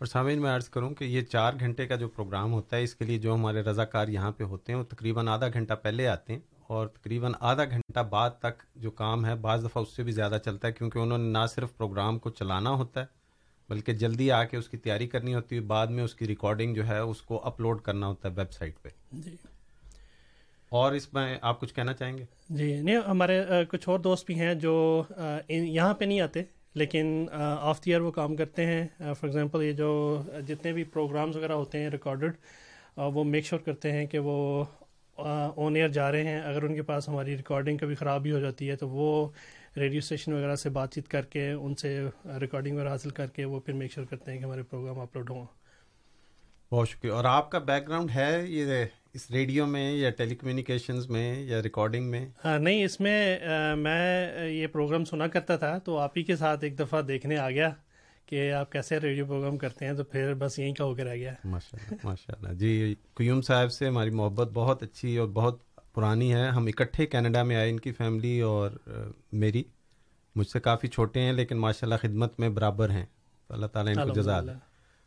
اور سامعین میں عرض کروں کہ یہ چار گھنٹے کا جو پروگرام ہوتا ہے اس کے لیے جو ہمارے رضاکار یہاں پہ ہوتے ہیں وہ تقریباً آدھا گھنٹہ پہلے آتے ہیں اور تقریباً آدھا گھنٹہ بعد تک جو کام ہے بعض دفعہ اس سے بھی زیادہ چلتا ہے کیونکہ انہوں نے نہ صرف پروگرام کو چلانا ہوتا ہے بلکہ جلدی آ کے اس کی تیاری کرنی ہوتی ہے بعد میں اس کی ریکارڈنگ جو ہے اس کو اپلوڈ کرنا ہوتا ہے ویب سائٹ پہ۔ جی۔ اور اس میں آپ کچھ کہنا چاہیں گے؟ جی نہیں ہمارے کچھ اور دوست بھی ہیں جو یہاں پہ نہیں آتے لیکن آف دی ایئر وہ کام کرتے ہیں. فار ایگزامپل یہ جو جتنے بھی پروگرامز وغیرہ ہوتے ہیں ریکارڈڈ وہ میک شیور کرتے ہیں کہ وہ آن ایئر جا رہے ہیں. اگر ان کے پاس ہماری ریکارڈنگ کبھی خراب بھی ہو جاتی ہے، تو وہ ریڈیو اسٹیشن وغیرہ سے بات چیت کر کے، ان سے ریکارڈنگ وغیرہ حاصل کر کے وہ پھر میک شیور کرتے ہیں کہ ہمارے پروگرام اپلوڈ ہوں۔ بہت شکریہ. اور آپ کا بیک گراؤنڈ ہے یہ اس ریڈیو میں یا ٹیلی کمیونیکیشنز میں یا ریکارڈنگ میں؟ نہیں اس میں میں یہ پروگرام سنا کرتا تھا تو آپ ہی کے ساتھ ایک دفعہ دیکھنے آ گیا کہ آپ کیسے ریڈیو پروگرام کرتے ہیں تو پھر بس یہیں کا ہو کے رہ گیا۔ ماشاء اللہ ماشاء اللہ جی قیوم صاحب سے ہماری محبت بہت اچھی اور بہت پرانی ہے۔ ہم اکٹھے کینیڈا میں آئے ان کی فیملی اور میری۔ مجھ سے کافی چھوٹے ہیں لیکن ماشاء اللہ خدمت میں برابر ہیں۔ اللہ تعالیٰ ان کو جزا دے۔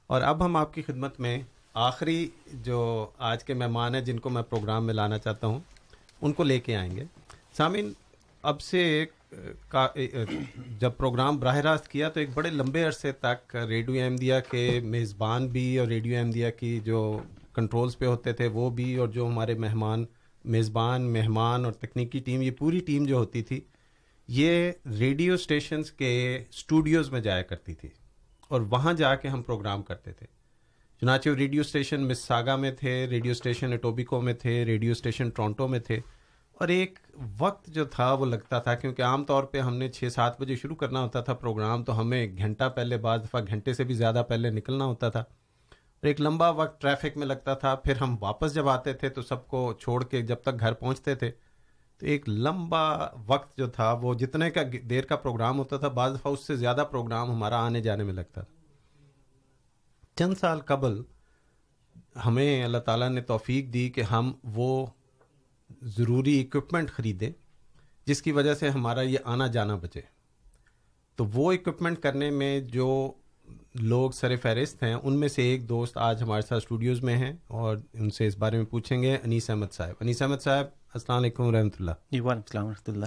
اور اب ہم آپ کی خدمت میں آخری جو آج کے مہمان ہیں جن کو میں پروگرام میں لانا چاہتا ہوں، ان کو لے کے آئیں گے۔ سامعین، اب سے ایک جب پروگرام براہ راست کیا تو ایک بڑے لمبے عرصے تک ریڈیو احمدیہ کے میزبان بھی اور ریڈیو احمدیہ کی جو کنٹرولز پہ ہوتے تھے، وہ بھی اور جو ہمارے مہمان، میزبان، مہمان اور تکنیکی ٹیم، یہ پوری ٹیم جو ہوتی تھی، یہ ریڈیو اسٹیشنز کے اسٹوڈیوز میں جایا کرتی تھی اور وہاں جا کے ہم پروگرام کرتے تھے۔ چنانچہ ریڈیو اسٹیشن مس ساگا میں تھے، ریڈیو اسٹیشن اٹوبیکو میں تھے، ریڈیو اسٹیشن ٹورانٹو میں تھے۔ اور ایک وقت جو تھا وہ لگتا تھا، کیونکہ عام طور پہ ہم نے چھ سات بجے شروع کرنا ہوتا تھا پروگرام، تو ہمیں گھنٹہ پہلے بعض دفعہ گھنٹے سے بھی زیادہ پہلے نکلنا ہوتا تھا۔ اور ایک لمبا وقت ٹریفک میں لگتا تھا، پھر ہم واپس جب آتے تھے تو سب کو چھوڑ کے جب تک گھر پہنچتے تھے۔ تو ایک لمبا وقت جو تھا، وہ جتنے کا دیر کا پروگرام ہوتا تھا، بعض دفعہ اس سے زیادہ پروگرام ہمارا آنے جانے میں لگتا تھا۔ چند سال قبل ہمیں اللہ تعالیٰ نے توفیق دی کہ ہم وہ ضروری اکوپمنٹ خریدیں جس کی وجہ سے ہمارا یہ آنا جانا بچے۔ تو وہ اکوپمنٹ کرنے میں جو لوگ سر فہرست ہیں ان میں سے ایک دوست آج ہمارے ساتھ اسٹوڈیوز میں ہیں اور ان سے اس بارے میں پوچھیں گے انیس احمد صاحب۔ انیس احمد صاحب السلام علیکم و رحمۃ اللہ۔ جی وعلیکم السلام و رحمۃ اللہ۔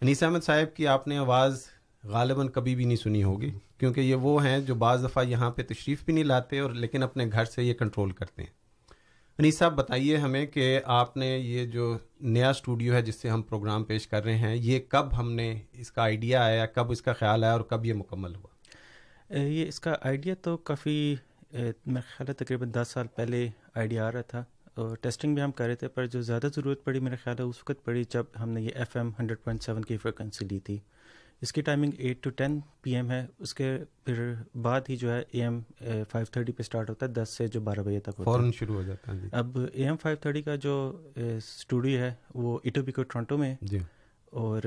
انیس احمد صاحب کی آپ نے آواز غالباً کبھی بھی نہیں سنی ہوگی۔ کیونکہ یہ وہ ہیں جو بعض دفعہ یہاں پہ تشریف بھی نہیں لاتے اور لیکن اپنے گھر سے یہ کنٹرول کرتے ہیں۔ انیس صاحب، بتائیے ہمیں کہ آپ نے یہ جو نیا اسٹوڈیو ہے جس سے ہم پروگرام پیش کر رہے ہیں، یہ کب ہم نے اس کا آئیڈیا آیا، کب اس کا خیال آیا اور کب یہ مکمل ہوا؟ یہ اس کا آئیڈیا تو کافی میرے خیال ہے تقریباً دس سال پہلے آئیڈیا آ رہا تھا اور ٹیسٹنگ بھی ہم کر رہے تھے، پر جو زیادہ ضرورت پڑی میرے خیال ہے، اس وقت پڑی جب ہم نے یہ F M hundred point seven کی فریکوینسی لی تھی۔ اس کی timing at two ten P M ہے. اس کے پھر بعد ہی جو ہے اے ایم فائیو تھرٹی پہ اسٹارٹ ہوتا ہے. دس سے جو بارہ بجے تک ہے. شروع ہو جاتا ہے. جی. اب اے ایم فائیو تھرٹی کا جو اسٹوڈیو ہے وہ ایٹوبیکو ٹورانٹو میں جی. اور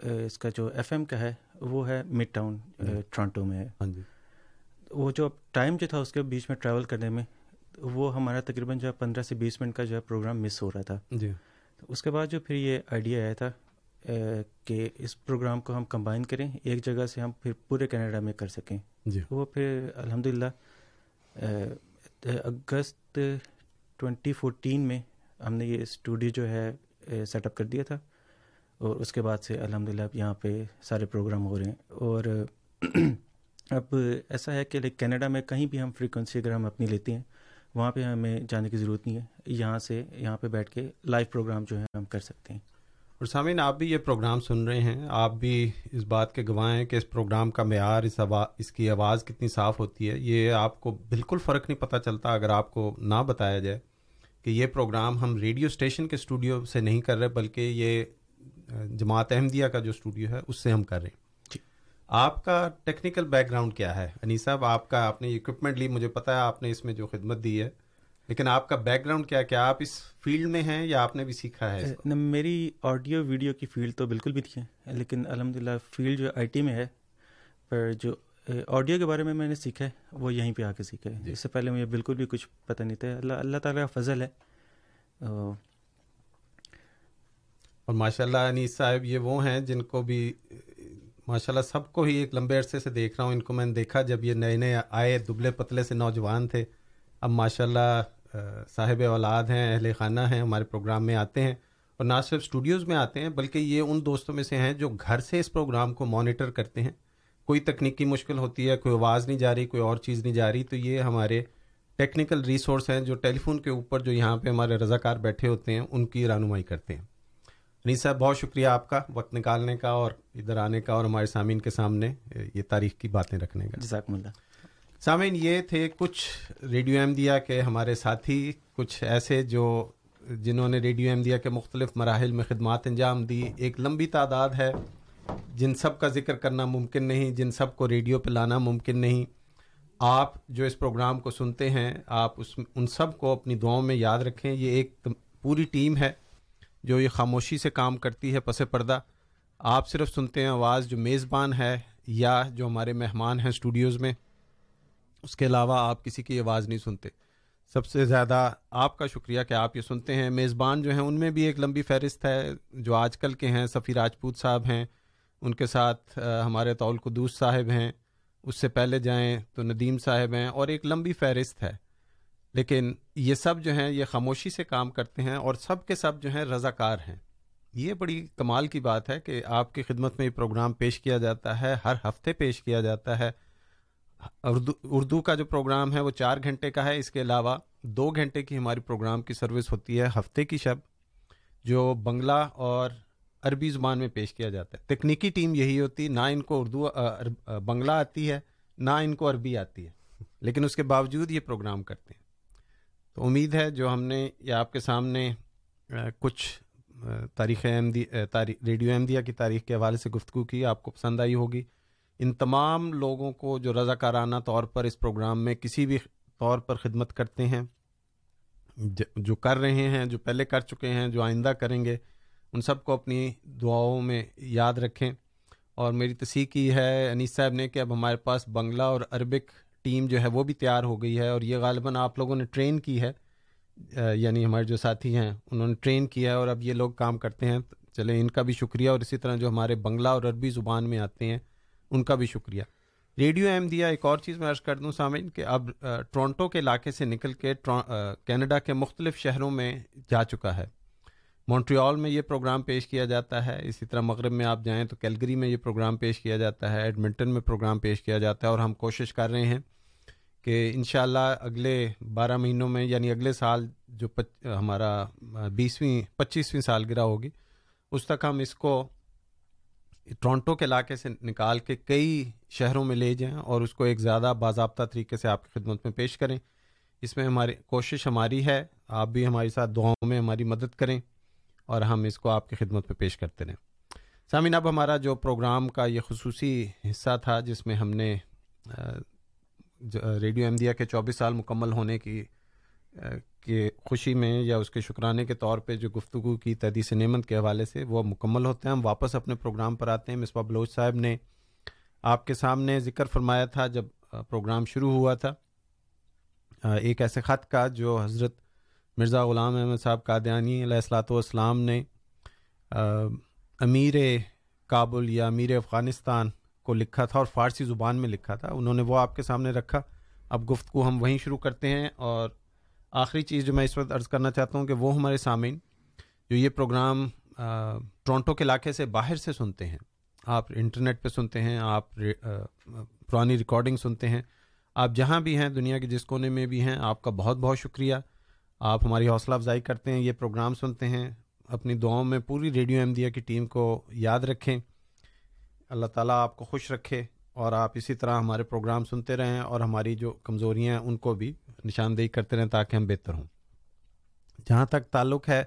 اس کا جو ایف ایم کا ہے وہ ہے مڈ ٹاؤن ٹورانٹو میں ہے. ہاں جی. وہ جو ٹائم جو تھا اس کے بیچ میں ٹریول کرنے میں وہ ہمارا تقریباً جو ہے پندرہ سے بیس منٹ کا جو ہے پروگرام مس ہو رہا تھا. جی. اس کے بعد جو پھر یہ آئیڈیا آیا تھا کہ اس پروگرام کو ہم کمبائن کریں ایک جگہ سے ہم پھر پورے کینیڈا میں کر سکیں۔ جی۔ وہ پھر الحمد للہ اگست ٹوینٹی فورٹین میں ہم نے یہ اسٹوڈیو جو ہے سیٹ اپ کر دیا تھا۔ اور اس کے بعد سے الحمد للہ یہاں پہ سارے پروگرام ہو رہے ہیں۔ اور اب ایسا ہے کہ لائک کینیڈا میں کہیں بھی ہم فریکوینسی اگر ہم اپنی لیتے ہیں وہاں پہ ہمیں جانے کی ضرورت نہیں ہے۔ یہاں سے یہاں پہ بیٹھ کے لائیو پروگرام جو ہے ہم کر سکتے ہیں۔ اور سامعین آپ بھی یہ پروگرام سن رہے ہیں۔ آپ بھی اس بات کے گواہ ہیں کہ اس پروگرام کا معیار اس آواز اس کی آواز کتنی صاف ہوتی ہے۔ یہ آپ کو بالکل فرق نہیں پتہ چلتا اگر آپ کو نہ بتایا جائے کہ یہ پروگرام ہم ریڈیو اسٹیشن کے اسٹوڈیو سے نہیں کر رہے بلکہ یہ جماعت احمدیہ کا جو اسٹوڈیو ہے اس سے ہم کر رہے ہیں۔ جی۔ آپ کا ٹیکنیکل بیک گراؤنڈ کیا ہے؟ انیس صاحب آپ کا آپ نے اکوپمنٹ لی مجھے پتا ہے آپ نے اس میں جو خدمت دی ہے۔ لیکن آپ کا بیک گراؤنڈ کیا کیا آپ اس فیلڈ میں ہیں یا آپ نے بھی سیکھا ہے میری آڈیو ویڈیو کی فیلڈ تو بالکل بھی نہیں ہے لیکن الحمد للہ فیلڈ جو آئی ٹی میں ہے پر جو آڈیو کے بارے میں میں نے سیکھا ہے وہ یہیں پہ آ کے سیکھا ہے۔ اس سے پہلے مجھے بالکل بھی کچھ پتہ نہیں تھا۔ اللہ اللہ تعالیٰ کا فضل ہے۔ اور ماشاء اللہ انیس صاحب یہ وہ ہیں جن کو بھی ماشاء اللہ سب کو ہی ایک لمبے عرصے سے دیکھ رہا ہوں۔ ان کو میں نے دیکھا جب یہ نئے نئے آئے دبلے پتلے سے نوجوان تھے۔ اب ماشاء اللہ صاحب اولاد ہیں، اہل خانہ ہیں، ہمارے پروگرام میں آتے ہیں اور نہ صرف اسٹوڈیوز میں آتے ہیں، بلکہ یہ ان دوستوں میں سے ہیں جو گھر سے اس پروگرام کو مانیٹر کرتے ہیں۔ کوئی تکنیکی مشکل ہوتی ہے، کوئی آواز نہیں جا رہی، کوئی اور چیز نہیں جا رہی، تو یہ ہمارے ٹیکنیکل ریسورس ہیں جو ٹیلی فون کے اوپر جو یہاں پہ ہمارے رضاکار بیٹھے ہوتے ہیں، ان کی رہنمائی کرتے ہیں۔ انیس صاحب، بہت شکریہ آپ کا وقت نکالنے کا اور ادھر آنے کا اور ہمارے سامعین کے سامنے یہ تاریخ کی باتیں رکھنے کا۔ جزاکم اللہ۔ سامعین، یہ تھے کچھ ریڈیو احمدیہ کے ہمارے ساتھی، کچھ ایسے جو جنہوں نے ریڈیو احمدیہ کے مختلف مراحل میں خدمات انجام دی۔ ایک لمبی تعداد ہے، جن سب کا ذکر کرنا ممکن نہیں، جن سب کو ریڈیو پہ لانا ممکن نہیں۔ آپ جو اس پروگرام کو سنتے ہیں، آپ اس، ان سب کو اپنی دعاؤں میں یاد رکھیں۔ یہ ایک پوری ٹیم ہے جو یہ خاموشی سے کام کرتی ہے، پس پردہ۔ آپ صرف سنتے ہیں آواز جو میزبان ہے یا جو ہمارے مہمان ہیں اسٹوڈیوز میں اس کے علاوہ آپ کسی کی آواز نہیں سنتے۔ سب سے زیادہ آپ کا شکریہ کہ آپ یہ سنتے ہیں۔ میزبان جو ہیں، ان میں بھی ایک لمبی فہرست ہے جو آج کل کے ہیں۔ سفیر راجپوت صاحب ہیں۔ ان کے ساتھ ہمارے طول قدوس صاحب ہیں۔ اس سے پہلے جائیں تو ندیم صاحب ہیں اور ایک لمبی فہرست ہے۔ لیکن یہ سب جو ہیں، یہ خاموشی سے کام کرتے ہیں اور سب کے سب جو ہیں رضاکار ہیں۔ یہ بڑی کمال کی بات ہے کہ آپ کی خدمت میں یہ پروگرام پیش کیا جاتا ہے، ہر ہفتے پیش کیا جاتا ہے۔ اردو اردو کا جو پروگرام ہے وہ چار گھنٹے کا ہے، اس کے علاوہ دو گھنٹے کی ہماری پروگرام کی سروس ہوتی ہے ہفتے کی شب، جو بنگلہ اور عربی زبان میں پیش کیا جاتا ہے۔ تکنیکی ٹیم یہی ہوتی، نہ ان کو اردو بنگلہ آتی ہے، نہ ان کو عربی آتی ہے، لیکن اس کے باوجود یہ پروگرام کرتے ہیں۔ تو امید ہے جو ہم نے یہ آپ کے سامنے کچھ تاریخ احمدی تاریخ، ریڈیو احمدیہ کی تاریخ کے حوالے سے گفتگو کی، آپ کو پسند آئی ہوگی۔ ان تمام لوگوں کو جو رضا کارانہ طور پر اس پروگرام میں کسی بھی طور پر خدمت کرتے ہیں جو کر رہے ہیں، جو پہلے کر چکے ہیں، جو آئندہ کریں گے، ان سب کو اپنی دعاؤں میں یاد رکھیں۔ اور میری تصحیح کی ہے انیس صاحب نے کہ اب ہمارے پاس بنگلہ اور عربک ٹیم جو ہے وہ بھی تیار ہو گئی ہے اور یہ غالباً آپ لوگوں نے ٹرین کی ہے۔ یعنی ہمارے جو ساتھی ہیں، انہوں نے ٹرین کیا ہے اور اب یہ لوگ کام کرتے ہیں۔ چلیں ان کا بھی شکریہ اور اسی طرح جو ہمارے بنگلہ اور عربی زبان میں آتے ہیں ان کا بھی شکریہ۔ ریڈیو ایم دیا، ایک اور چیز میں عرض کر دوں سامعین کہ اب ٹورنٹو کے علاقے سے نکل کے کینیڈا کے مختلف شہروں میں جا چکا ہے۔ مونٹریال میں یہ پروگرام پیش کیا جاتا ہے۔ اسی طرح مغرب میں آپ جائیں تو کیلگری میں یہ پروگرام پیش کیا جاتا ہے۔ ایڈمنٹن میں پروگرام پیش کیا جاتا ہے اور ہم کوشش کر رہے ہیں کہ انشاءاللہ اگلے بارہ مہینوں میں یعنی اگلے سال جو ہمارا بیسویں، پچیسویں سالگرہ ہوگی، اس تک ہم اس کو ٹورنٹو کے علاقے سے نکال کے کئی شہروں میں لے جائیں اور اس کو ایک زیادہ باضابطہ طریقے سے آپ کی خدمت میں پیش کریں۔ اس میں ہماری کوشش ہماری ہے، آپ بھی ہمارے ساتھ دعاؤں میں ہماری مدد کریں اور ہم اس کو آپ کی خدمت پہ پیش کرتے رہیں۔ سامعین، اب ہمارا جو پروگرام کا یہ خصوصی حصہ تھا، جس میں ہم نے ریڈیو احمدیہ کے چوبیس سال مکمل ہونے کی کے خوشی میں یا اس کے شکرانے کے طور پہ جو گفتگو کی تحدیث نعمت کے حوالے سے وہ مکمل ہوتے ہیں۔ ہم واپس اپنے پروگرام پر آتے ہیں۔ مصباح بلوچ صاحب نے آپ کے سامنے ذکر فرمایا تھا جب پروگرام شروع ہوا تھا۔ ایک ایسے خط کا جو حضرت مرزا غلام احمد صاحب قادیانی علیہ السلاۃ والسلام نے امیر کابل یا امیر افغانستان کو لکھا تھا اور فارسی زبان میں لکھا تھا۔ انہوں نے وہ آپ کے سامنے رکھا۔ اب گفتگو ہم وہیں شروع کرتے ہیں اور آخری چیز جو میں اس وقت عرض کرنا چاہتا ہوں کہ وہ ہمارے سامعین جو یہ پروگرام ٹورنٹو کے علاقے سے باہر سے سنتے ہیں۔ آپ انٹرنیٹ پہ سنتے ہیں، آپ پرانی ریکارڈنگ سنتے ہیں۔ آپ جہاں بھی ہیں، دنیا کے جس کونے میں بھی ہیں، آپ کا بہت بہت شکریہ۔ آپ ہماری حوصلہ افزائی کرتے ہیں، یہ پروگرام سنتے ہیں۔ اپنی دعاؤں میں پوری ریڈیو احمدیہ کی ٹیم کو یاد رکھیں۔ اللہ تعالیٰ آپ کو خوش رکھے۔ اور آپ اسی طرح ہمارے پروگرام سنتے رہیں اور ہماری جو کمزوریاں ہیں، ان کو بھی نشاندہی کرتے رہیں تاکہ ہم بہتر ہوں۔ جہاں تک تعلق ہے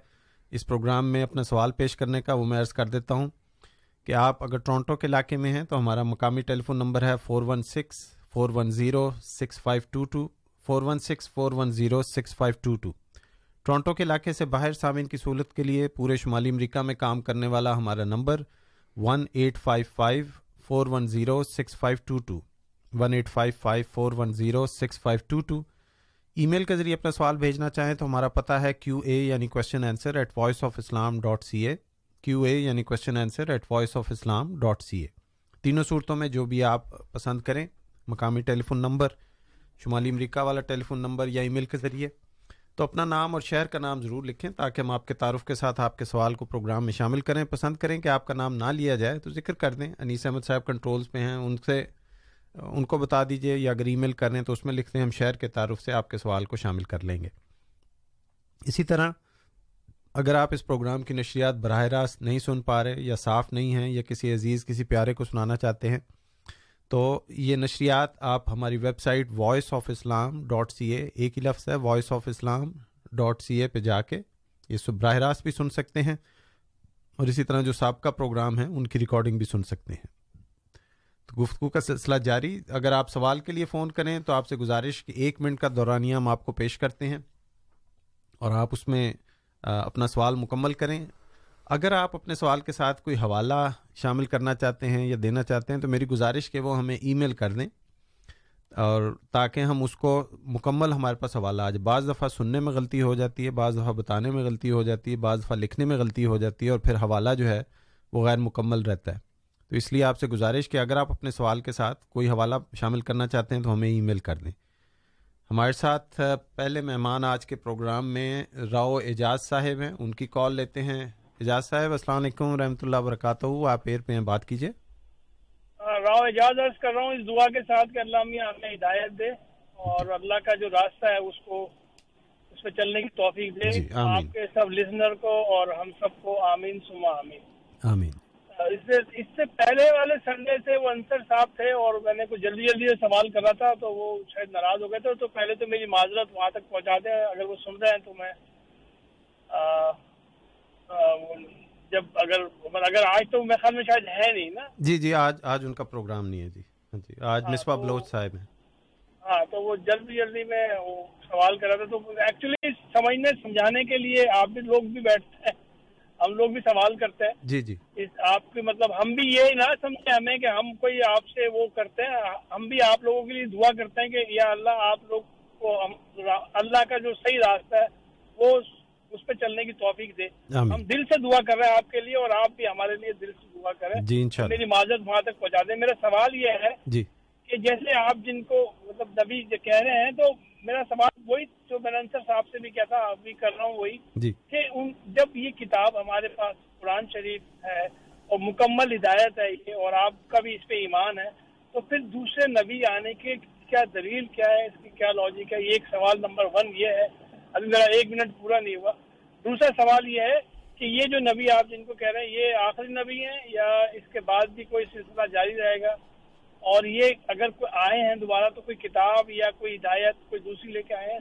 اس پروگرام میں اپنا سوال پیش کرنے کا، وہ میں عرض کر دیتا ہوں کہ آپ اگر ٹورنٹو کے علاقے میں ہیں تو ہمارا مقامی ٹیلی فون نمبر ہے four one six, four one zero, six five two two, four one six, four one zero, six five two two. Toronto کے علاقے سے باہر سامعین کی سہولت کے لیے پورے شمالی امریکہ میں کام کرنے والا ہمارا number one eight five five four one zero six five two two, one eight five five four one zero six five two two. Email کے ذریعے اپنا سوال بھیجنا چاہیں تو ہمارا پتہ ہے کیو اے یعنی question answer at voice of Islam dot C A Q A یعنی question answer at voice of Islam dot C A تینوں صورتوں میں جو بھی آپ پسند کریں، مقامی ٹیلی فون نمبر، شمالی امریکہ والا ٹیلی فون نمبر یا ای میل کے ذریعے۔ تو اپنا نام اور شہر کا نام ضرور لکھیں تاکہ ہم آپ کے تعارف کے ساتھ آپ کے سوال کو پروگرام میں شامل کریں۔ پسند کریں کہ آپ کا نام نہ لیا جائے تو ذکر کر دیں۔ انیس احمد صاحب کنٹرولز پہ ہیں، ان سے، ان کو بتا دیجیے یا اگر ای میل کریں تو اس میں لکھتے ہیں ہم شہر کے تعارف سے آپ کے سوال کو شامل کر لیں گے۔ اسی طرح، اگر آپ اس پروگرام کی نشریات براہ راست نہیں سن پا رہے یا صاف نہیں ہیں یا کسی عزیز، کسی پیارے کو سنانا چاہتے ہیں تو یہ نشریات آپ ہماری website voice of Islam dot C A ایک ہی لفظ ہے voice of Islam dot C A پہ جا کے یہ سب براہ راست بھی سن سکتے ہیں اور اسی طرح جو سابقہ پروگرام ہیں، ان کی ریکارڈنگ بھی سن سکتے ہیں۔ تو گفتگو کا سلسلہ جاری۔ اگر آپ سوال کے لیے فون کریں تو آپ سے گزارش کہ ایک منٹ کا دورانیہ ہم آپ کو پیش کرتے ہیں اور آپ اس میں اپنا سوال مکمل کریں۔ اگر آپ اپنے سوال کے ساتھ کوئی حوالہ شامل کرنا چاہتے ہیں یا دینا چاہتے ہیں تو میری گزارش کہ وہ ہمیں ای میل کر دیں اور تاکہ ہم اس کو مکمل ہمارے پاس حوالہ آ جائے بعض دفعہ سننے میں غلطی ہو جاتی ہے، بعض دفعہ بتانے میں غلطی ہو جاتی ہے، بعض دفعہ لکھنے میں غلطی ہو جاتی ہے اور پھر حوالہ جو ہے وہ غیر مکمل رہتا ہے۔ تو اس لیے آپ سے گزارش کہ اگر آپ اپنے سوال کے ساتھ کوئی حوالہ شامل کرنا چاہتے ہیں تو ہمیں ای میل کر دیں۔ ہمارے ساتھ پہلے مہمان آج کے پروگرام میں راؤ اعجاز صاحب ہیں، ان کی کال لیتے ہیں۔ اعجاز صاحب السلام علیکم رحمۃ اللہ وبرکاتہ۔ آپ ایر پہ ہیں بات کیجیے۔ راؤ اعجاز عرض کر رہا ہوں۔ اس دعا کے ساتھ کہ اللہ میاں ہمیں ہدایت دے اور اللہ کا جو راستہ ہے اس کو اس پہ چلنے کی توفیق دے۔ جی، آپ کے سب لسنر کو اور ہم سب کو آمین سما آمین۔ آمین۔ اس سے اس سے پہلے والے سنڈے سے وہ انصر صاحب تھے اور میں نے کچھ جلدی جلدی سوال کرا تھا تو وہ شاید ناراض ہو گئے تھے۔ تو پہلے تو میری معذرت وہاں تک پہنچا دیں اگر وہ سن رہے ہیں تو میں جب اگر اگر آج تو میں خیال میں شاید ہے نہیں نا؟ جی جی آج آج ان کا پروگرام نہیں ہے جی۔ ہاں جی آج مصباح بلوچ صاحب ہیں۔ ہاں تو وہ جلدی جلدی میں سوال کر رہا تھا تو ایکچولی سمجھنے سمجھانے کے لیے آپ بھی لوگ بھی بیٹھتے ہیں۔ ہم لوگ بھی سوال کرتے ہیں۔ جی جی۔ آپ کی مطلب ہم بھی یہ نہ سمجھے ہمیں کہ ہم کوئی آپ سے وہ کرتے ہیں۔ ہم بھی آپ لوگوں کے لیے دعا کرتے ہیں کہ یا اللہ آپ لوگ کو اللہ کا جو صحیح راستہ ہے وہ اس پہ چلنے کی توفیق دے۔ ہم دل سے دعا کر رہے ہیں آپ کے لیے اور آپ بھی ہمارے لیے دل سے دعا کریں جی انشاءاللہ۔ میری معذرت وہاں تک پہنچا دیں۔ میرا سوال یہ ہے جی۔ کہ جیسے آپ جن کو مطلب نبی کہہ رہے ہیں تو میرا سوال وہی جو میں انصر صاحب سے بھی کیا تھا اب بھی کر رہا ہوں وہی جی۔ کہ ان جب یہ کتاب ہمارے پاس قرآن شریف ہے اور مکمل ہدایت ہے یہ اور آپ کا بھی اس پہ ایمان ہے تو پھر دوسرے نبی آنے کے کیا دلیل کیا ہے اس کی کیا لاجک ہے؟ یہ ایک سوال نمبر ون یہ ہے ابھی میرا ایک منٹ پورا نہیں ہوا۔ دوسرا سوال یہ ہے کہ یہ جو نبی آپ جن کو کہہ رہے ہیں یہ آخری نبی ہیں یا اس کے بعد بھی کوئی سلسلہ جاری رہے گا؟ اور یہ اگر کوئی آئے ہیں دوبارہ تو کوئی کتاب یا کوئی ہدایت کوئی دوسری لے کے آئے ہیں؟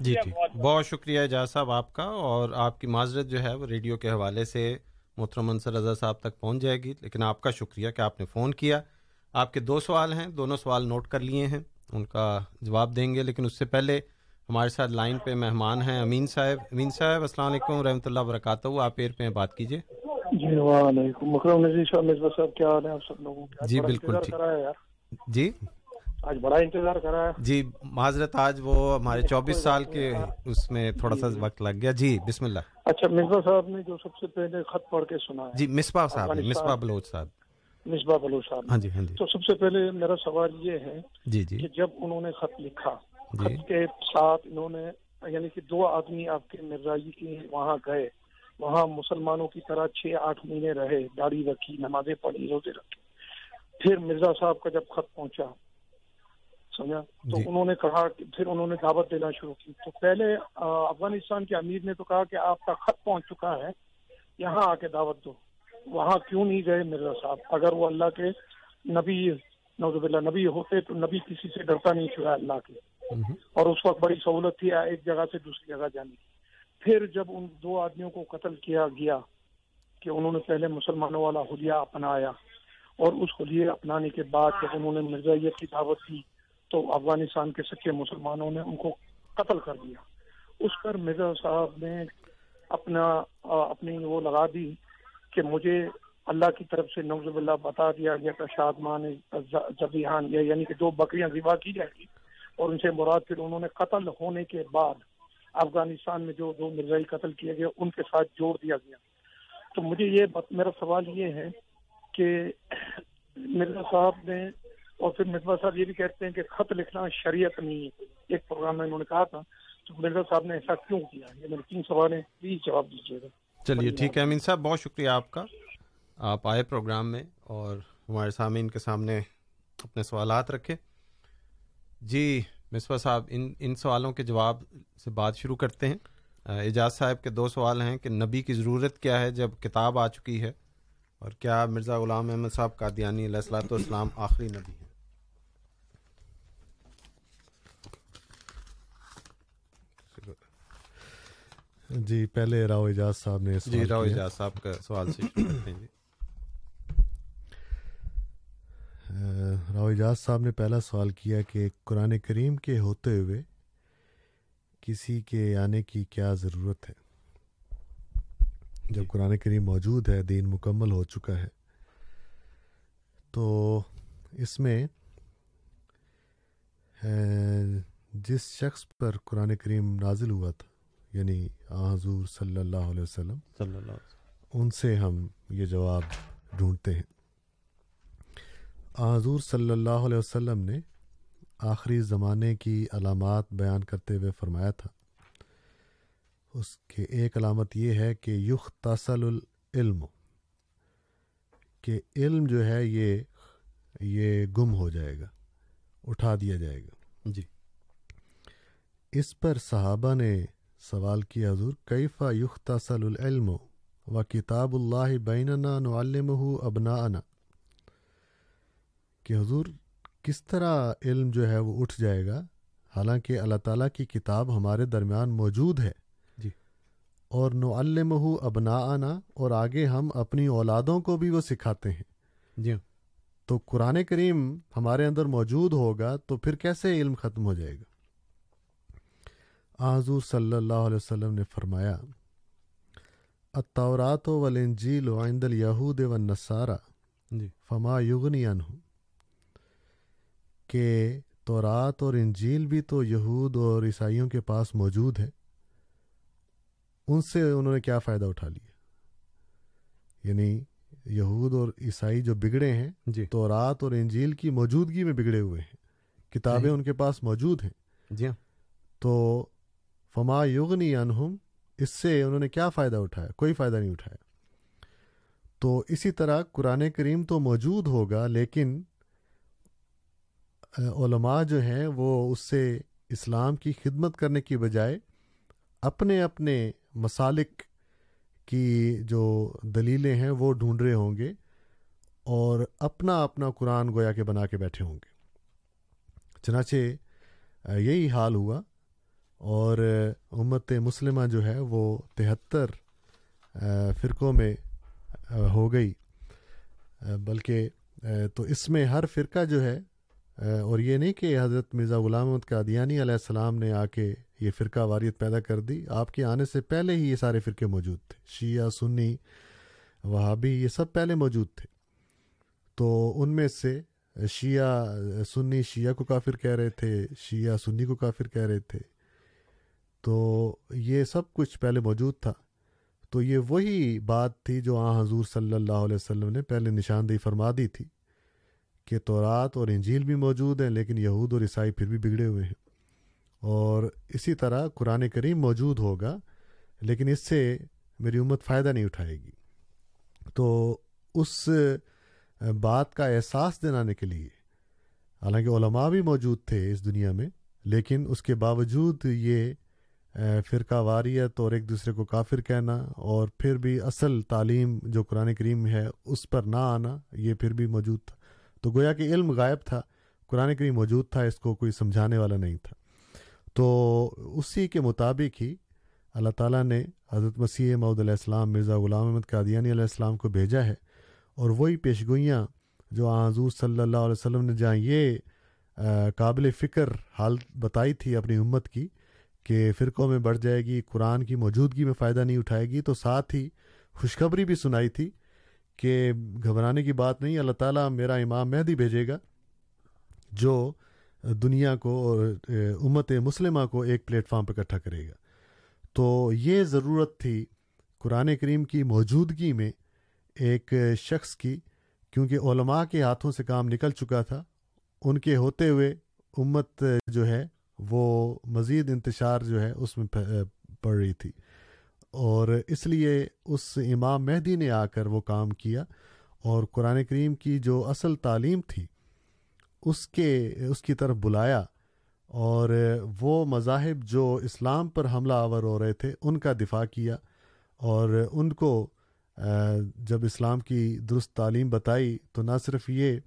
جی جی۔ بہت شکریہ اعجاز صاحب آپ کا۔ اور آپ کی معذرت جو ہے وہ ریڈیو کے حوالے سے محترم انصر رضا صاحب تک پہنچ جائے گی۔ لیکن آپ کا شکریہ کہ آپ نے فون کیا۔ آپ کے دو سوال ہیں دونوں سوال نوٹ کر لیے ہیں۔ ان کا جواب دیں گے لیکن اس سے پہلے ہمارے ساتھ لائن پہ مہمان ہیں امین صاحب۔ امین صاحب السلام علیکم رحمۃ اللہ وبرکاتہ۔ آپ ایر پہ بات کیجیے۔ جی وعلیکم مکرم نظیر صاحب کیا حال ہے آپ سب لوگوں جی بالکل جی؟ آج بڑا انتظار کرا ہے۔ جی معذرت آج وہ ہمارے چوبیس سال کے اس میں تھوڑا سا وقت لگ گیا۔ جی بسم اللہ۔ اچھا مصباح صاحب نے جو سب سے پہلے خط پڑھ کے سنا ہے۔ جی مصباح صاحب مصباح بلوچ صاحب۔ مصباح بلوچ صاحب۔ ہاں جی ہاں جی۔ تو سب سے پہلے میرا سوال یہ ہے جی جی۔ کہ جب انہوں نے خط لکھا جی خط کے ساتھ انہوں نے یعنی کہ دو آدمی آپ کے مرزائی کی وہاں گئے۔ وہاں مسلمانوں کی طرح چھ آٹھ مہینے رہے داڑھی رکھی نمازیں پڑھی روزے رکھے۔ پھر مرزا صاحب کا جب خط پہنچا سمجھا؟ تو جی۔ انہوں نے کہا کہ پھر انہوں نے دعوت دینا شروع کی۔ تو پہلے افغانستان کے امیر نے تو کہا کہ آپ کا خط پہنچ چکا ہے یہاں آ کے دعوت دو۔ وہاں کیوں نہیں گئے مرزا صاحب؟ اگر وہ اللہ کے نبی نوزب اللہ نبی ہوتے تو نبی کسی سے ڈرتا نہیں چھڑا اللہ کے۔ اور اس وقت بڑی سہولت تھی ایک جگہ سے دوسری جگہ جانے کی۔ پھر جب ان دو آدمیوں کو قتل کیا گیا کہ انہوں نے پہلے مسلمانوں والا حلیہ اپنایا اور اس حلیہ اپنانے کے بعد جب انہوں نے مرزائیت کی دعوت دی تو افغانستان کے سچے مسلمانوں نے ان کو قتل کر دیا۔ اس پر مرزا صاحب نے اپنا اپنی وہ لگا دی کہ مجھے اللہ کی طرف سے نوز اللہ بتا دیا گیا کہ شادمان جبیحان، یا یعنی کہ دو بکریاں ذبح کی جائے گی۔ اور ان سے مراد پھر انہوں نے قتل ہونے کے بعد افغانستان میں جو دو مرزائی قتل کیے گئے، ان کے ساتھ جوڑ دیا گیا۔ تو مجھے یہ میرا سوال یہ ہے کہ مرزا صاحب نے، اور پھر مرزا صاحب یہ بھی کہتے ہیں کہ خط لکھنا شریعت نہیں ہے، ایک پروگرام میں انہوں نے کہا تھا۔ تو مرزا صاحب نے ایسا کیوں کیا؟ یہ میرے تین سوال ہیں پلیز جواب دیجیے گا۔ چلیے، ٹھیک ہے۔ امین صاحب، بہت شکریہ آپ کا۔ آپ آئے پروگرام میں اور ہمارے سامعین کے سامنے اپنے سوالات رکھے۔ جی مصباح صاحب ان ان سوالوں کے جواب سے بات شروع کرتے ہیں۔ اعجاز صاحب کے دو سوال ہیں کہ نبی کی ضرورت کیا ہے جب کتاب آ چکی ہے؟ اور کیا مرزا غلام احمد صاحب قادیانی علیہ السلاۃ والسلام آخری نبی ہیں؟ جی پہلے راؤ اجاز صاحب نے جی راؤ اجاز صاحب کا سوال سے شروع کرتے ہیں۔ جی راؤ اجاز صاحب نے پہلا سوال کیا کہ قرآن کریم کے ہوتے ہوئے کسی کے آنے کی کیا ضرورت ہے؟ جب قرآن کریم موجود ہے دین مکمل ہو چکا ہے تو اس میں جس شخص پر قرآن کریم نازل ہوا تھا یعنی حضور صلی اللہ علیہ وسلم صلی اللہ علیہ وسلم۔ ان سے ہم یہ جواب ڈھونڈتے ہیں۔ حضور صلی اللہ علیہ وسلم نے آخری زمانے کی علامات بیان کرتے ہوئے فرمایا تھا۔ اس کے ایک علامت یہ ہے کہ یخ تاثل العلم کہ علم جو ہے یہ یہ گم ہو جائے گا اٹھا دیا جائے گا۔ جی۔ اس پر صحابہ نے سوال کیا حضور کیفا یخ تاثل العلم و کتاب اللہ بیننا نعلمہ ابناءنا؟ کہ حضور کس طرح علم جو ہے وہ اٹھ جائے گا؟ حالانکہ اللہ تعالیٰ کی کتاب ہمارے درمیان موجود ہے۔ جی۔ اور نعلمہ ابناءنا اور آگے ہم اپنی اولادوں کو بھی وہ سکھاتے ہیں۔ جی۔ تو قرآن کریم ہمارے اندر موجود ہوگا تو پھر کیسے علم ختم ہو جائے گا؟ حضور صلی اللہ علیہ وسلم نے فرمایا اطورات و عند الیہود و نصارہ جی۔ فما یغنی عنہ کہ تورات اور انجیل بھی تو یہود اور عیسائیوں کے پاس موجود ہے ان سے انہوں نے کیا فائدہ اٹھا لیا؟ یعنی یہود اور عیسائی جو بگڑے ہیں جی۔ تورات اور انجیل کی موجودگی میں بگڑے ہوئے ہیں۔ کتابیں جی۔ ان کے پاس موجود ہیں۔ جی ہاں۔ تو فما یغنی عنہم اس سے انہوں نے کیا فائدہ اٹھایا؟ کوئی فائدہ نہیں اٹھایا۔ تو اسی طرح قرآن کریم تو موجود ہوگا لیکن علماء جو ہیں، وہ اس سے اسلام کی خدمت کرنے کی بجائے اپنے اپنے مسالک کی جو دلیلیں ہیں، وہ ڈھونڈ رہے ہوں گے اور اپنا اپنا قرآن گویا کے بنا کے بیٹھے ہوں گے۔ چنانچہ یہی حال ہوا اور امت مسلمہ جو ہے، وہ تہتر فرقوں میں ہو گئی۔ بلکہ تو اس میں ہر فرقہ جو ہے اور یہ نہیں کہ حضرت مرزا غلام احمد قادیانی علیہ السلام نے آ کے یہ فرقہ واریت پیدا کر دی، آپ کے آنے سے پہلے ہی یہ سارے فرقے موجود تھے۔ شیعہ، سنی، وہابی، یہ سب پہلے موجود تھے۔ تو ان میں سے شیعہ، سنی شیعہ کو کافر کہہ رہے تھے، شیعہ، سنی کو کافر کہہ رہے تھے۔ تو یہ سب کچھ پہلے موجود تھا۔ تو یہ وہی بات تھی جو آ حضور صلی اللہ علیہ وسلم نے پہلے نشاندہی فرما دی تھی۔ کہ تورات اور انجیل بھی موجود ہیں، لیکن یہود اور عیسائی پھر بھی بگڑے ہوئے ہیں۔ اور اسی طرح قرآن کریم موجود ہوگا، لیکن اس سے میری امت فائدہ نہیں اٹھائے گی۔ تو اس بات کا احساس دلانے کے لیے، حالانکہ علماء بھی موجود تھے اس دنیا میں، لیکن اس کے باوجود یہ فرقہ واریت اور ایک دوسرے کو کافر کہنا اور پھر بھی اصل تعلیم جو قرآن کریم ہے، اس پر نہ آنا، یہ پھر بھی موجود تھا۔ تو گویا کہ علم غائب تھا، قرآن کریم موجود تھا، اس کو کوئی سمجھانے والا نہیں تھا۔ تو اسی کے مطابق ہی اللہ تعالیٰ نے حضرت مسیح محدود علیہ السلام، مرزا غلام احمد قادیانی علیہ السلام کو بھیجا ہے اور وہی پیشگوئیاں جو حضور صلی اللہ علیہ وسلم نے جہاں یہ قابل فکر حال بتائی تھی اپنی امت کی کہ فرقوں میں بڑھ جائے گی، قرآن کی موجودگی میں فائدہ نہیں اٹھائے گی، تو ساتھ ہی خوشخبری بھی سنائی تھی کہ گھبرانے کی بات نہیں، اللہ تعالیٰ میرا امام مہدی بھیجے گا، جو دنیا کو اور امت مسلمہ کو ایک پلیٹ فارم پہ اکٹھا کرے گا۔ تو یہ ضرورت تھی قرآن کریم کی موجودگی میں ایک شخص کی، کیونکہ علماء کے ہاتھوں سے کام نکل چکا تھا۔ ان کے ہوتے ہوئے امت جو ہے، وہ مزید انتشار جو ہے، اس میں پڑ رہی تھی۔ اور اس لیے اس امام مہدی نے آ کر وہ کام کیا اور قرآن کریم کی جو اصل تعلیم تھی، اس کے، اس کی طرف بلایا اور وہ مذاہب جو اسلام پر حملہ آور ہو رہے تھے، ان کا دفاع کیا اور ان کو جب اسلام کی درست تعلیم بتائی تو نہ صرف یہ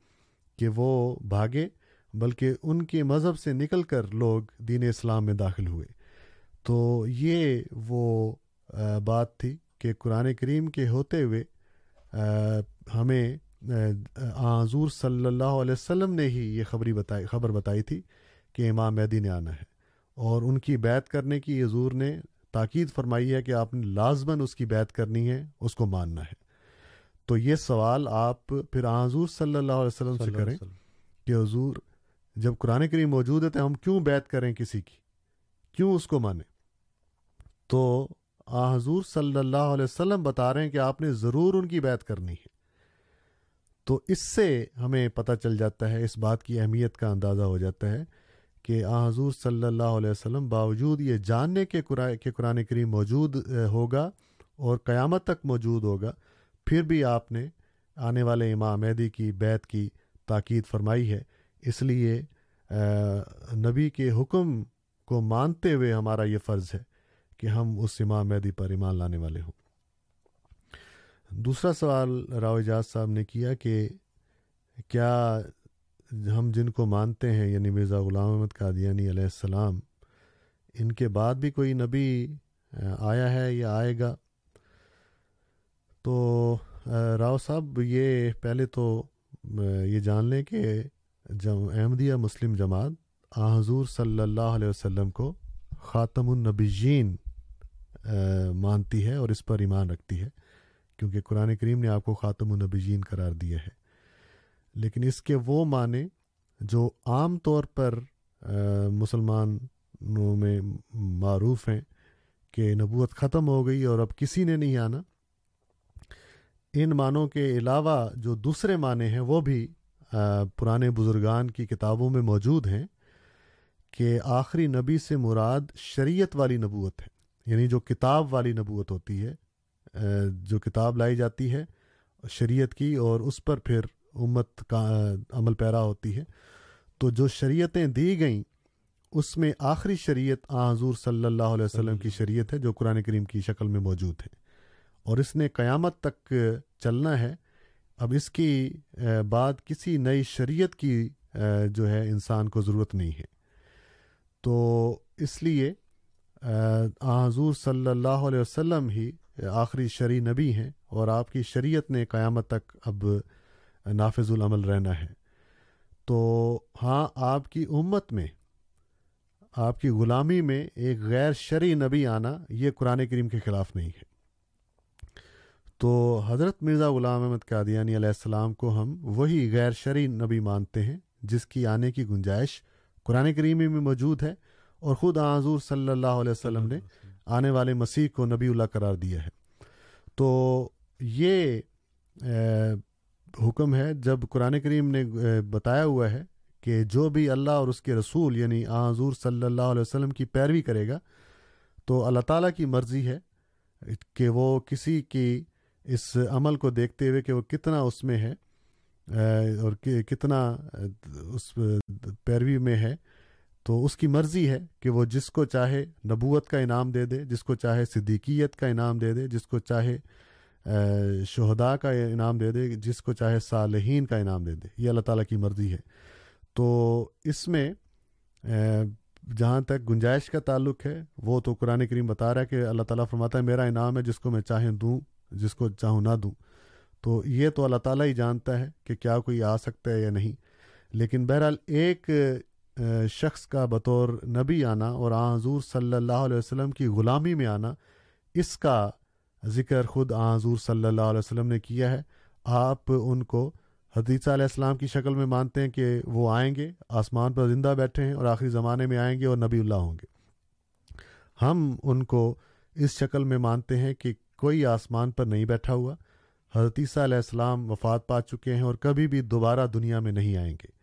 کہ وہ بھاگے بلکہ ان کے مذہب سے نکل کر لوگ دین اسلام میں داخل ہوئے۔ تو یہ وہ بات تھی کہ قرآن کریم کے ہوتے ہوئے ہمیں حضور صلی اللہ علیہ وسلم نے ہی یہ خبری بتائی خبر بتائی تھی کہ امام مہدی نے آنا ہے۔ اور ان کی بیت کرنے کی حضور نے تاکید فرمائی ہے کہ آپ نے لازماً اس کی بیت کرنی ہے اس کو ماننا ہے۔ تو یہ سوال آپ پھر حضور صلی اللہ علیہ وسلم سے کریں کہ حضور جب قرآن کریم موجود ہے تو ہم کیوں بیت کریں کسی کی؟ کیوں اس کو مانیں؟ تو آ، حضور صلی اللہ علیہ وسلم بتا رہے ہیں کہ آپ نے ضرور ان کی بیت کرنی ہے۔ تو اس سے ہمیں پتہ چل جاتا ہے، اس بات کی اہمیت کا اندازہ ہو جاتا ہے کہ آ، حضور صلی اللہ علیہ وسلم باوجود یہ جاننے کے کہ قرآن کریم موجود ہوگا اور قیامت تک موجود ہوگا، پھر بھی آپ نے آنے والے امام مہدی کی بیت کی تاکید فرمائی ہے۔ اس لیے نبی کے حکم کو مانتے ہوئے ہمارا یہ فرض ہے۔ کہ ہم اس امام مہدی پر ایمان لانے والے ہوں۔ دوسرا سوال راو اجاز صاحب نے کیا کہ کیا ہم جن کو مانتے ہیں یعنی مرزا غلام احمد قادیانی علیہ السلام، ان کے بعد بھی کوئی نبی آیا ہے یا آئے گا؟ تو راؤ صاحب، یہ پہلے تو یہ جان لیں کہ احمدیہ مسلم جماعت آ حضور صلی اللہ علیہ وسلم کو خاتم النبیین مانتی ہے اور اس پر ایمان رکھتی ہے، کیونکہ قرآن کریم نے آپ کو خاتم النبیین قرار دیا ہے۔ لیکن اس کے وہ معنی جو عام طور پر مسلمانوں میں معروف ہیں کہ نبوت ختم ہو گئی اور اب کسی نے نہیں آنا، ان معنوں کے علاوہ جو دوسرے معنی ہیں وہ بھی پرانے بزرگان کی کتابوں میں موجود ہیں کہ آخری نبی سے مراد شریعت والی نبوت ہے۔ یعنی جو کتاب والی نبوت ہوتی ہے جو کتاب لائی جاتی ہے شریعت کی اور اس پر پھر امت کا عمل پیرا ہوتی ہے۔ تو جو شریعتیں دی گئیں، اس میں آخری شریعت آ حضور صلی اللہ علیہ وسلم کی شریعت ہے، جو قرآن کریم کی شکل میں موجود ہے۔ اور اس نے قیامت تک چلنا ہے۔ اب اس کی بعد کسی نئی شریعت کی جو ہے انسان کو ضرورت نہیں ہے۔ تو اس لیے آ حضور صلی اللہ علیہ وسلم ہی آخری شرع نبی ہیں اور آپ کی شریعت نے قیامت تک اب نافذ العمل رہنا ہے۔ تو ہاں آپ کی امت میں، آپ کی غلامی میں ایک غیر شرعی نبی آنا یہ قرآن کریم کے خلاف نہیں ہے۔ تو حضرت مرزا غلام احمد قادیانی علیہ السلام کو ہم وہی غیر شرعی نبی مانتے ہیں جس کی آنے کی گنجائش قرآن کریم میں موجود ہے۔ اور خود حضور صلی اللہ علیہ وسلم نے آنے والے مسیح کو نبی اللہ قرار دیا ہے۔ تو یہ حکم ہے جب قرآن کریم نے بتایا ہوا ہے کہ جو بھی اللہ اور اس کے رسول یعنی حضور صلی اللہ علیہ وسلم کی پیروی کرے گا تو اللہ تعالیٰ کی مرضی ہے کہ وہ کسی کی اس عمل کو دیکھتے ہوئے کہ وہ کتنا اس میں ہے اور کتنا اس پیروی میں ہے۔ تو اس کی مرضی ہے کہ وہ جس کو چاہے نبوت کا انعام دے دے، جس کو چاہے صدیقیت کا انعام دے دے، جس کو چاہے شہدا کا انعام دے دے، جس کو چاہے صالحین کا انعام دے دے۔ یہ اللہ تعالیٰ کی مرضی ہے۔ تو اس میں جہاں تک گنجائش کا تعلق ہے، وہ تو قرآن کریم بتا رہا ہے کہ اللہ تعالیٰ فرماتا ہے، میرا انعام ہے جس کو میں چاہیں دوں، جس کو چاہوں نہ دوں۔ تو یہ تو اللہ تعالیٰ ہی جانتا ہے کہ کیا کوئی آ سکتا ہے یا نہیں۔ لیکن بہرحال ایک شخص کا بطور نبی آنا اور آ حضور صلی اللہ علیہ وسلم کی غلامی میں آنا، اس کا ذکر خود آ حضور صلی اللہ علیہ وسلم نے کیا ہے۔ آپ ان کو حدیثہ علیہ السلام کی شکل میں مانتے ہیں کہ وہ آئیں گے، آسمان پر زندہ بیٹھے ہیں اور آخری زمانے میں آئیں گے اور نبی اللہ ہوں گے۔ ہم ان کو اس شکل میں مانتے ہیں کہ کوئی آسمان پر نہیں بیٹھا ہوا حدیثہ علیہ السلام وفات پا چکے ہیں اور کبھی بھی دوبارہ دنیا میں نہیں آئیں گے۔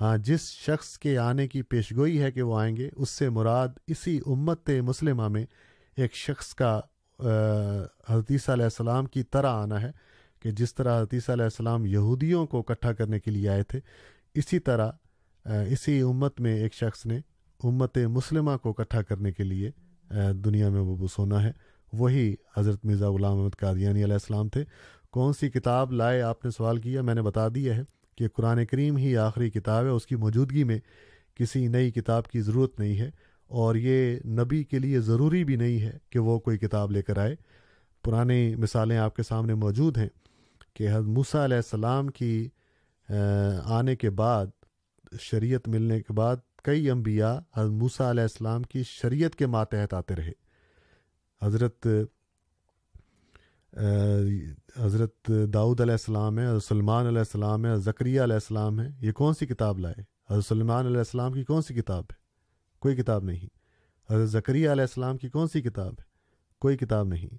ہاں جس شخص کے آنے کی پیشگوئی ہے کہ وہ آئیں گے، اس سے مراد اسی امت مسلمہ میں ایک شخص کا حدیثہ علیہ السلام کی طرح آنا ہے کہ جس طرح حدیثہ علیہ السلام یہودیوں کو اکٹھا کرنے کے لیے آئے تھے، اسی طرح اسی امت میں ایک شخص نے امت مسلمہ کو اکٹھا کرنے کے لیے دنیا میں مبوس ہونا ہے۔ وہی حضرت مرزا غلام احمد قادیانی علیہ السلام تھے۔ کون سی کتاب لائے، آپ نے سوال کیا، میں نے بتا دیا ہے۔ کہ قرآن کریم ہی آخری کتاب ہے، اس کی موجودگی میں کسی نئی کتاب کی ضرورت نہیں ہے، اور یہ نبی کے لیے ضروری بھی نہیں ہے کہ وہ کوئی کتاب لے کر آئے۔ پرانی مثالیں آپ کے سامنے موجود ہیں کہ حضرت موسیٰ علیہ السلام کی آنے کے بعد، شریعت ملنے کے بعد کئی انبیاء حضرت موسیٰ علیہ السلام کی شریعت کے ماتحت آتے رہے۔ حضرت حضرت داؤد علیہ السلام ہے حضرت سلمان علیہ السلام ہے زکریہ علیہ السلام ہے یہ کون سی کتاب لائے؟ حضرت سلمان علیہ السلام کی کون سی کتاب ہے؟ کوئی کتاب نہیں۔ حضرت زکریہ علیہ السلام کی کون سی کتاب ہے؟ کوئی کتاب نہیں۔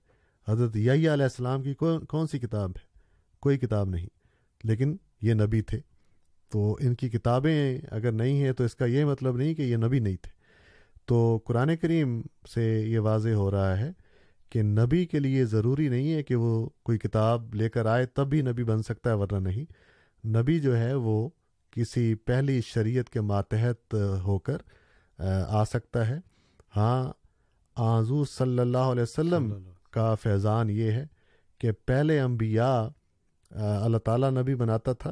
حضرت یحییٰ علیہ السلام کی کون کون سی کتاب ہے؟ کوئی کتاب نہیں۔ لیکن یہ نبی تھے۔ تو ان کی کتابیں اگر نہیں ہیں تو اس کا یہ مطلب نہیں کہ یہ نبی نہیں تھے۔ تو قرآن کریم سے یہ واضح ہو رہا ہے کہ نبی کے لیے ضروری نہیں ہے کہ وہ کوئی کتاب لے کر آئے تب بھی نبی بن سکتا ہے ورنہ نہیں۔ نبی جو ہے وہ کسی پہلی شریعت کے ماتحت ہو کر آ سکتا ہے۔ ہاں آذور صلی اللہ علیہ وسلم کا فیضان یہ ہے کہ پہلے انبیاء اللہ تعالیٰ نبی بناتا تھا۔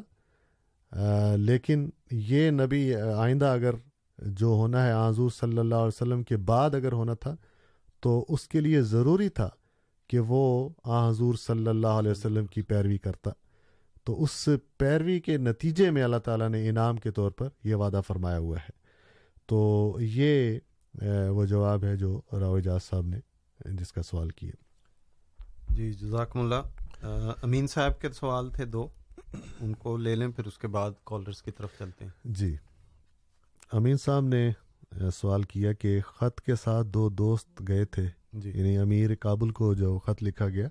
لیکن یہ نبی آئندہ اگر جو ہونا ہے آذور صلی اللہ علیہ وسلم کے بعد اگر ہونا تھا تو اس کے لیے ضروری تھا کہ وہ آ حضور صلی اللہ علیہ وسلم کی پیروی کرتا۔ تو اس پیروی کے نتیجے میں اللہ تعالیٰ نے انعام کے طور پر یہ وعدہ فرمایا ہوا ہے۔ تو یہ وہ جواب ہے جو راو اجاز صاحب نے جس کا سوال کیا۔ جی جزاکم اللہ۔ امین صاحب کے سوال تھے دو۔ ان کو لے لیں پھر اس کے بعد کالرز کی طرف چلتے ہیں۔ جی۔ امین صاحب نے سوال کیا کہ خط کے ساتھ دو دوست گئے تھے جی۔ یعنی امیر کابل کو جو خط لکھا گیا۔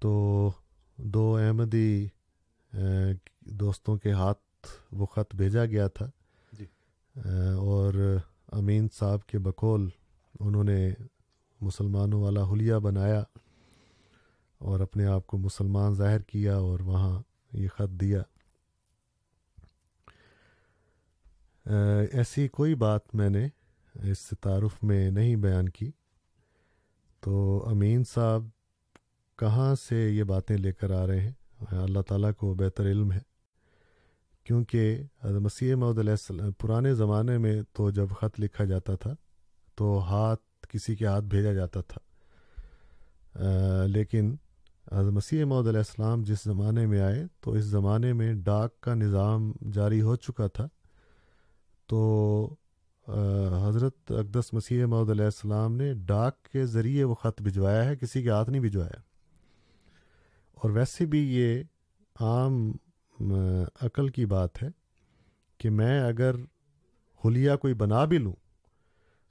تو دو احمدی دوستوں کے ہاتھ وہ خط بھیجا گیا تھا۔ جی۔ اور امین صاحب کے بقول انہوں نے مسلمانوں والا حلیہ بنایا اور اپنے آپ کو مسلمان ظاہر کیا اور وہاں یہ خط دیا۔ ایسی کوئی بات میں نے اس تعارف میں نہیں بیان کی۔ تو امین صاحب کہاں سے یہ باتیں لے کر آ رہے ہیں؟ اللہ تعالیٰ کو بہتر علم ہے۔ کیونکہ مسیح محدود علیہ السلام، پرانے زمانے میں تو جب خط لکھا جاتا تھا، تو ہاتھ کسی کے ہاتھ بھیجا جاتا تھا۔ لیکن مسیح محدود علیہ السلام جس زمانے میں آئے، تو اس زمانے میں ڈاک کا نظام جاری ہو چکا تھا۔ تو حضرت اقدس مسیح محدود علیہ السلام نے ڈاک کے ذریعے وہ خط بھجوایا ہے، کسی کے ہاتھ نہیں بھجوایا۔ اور ویسے بھی یہ عام عقل کی بات ہے کہ میں اگر حلیہ کوئی بنا بھی لوں،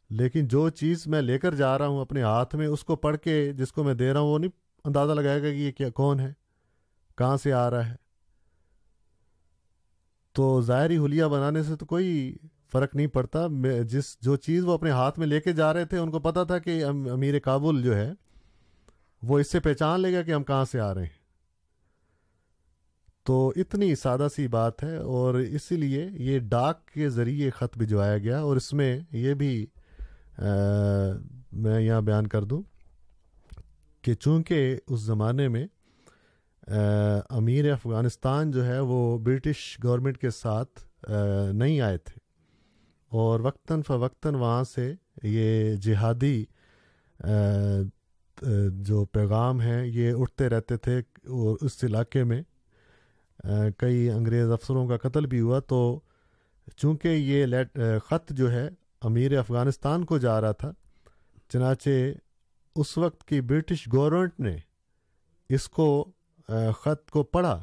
لیکن جو چیز میں لے کر جا رہا ہوں اپنے ہاتھ میں، اس کو پڑھ کے جس کو میں دے رہا ہوں، وہ نہیں اندازہ لگائے گا کہ یہ کیا، کون ہے، کہاں سے آ رہا ہے۔ تو ظاہری حلیہ بنانے سے تو کوئی فرق نہیں پڑتا۔ جس جو چیز وہ اپنے ہاتھ میں لے کے جا رہے تھے، ان کو پتا تھا کہ امیر کابل جو ہے، وہ اس سے پہچان لے گا کہ ہم کہاں سے آ رہے ہیں۔ تو اتنی سادہ سی بات ہے اور اسی لیے یہ ڈاک کے ذریعے خط بھجوایا گیا اور اس میں یہ بھی میں یہاں بیان کر دوں کہ چونکہ اس زمانے میں امیر افغانستان جو ہے وہ برٹش گورنمنٹ کے ساتھ نہیں آئے تھے۔ اور وقتاً فوقتاً وہاں سے یہ جہادی جو پیغام ہیں، یہ اٹھتے رہتے تھے اور اس علاقے میں۔ کئی انگریز افسروں کا قتل بھی ہوا۔ تو چونکہ یہ خط جو ہے امیر افغانستان کو جا رہا تھا، چنانچہ اس وقت کی برٹش گورنمنٹ نے اس کو خط کو پڑھا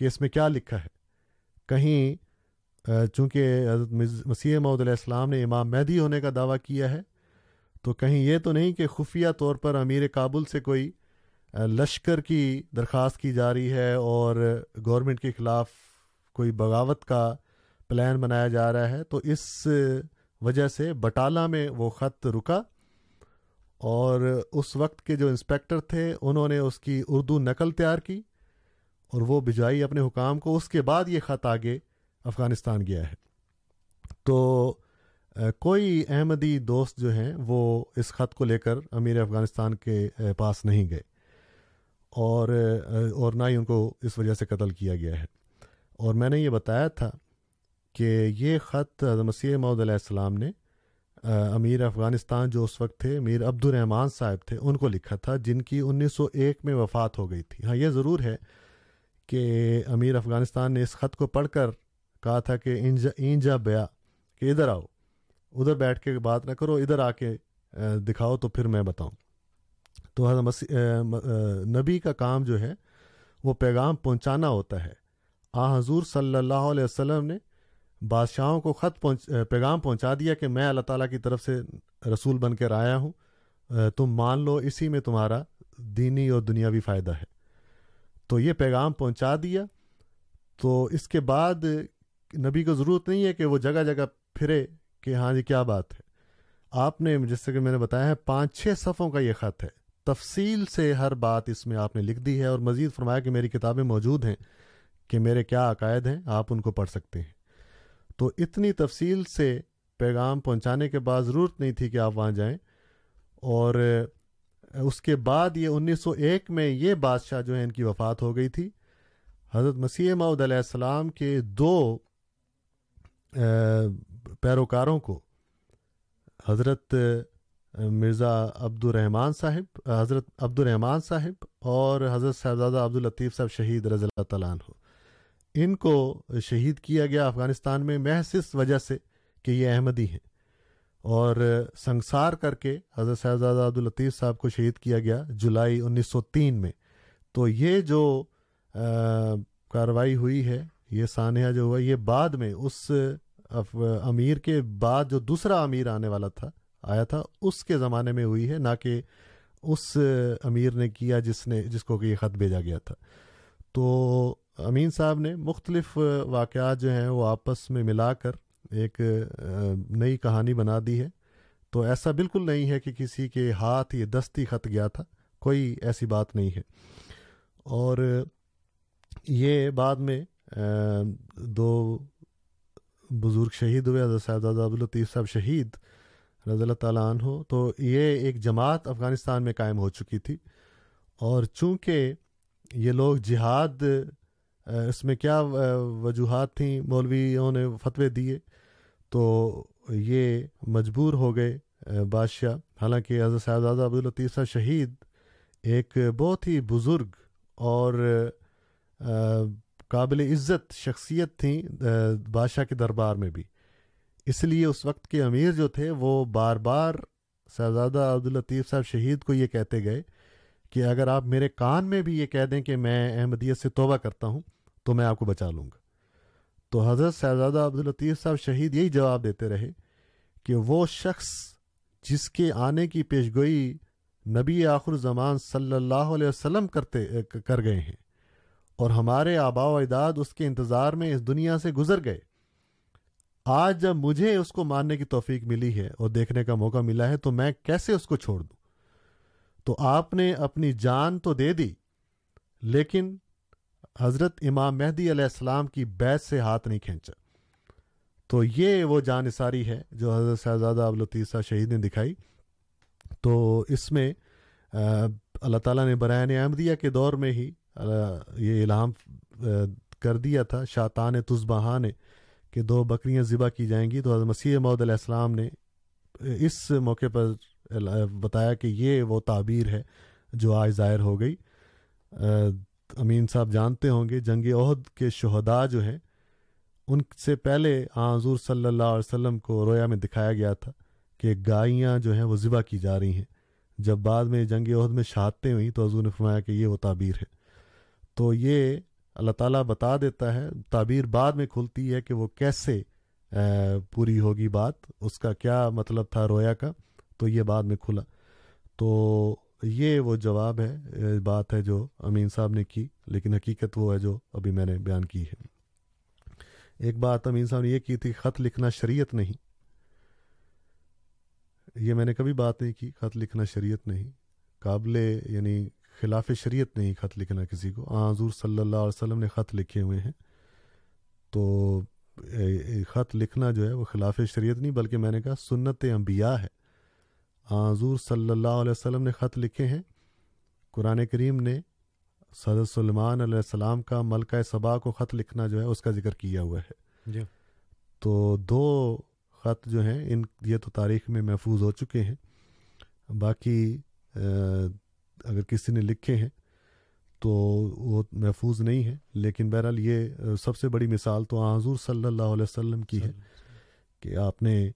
کہ اس میں کیا لکھا ہے۔ کہیں چونکہ حضرت مسیح محدود علیہ السلام نے امام مہدی ہونے کا دعویٰ کیا ہے، تو کہیں یہ تو نہیں کہ خفیہ طور پر امیر کابل سے کوئی لشکر کی درخواست کی جا رہی ہے اور گورنمنٹ کے خلاف کوئی بغاوت کا پلان بنایا جا رہا ہے، تو اس وجہ سے بٹالہ میں وہ خط رکا اور اس وقت کے جو انسپیکٹر تھے، انہوں نے اس کی اردو نقل تیار کی اور وہ بجائی اپنے حکام کو۔ اس کے بعد یہ خط آگے افغانستان گیا ہے۔ تو کوئی احمدی دوست جو ہیں، وہ اس خط کو لے کر امیر افغانستان کے پاس نہیں گئے۔ اور اور نہ ہی ان کو اس وجہ سے قتل کیا گیا ہے۔ اور میں نے یہ بتایا تھا کہ یہ خط مسیح محدود علیہ السلام نے امیر افغانستان جو اس وقت تھے امیر عبد الرحمان صاحب تھے، ان کو لکھا تھا، جن کی انیس سو ایک میں وفات ہو گئی تھی۔ ہاں یہ ضرور ہے کہ امیر افغانستان نے اس خط کو پڑھ کر کہا تھا کہ اینجا اینجا بیا، کہ ادھر آؤ، ادھر بیٹھ کے بات نہ کرو، ادھر آ کے دکھاؤ تو پھر میں بتاؤں۔ تو حضرت نبی کا کام جو ہے، وہ پیغام پہنچانا ہوتا ہے۔ آ، حضور صلی اللہ علیہ وسلم نے بادشاہوں کو خط پہنچ پیغام پہنچا دیا کہ میں اللہ تعالیٰ کی طرف سے رسول بن کر آیا ہوں تم مان لو اسی میں تمہارا دینی اور دنیاوی فائدہ ہے۔ تو یہ پیغام پہنچا دیا۔ تو اس کے بعد نبی کو ضرورت نہیں ہے کہ وہ جگہ جگہ پھرے کہ ہاں جی کیا بات ہے۔ آپ نے جس سے کہ میں نے بتایا ہے، پانچ چھ صفوں کا یہ خط ہے۔ تفصیل سے ہر بات اس میں آپ نے لکھ دی ہے اور مزید فرمایا کہ میری کتابیں موجود ہیں کہ میرے کیا عقائد ہیں، آپ ان کو پڑھ سکتے ہیں۔ تو اتنی تفصیل سے پیغام پہنچانے کے بعد ضرورت نہیں تھی کہ آپ وہاں جائیں۔ اور اس کے بعد یہ انیس سو ایک میں یہ بادشاہ جو ہے ان کی وفات ہو گئی تھی۔ حضرت مسیح معود علیہ السلام کے دو پیروکاروں کو، حضرت مرزا عبد الرحمان صاحب، حضرت عبد الرحمان صاحب اور حضرت صاحبزادہ عبد الطیف صاحب شہید رضی اللہ تعالیٰ عنہ۔ ان کو شہید کیا گیا افغانستان میں محض اس وجہ سے کہ یہ احمدی ہیں۔ اور سنسار کر کے حضرت صاحبزادہ عبد الطیف صاحب کو شہید کیا گیا جولائی انیس سو تین میں۔ تو یہ جو کارروائی ہوئی ہے، یہ سانحہ جو ہوا، یہ بعد میں اس امیر کے بعد جو دوسرا امیر آنے والا تھا، آیا تھا، اس کے زمانے میں ہوئی ہے، نہ کہ اس امیر نے کیا جس نے، جس کو کہ یہ خط بھیجا گیا تھا۔ تو امین صاحب نے مختلف واقعات جو ہیں وہ آپس میں ملا کر ایک نئی کہانی بنا دی ہے۔ تو ایسا بالکل نہیں ہے کہ کسی کے ہاتھ یہ دستی خط گیا تھا۔ کوئی ایسی بات نہیں ہے۔ اور یہ بعد میں دو بزرگ شہید ہوئے، حضرت صاحب عبدالطیف صاحب شہید رضی اللہ تعالیٰ عنہ۔ تو یہ ایک جماعت افغانستان میں قائم ہو چکی تھی۔ اور چونکہ یہ لوگ جہاد اس میں کیا وجوہات تھیں؟ مولویوں نے فتوے دیے تو یہ مجبور ہو گئے بادشاہ۔ حالانکہ حضرت صاحبزادہ عبدالطیف صاحب شہید ایک بہت ہی بزرگ اور قابل عزت شخصیت تھیں بادشاہ کے دربار میں بھی۔ اس لیے اس وقت کے امیر جو تھے وہ بار بار صاحبزادہ عبدالطیف صاحب شہید کو یہ کہتے گئے کہ اگر آپ میرے کان میں بھی یہ کہہ دیں کہ میں احمدیت سے توبہ کرتا ہوں تو میں آپ کو بچا لوں گا۔ تو حضرت صاحبزادہ عبدالطیف صاحب شہید یہی جواب دیتے رہے کہ وہ شخص جس کے آنے کی پیشگوئی نبی آخر زمان صلی اللہ علیہ وسلم کرتے، کر گئے ہیں اور ہمارے آبا و اجداد اس کے انتظار میں اس دنیا سے گزر گئے۔ آج جب مجھے اس کو ماننے کی توفیق ملی ہے اور دیکھنے کا موقع ملا ہے تو میں کیسے اس کو چھوڑ دوں؟ تو آپ نے اپنی جان تو دے دی، لیکن حضرت امام مہدی علیہ السلام کی بیت سے ہاتھ نہیں کھینچا۔ تو یہ وہ جان اثاری ہے جو حضرت شہزادہ ابلطیسہ شہید نے دکھائی۔ تو اس میں اللہ تعالیٰ نے برائن احمدیہ کے دور میں ہی یہ الہام کر دیا تھا۔ شاطان تزبہاں نے کہ دو بکریاں ذبح کی جائیں گی۔ تو حضرت مسیح محدود علیہ السلام نے اس موقع پر بتایا کہ یہ وہ تعبیر ہے جو آج ظاہر ہو گئی۔ امین صاحب جانتے ہوں گے، جنگ عہد کے شہداء جو ہیں، ان سے پہلے حضور صلی اللہ علیہ وسلم کو رویا میں دکھایا گیا تھا کہ گائیاں جو ہیں وہ ذبح کی جا رہی ہیں۔ جب بعد میں جنگ عہد میں شہادتیں ہوئیں تو حضور نے فرمایا کہ یہ وہ تعبیر ہے۔ تو یہ اللہ تعالیٰ بتا دیتا ہے، تعبیر بعد میں کھلتی ہے کہ وہ کیسے پوری ہوگی بات، اس کا کیا مطلب تھا رویا کا، تو یہ بعد میں کھلا۔ تو یہ وہ جواب ہے بات ہے جو امین صاحب نے کی، لیکن حقیقت وہ ہے جو ابھی میں نے بیان کی ہے۔ ایک بات امین صاحب نے یہ کی تھی، خط لکھنا شریعت نہیں۔ یہ میں نے کبھی بات نہیں کی، خط لکھنا شریعت نہیں۔ قابل یعنی خلاف شریعت نہیں خط لکھنا کسی کو۔ آ حضور صلی اللہ علیہ وسلم نے خط لکھے ہوئے ہیں۔ تو خط لکھنا جو ہے وہ خلاف شریعت نہیں، بلکہ میں نے کہا سنت انبیاء ہے۔ حضور صلی اللہ علیہ وسلم نے خط لکھے ہیں۔ قرآن کریم نے صدر سلمان علیہ السلام کا ملکہ صبا کو خط لکھنا جو ہے اس کا ذکر کیا ہوا ہے۔ جی۔ تو دو خط جو ہیں ان یہ تو تاریخ میں محفوظ ہو چکے ہیں۔ باقی اگر کسی نے لکھے ہیں تو وہ محفوظ نہیں ہے لیکن بہرحال یہ سب سے بڑی مثال تو حضور صلی اللہ علیہ وسلم کی ہے کہ آپ نے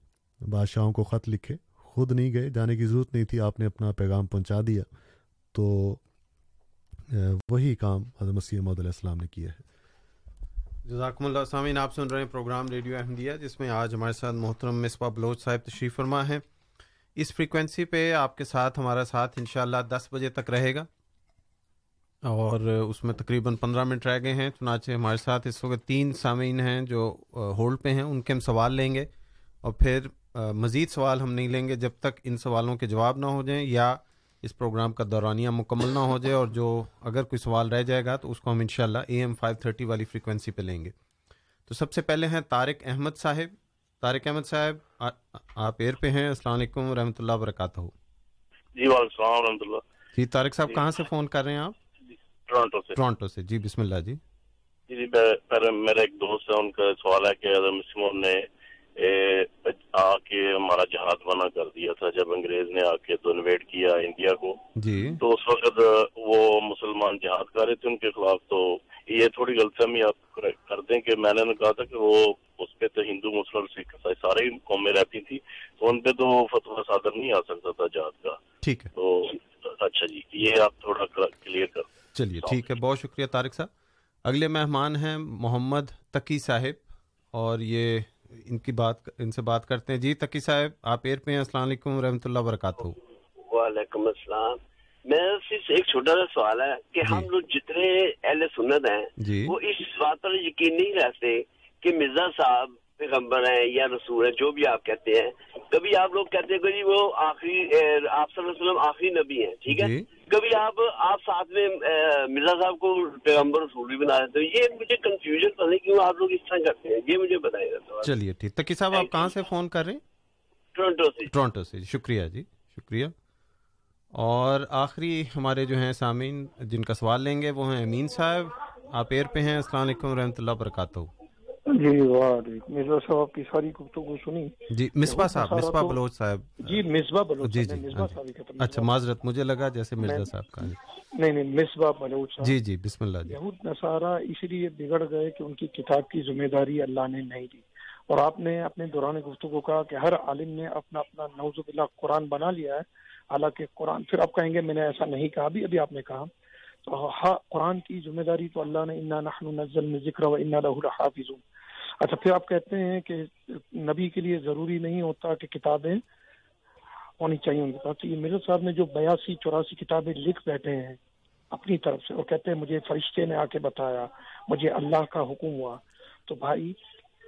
بادشاہوں کو خط لکھے۔ خود نہیں گئے، جانے کی ضرورت نہیں تھی، آپ نے اپنا پیغام پہنچا دیا۔ تو وہی کام حضرت مسیح محدود علیہ السلام نے کیا ہے۔ جزاکم اللہ سامعین، آپ سن رہے ہیں پروگرام ریڈیو احمدیہ جس میں آج ہمارے ساتھ محترم مصباح بلوچ صاحب تشریف فرما ہیں۔ اس فریکوینسی پہ آپ کے ساتھ، ہمارا ساتھ انشاءاللہ دس بجے تک رہے گا۔ اور اس میں تقریباً پندرہ منٹ رہ گئے ہیں، چنانچہ ہمارے ساتھ اس وقت تین سامعین ہیں جو ہولڈ پہ ہیں، ان کے ہم سوال لیں گے۔ اور پھر مزید سوال ہم نہیں لیں گے جب تک ان سوالوں کے جواب نہ ہو جائیں یا اس پروگرام کا دورانیہ مکمل نہ ہو جائے اور جو اگر کوئی سوال رہ جائے گا تو اس کو ہم انشاءاللہ اے ایم فائیو تھرٹی والی فریکوینسی پہ لیں گے۔ تو سب سے پہلے ہیں طارق احمد صاحب۔ طارق احمد صاحب آپ ایئر پہ ہیں۔ السلام علیکم و رحمۃ اللہ وبرکاتہ۔ جی وعلیکم السلام و رحمۃ اللہ۔ جی طارق صاحب کہاں سے فون کر رہے ہیں آپ؟ ٹورانٹو سے۔ ٹورانٹو سے۔ جی بسم اللہ جی۔ جی میرا ایک دوست ہے ان کا سوال ہے کہ مسلموں نے آ کے ہمارا جہاز بنا کر دیا تھا جب انگریز نے آ کے تو انویٹ کیا انڈیا کو۔ جی۔ تو اس وقت وہ مسلمان جہاد کر رہے تھے ان کے خلاف۔ تو یہ تھوڑی غلط فہمی آپ کر دیں کہ میں نے کہا تھا کہ وہ اس پہ تو ہندو مسلم سکھ سارے قومیں رہتی تھی تو ان پہ تو فتوا صادر نہیں آ سکتا تھا جہاد کا۔ ٹھیک ہے۔ تو اچھا جی یہ آپ تھوڑا کلیئر کر۔ چلیے ٹھیک ہے۔ بہت شکریہ طارق صاحب۔ اگلے مہمان ہیں محمد تقی صاحب اور یہ ان کی بات ان سے بات کرتے ہیں۔ جی تقی صاحب آپ ایئر پہ ہیں۔ السلام علیکم و رحمۃ اللہ وبرکاتہ۔ وعلیکم السلام۔ میرا صرف ایک چھوٹا سا سوال ہے کہ ہم لوگ جتنے اہل سنت ہیں جی۔ وہ اس بات پر یقین نہیں رہتے کہ مرزا صاحب پیغمبر ہیں یا رسول ہیں جو بھی آپ کہتے ہیں کبھی آپ لوگ کہتے ہیں کہ جی وہ آخری آپ صلی اللہ علیہ وسلم آخری نبی ہیں ٹھیک ہے؟ کبھی آپ آپ ساتھ میں مرزا صاحب کو پیغمبر رسول بھی بنا دیتے ہیں۔ یہ مجھے کنفیوژن پتہ نہیں کیوں آپ لوگ اس طرح کرتے ہیں یہ مجھے بتائیے گا چلیے ٹھیک۔ تقی صاحب آپ کہاں سے فون کر رہے ہیں؟ ٹورنٹو سے۔ ٹورنٹو سے۔ شکریہ جی شکریہ۔ اور آخری ہمارے جو ہیں سامعین جن کا سوال لیں گے وہ ہیں امین صاحب۔ آپ ایئر پہ ہیں السلام علیکم و رحمۃ اللہ وبرکاتہ۔ جی وعلیکم مرزا صاحب آپ کی ساری گفتگو سنی۔ جی مصباح صاحب مصباح بلوچ صاحب جی مصباح بلوچ جی جی اچھا معذرت مجھے لگا جیسے مرزا صاحب کا نہیں نہیں مصباح بلوچ صاحب۔ جی جی بسم اللہ جی۔ یہود نصارہ اسی لیے بگڑ گئے کہ ان کی کتاب کی ذمہ داری اللہ نے نہیں دی۔ اور آپ نے اپنے دوران گفتگو کہا کہ ہر عالم نے اپنا اپنا نوز باللہ قرآن بنا لیا ہے۔ حالانکہ قرآن پھر آپ کہیں گے میں نے ایسا نہیں کہا بھی ابھی آپ نے کہا۔ تو ہاں قرآن کی ذمہ داری تو اللہ نے انا نحن نزل ذکر و انا لہ اچھا پھر آپ کہتے ہیں کہ نبی کے لیے ضروری نہیں ہوتا کہ کتابیں ہونی چاہیے ان کے پاس تو یہ مرزا صاحب نے جو بیاسی، چوراسی کتابیں لکھ بیٹھے ہیں اپنی طرف سے، اور کہتے ہیں، مجھے فرشتے نے آ کے بتایا، مجھے اللہ کا حکم ہوا۔ تو بھائی،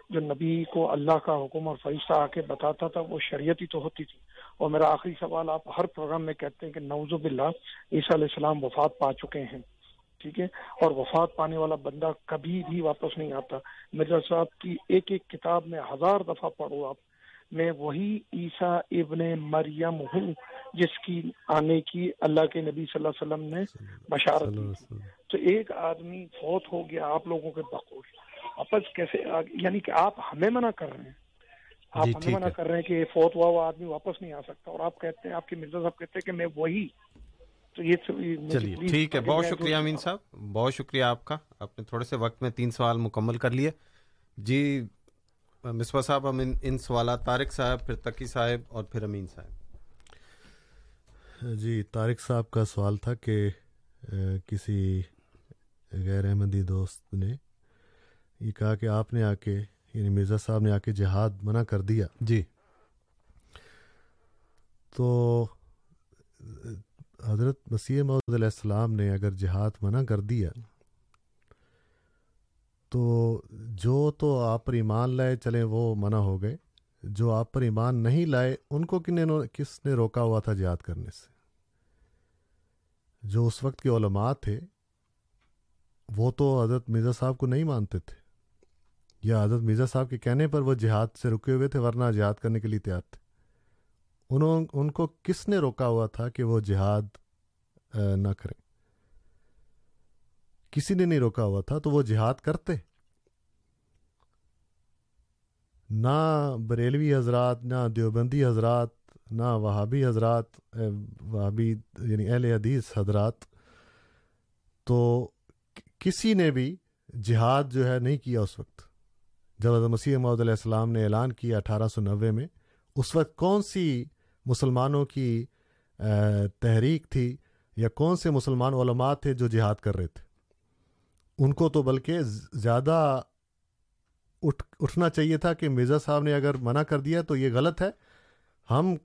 جو نبی کو اللہ کا حکم اور فرشتہ آ کے بتاتا تھا، وہ شریعت ہی تو ہوتی تھی۔ اور میرا آخری سوال، آپ ہر پروگرام میں کہتے ہیں کہ نوز باللہ، عیسیٰ علیہ السلام وفات پا چکے ہیں۔ ٹھیک ہے؟ اور وفات پانے والا بندہ کبھی بھی واپس نہیں آتا۔ مرزا صاحب کی ایک ایک کتاب میں ہزار دفعہ پڑھو آپ۔ میں وہی عیسیٰ ابن مریم ہوں جس کی آنے کی اللہ کے نبی صلی اللہ علیہ وسلم نے بشارت کی تو ایک آدمی فوت ہو گیا آپ لوگوں کے بخوش واپس کیسے یعنی کہ آپ ہمیں منع کر رہے ہیں۔ آپ جی، ہمیں منع کر رہے ہیں کہ فوت ہوا ہوا آدمی واپس نہیں آ سکتا۔ اور آپ کہتے ہیں آپ کے مرزا صاحب کہتے ہیں کہ میں وہی تو یہ چلیے ٹھیک ہے بہت شکریہ امین صاحب بہت شکریہ آپ کا۔ آپ نے تھوڑے سے وقت میں تین سوال مکمل کر لیے۔ جی مصباح صاحب ہم ان سوالات طارق صاحب پھر تقی صاحب اور پھر امین صاحب۔ جی طارق صاحب کا سوال تھا کہ کسی غیر احمدی دوست نے یہ کہا کہ آپ نے آ کے یعنی مرزا صاحب نے آ کے جہاد منع کر دیا۔ جی۔ تو حضرت مسیح محدود علیہ السلام نے اگر جہاد منع کر دیا تو جو تو آپ پر ایمان لائے چلیں وہ منع ہو گئے۔ جو آپ پر ایمان نہیں لائے ان کو کن کس نے روکا ہوا تھا جہاد کرنے سے؟ جو اس وقت کے علماء تھے، وہ تو حضرت مرزا صاحب کو نہیں مانتے تھے، یا حضرت مرزا صاحب کے کہنے پر وہ جہاد سے رکے ہوئے تھے، ورنہ جہاد کرنے کے لیے تیار تھے۔ انہوں ان کو کس نے روکا ہوا تھا کہ وہ جہاد نہ کریں؟ کسی نے نہیں روکا ہوا تھا تو وہ جہاد کرتے؟ نہ بریلوی حضرات، نہ دیوبندی حضرات، نہ وہابی حضرات وہابی یعنی اہل حدیث حضرات۔ تو کسی نے بھی جہاد جو ہے نہیں کیا اس وقت۔ جب حضرت مسیح محدود علیہ السلام نے اعلان کیا اٹھارہ سو نوے میں، اس وقت کون سی مسلمانوں کی تحریک تھی، یا کون سے مسلمان علماء تھے جو جہاد کر رہے تھے؟ ان کو تو بلکہ زیادہ اٹھ، اٹھنا چاہیے تھا کہ مرزا صاحب نے اگر منع کر دیا تو یہ غلط ہے۔ ہم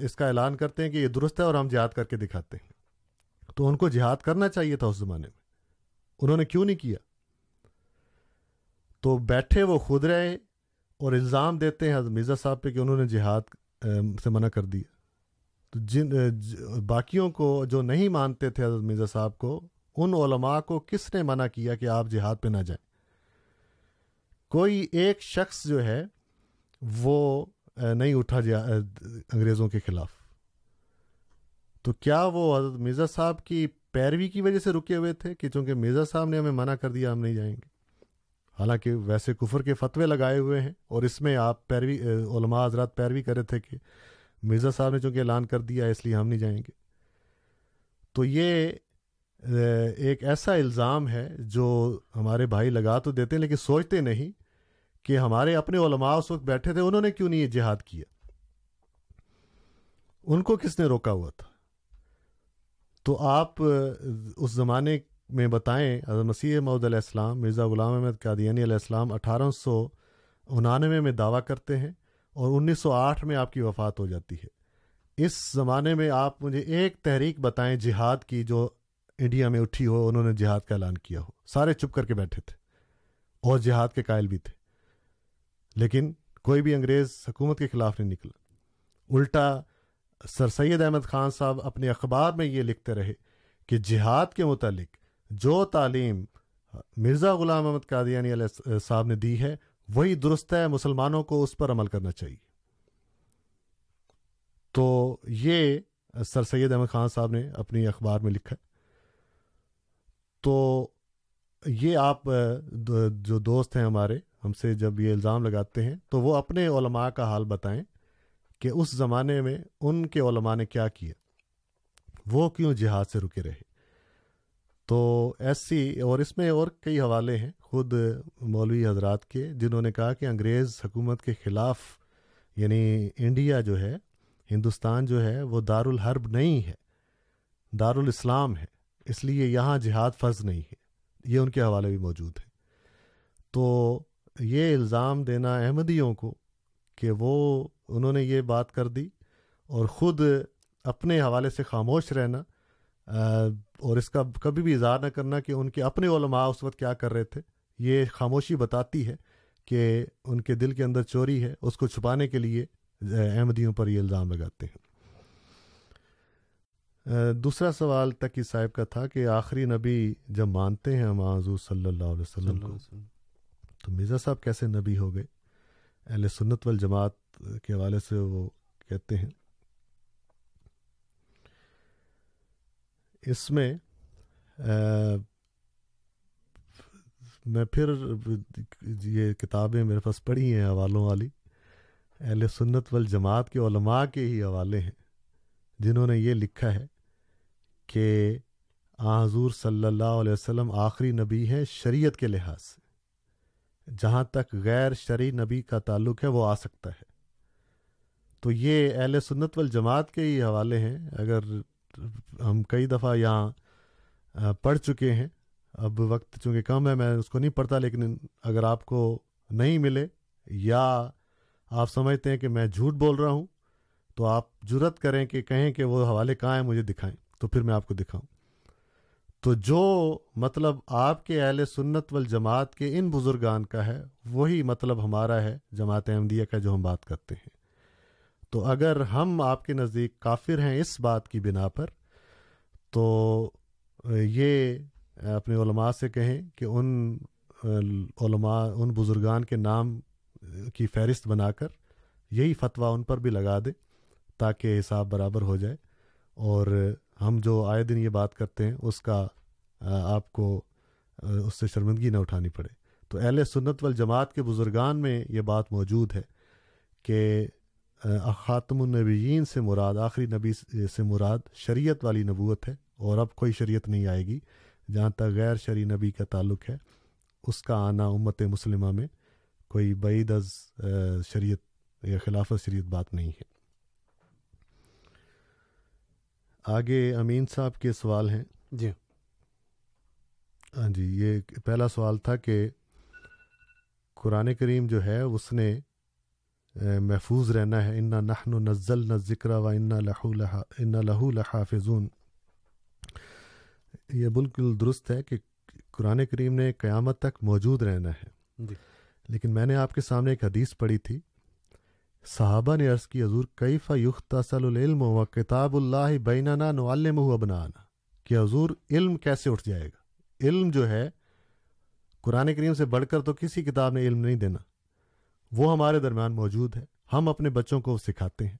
اس کا اعلان کرتے ہیں کہ یہ درست ہے اور ہم جہاد کر کے دکھاتے ہیں۔ تو ان کو جہاد کرنا چاہیے تھا اس زمانے میں۔ انہوں نے کیوں نہیں کیا؟ تو بیٹھے وہ خود رہے اور الزام دیتے ہیں مرزا صاحب پہ کہ انہوں نے جہاد سے منع کر دیا تو جن باقیوں کو جو نہیں مانتے تھے حضرت مرزا صاحب کو، ان علماء کو کس نے منع کیا کہ آپ جہاد پہ نہ جائیں؟ کوئی ایک شخص جو ہے، وہ نہیں اٹھا جا انگریزوں کے خلاف۔ تو کیا وہ حضرت مرزا صاحب کی پیروی کی وجہ سے رکے ہوئے تھے کہ چونکہ مرزا صاحب نے ہمیں منع کر دیا ہم نہیں جائیں گے؟ حالانکہ ویسے کفر کے فتوے لگائے ہوئے ہیں اور اس میں آپ پیروی علماء حضرات پیروی کرے تھے کہ مرزا صاحب نے چونکہ اعلان کر دیا اس لیے ہم نہیں جائیں گے۔ تو یہ ایک ایسا الزام ہے جو ہمارے بھائی لگا تو دیتے ہیں، لیکن سوچتے نہیں کہ ہمارے اپنے علماء اس وقت بیٹھے تھے، انہوں نے کیوں نہیں یہ جہاد کیا؟ ان کو کس نے روکا ہوا تھا؟ تو آپ اس زمانے میں بتائیں، حضرت مسیح محدود علیہ السلام، مرزا غلام احمد قادیانی علیہ السلام اٹھارہ سو انانوے میں دعویٰ کرتے ہیں اور انیس سو آٹھ میں آپ کی وفات ہو جاتی ہے۔ اس زمانے میں آپ مجھے ایک تحریک بتائیں جہاد کی جو انڈیا میں اٹھی ہو، انہوں نے جہاد کا اعلان کیا ہو۔ سارے چپ کر کے بیٹھے تھے اور جہاد کے قائل بھی تھے۔ لیکن کوئی بھی انگریز حکومت کے خلاف نہیں نکلا۔ الٹا سر سید احمد خان صاحب اپنے اخبار میں یہ لکھتے رہے کہ جہاد کے متعلق جو تعلیم مرزا غلام احمد قادیانی علیہ صاحب نے دی ہے، وہی درست ہے، مسلمانوں کو اس پر عمل کرنا چاہیے۔ تو یہ سر سید احمد خان صاحب نے اپنی اخبار میں لکھا تو یہ آپ جو دوست ہیں ہمارے، ہم سے جب یہ الزام لگاتے ہیں، تو وہ اپنے علماء کا حال بتائیں کہ اس زمانے میں ان کے علماء نے کیا کیا۔ وہ کیوں جہاد سے رکے رہے؟ تو ایسی اور اس میں اور کئی حوالے ہیں خود مولوی حضرات کے، جنہوں نے کہا کہ انگریز حکومت کے خلاف یعنی انڈیا جو ہے، ہندوستان جو ہے، وہ دار الحرب نہیں ہے دار الاسلام ہے، اس لیے یہاں جہاد فرض نہیں ہے۔ یہ ان کے حوالے بھی موجود ہیں۔ تو یہ الزام دینا احمدیوں کو کہ وہ، انہوں نے یہ بات کر دی اور خود اپنے حوالے سے خاموش رہنا اور اس کا کبھی بھی اظہار نہ کرنا کہ ان کے اپنے علماء اس وقت کیا کر رہے تھے۔ یہ خاموشی بتاتی ہے کہ ان کے دل کے اندر چوری ہے اس کو چھپانے کے لیے احمدیوں پر یہ الزام لگاتے ہیں۔ دوسرا سوال تقی صاحب کا تھا کہ آخری نبی جب مانتے ہیں ہم حضور صلی اللہ علیہ وسلم کو تو مرزا صاحب کیسے نبی ہو گئے؟ اہل سنت والجماعت کے حوالے سے وہ کہتے ہیں۔ اس میں میں پھر یہ کتابیں میرے پاس پڑھی ہیں، حوالوں والی۔ اہل سنت والجماعت کے علماء کے ہی حوالے ہیں، جنہوں نے یہ لکھا ہے کہ آ، حضور صلی اللہ علیہ وسلم آخری نبی ہیں شریعت کے لحاظ سے۔ جہاں تک غیر شرعی نبی کا تعلق ہے، وہ آ سکتا ہے۔ تو یہ اہل سنت والجماعت کے ہی حوالے ہیں۔ اگر ہم کئی دفعہ یہاں پڑھ چکے ہیں۔ اب وقت چونکہ کم ہے، میں اس کو نہیں پڑھتا، لیکن اگر آپ کو نہیں ملے یا آپ سمجھتے ہیں کہ میں جھوٹ بول رہا ہوں، تو آپ جرت کریں کہ کہیں کہ وہ حوالے کہاں ہیں، مجھے دکھائیں۔ تو پھر میں آپ کو دکھاؤں۔ تو جو مطلب آپ کے اہل سنت والجماعت کے ان بزرگان کا ہے، وہی مطلب ہمارا ہے، جماعت احمدیہ کا، جو ہم بات کرتے ہیں۔ تو اگر ہم آپ کے نزدیک کافر ہیں اس بات کی بنا پر، تو یہ اپنے علماء سے کہیں کہ ان علماء، ان بزرگان کے نام کی فہرست بنا کر یہی فتویٰ ان پر بھی لگا دے تاکہ حساب برابر ہو جائے۔ اور ہم جو آئے دن یہ بات کرتے ہیں، اس کا، آپ کو، اس سے شرمندگی نہ اٹھانی پڑے۔ تو اہل سنت والجماعت کے بزرگان میں یہ بات موجود ہے کہ خاتم النبیین سے مراد آخری نبی سے مراد شریعت والی نبوت ہے اور اب کوئی شریعت نہیں آئے گی جہاں تک غیر شرعی نبی کا تعلق ہے اس کا آنا امت مسلمہ میں کوئی بعید از شریعت یا خلافت شریعت بات نہیں ہے۔ آگے امین صاحب کے سوال ہیں۔ جی۔ ہاں جی یہ پہلا سوال تھا کہ قرآن کریم جو ہے اس نے محفوظ رہنا ہے۔ انا نحن و نزل نہ ذکر و انا لہو لہا انا لہو لحافظون۔ یہ بالکل درست ہے کہ قرآن کریم نے قیامت تک موجود رہنا ہے۔ جی۔ لیکن میں نے آپ کے سامنے ایک حدیث پڑھی تھی۔ صحابہ نے عرض کی حضور کیف یختصل العلم و کتاب اللہ بیننا نعلم و بنانا کہ حضور علم کیسے اٹھ جائے گا؟ علم جو ہے قرآن کریم سے بڑھ کر تو کسی کتاب نے علم نہیں دینا۔ وہ ہمارے درمیان موجود ہے۔ ہم اپنے بچوں کو سکھاتے ہیں۔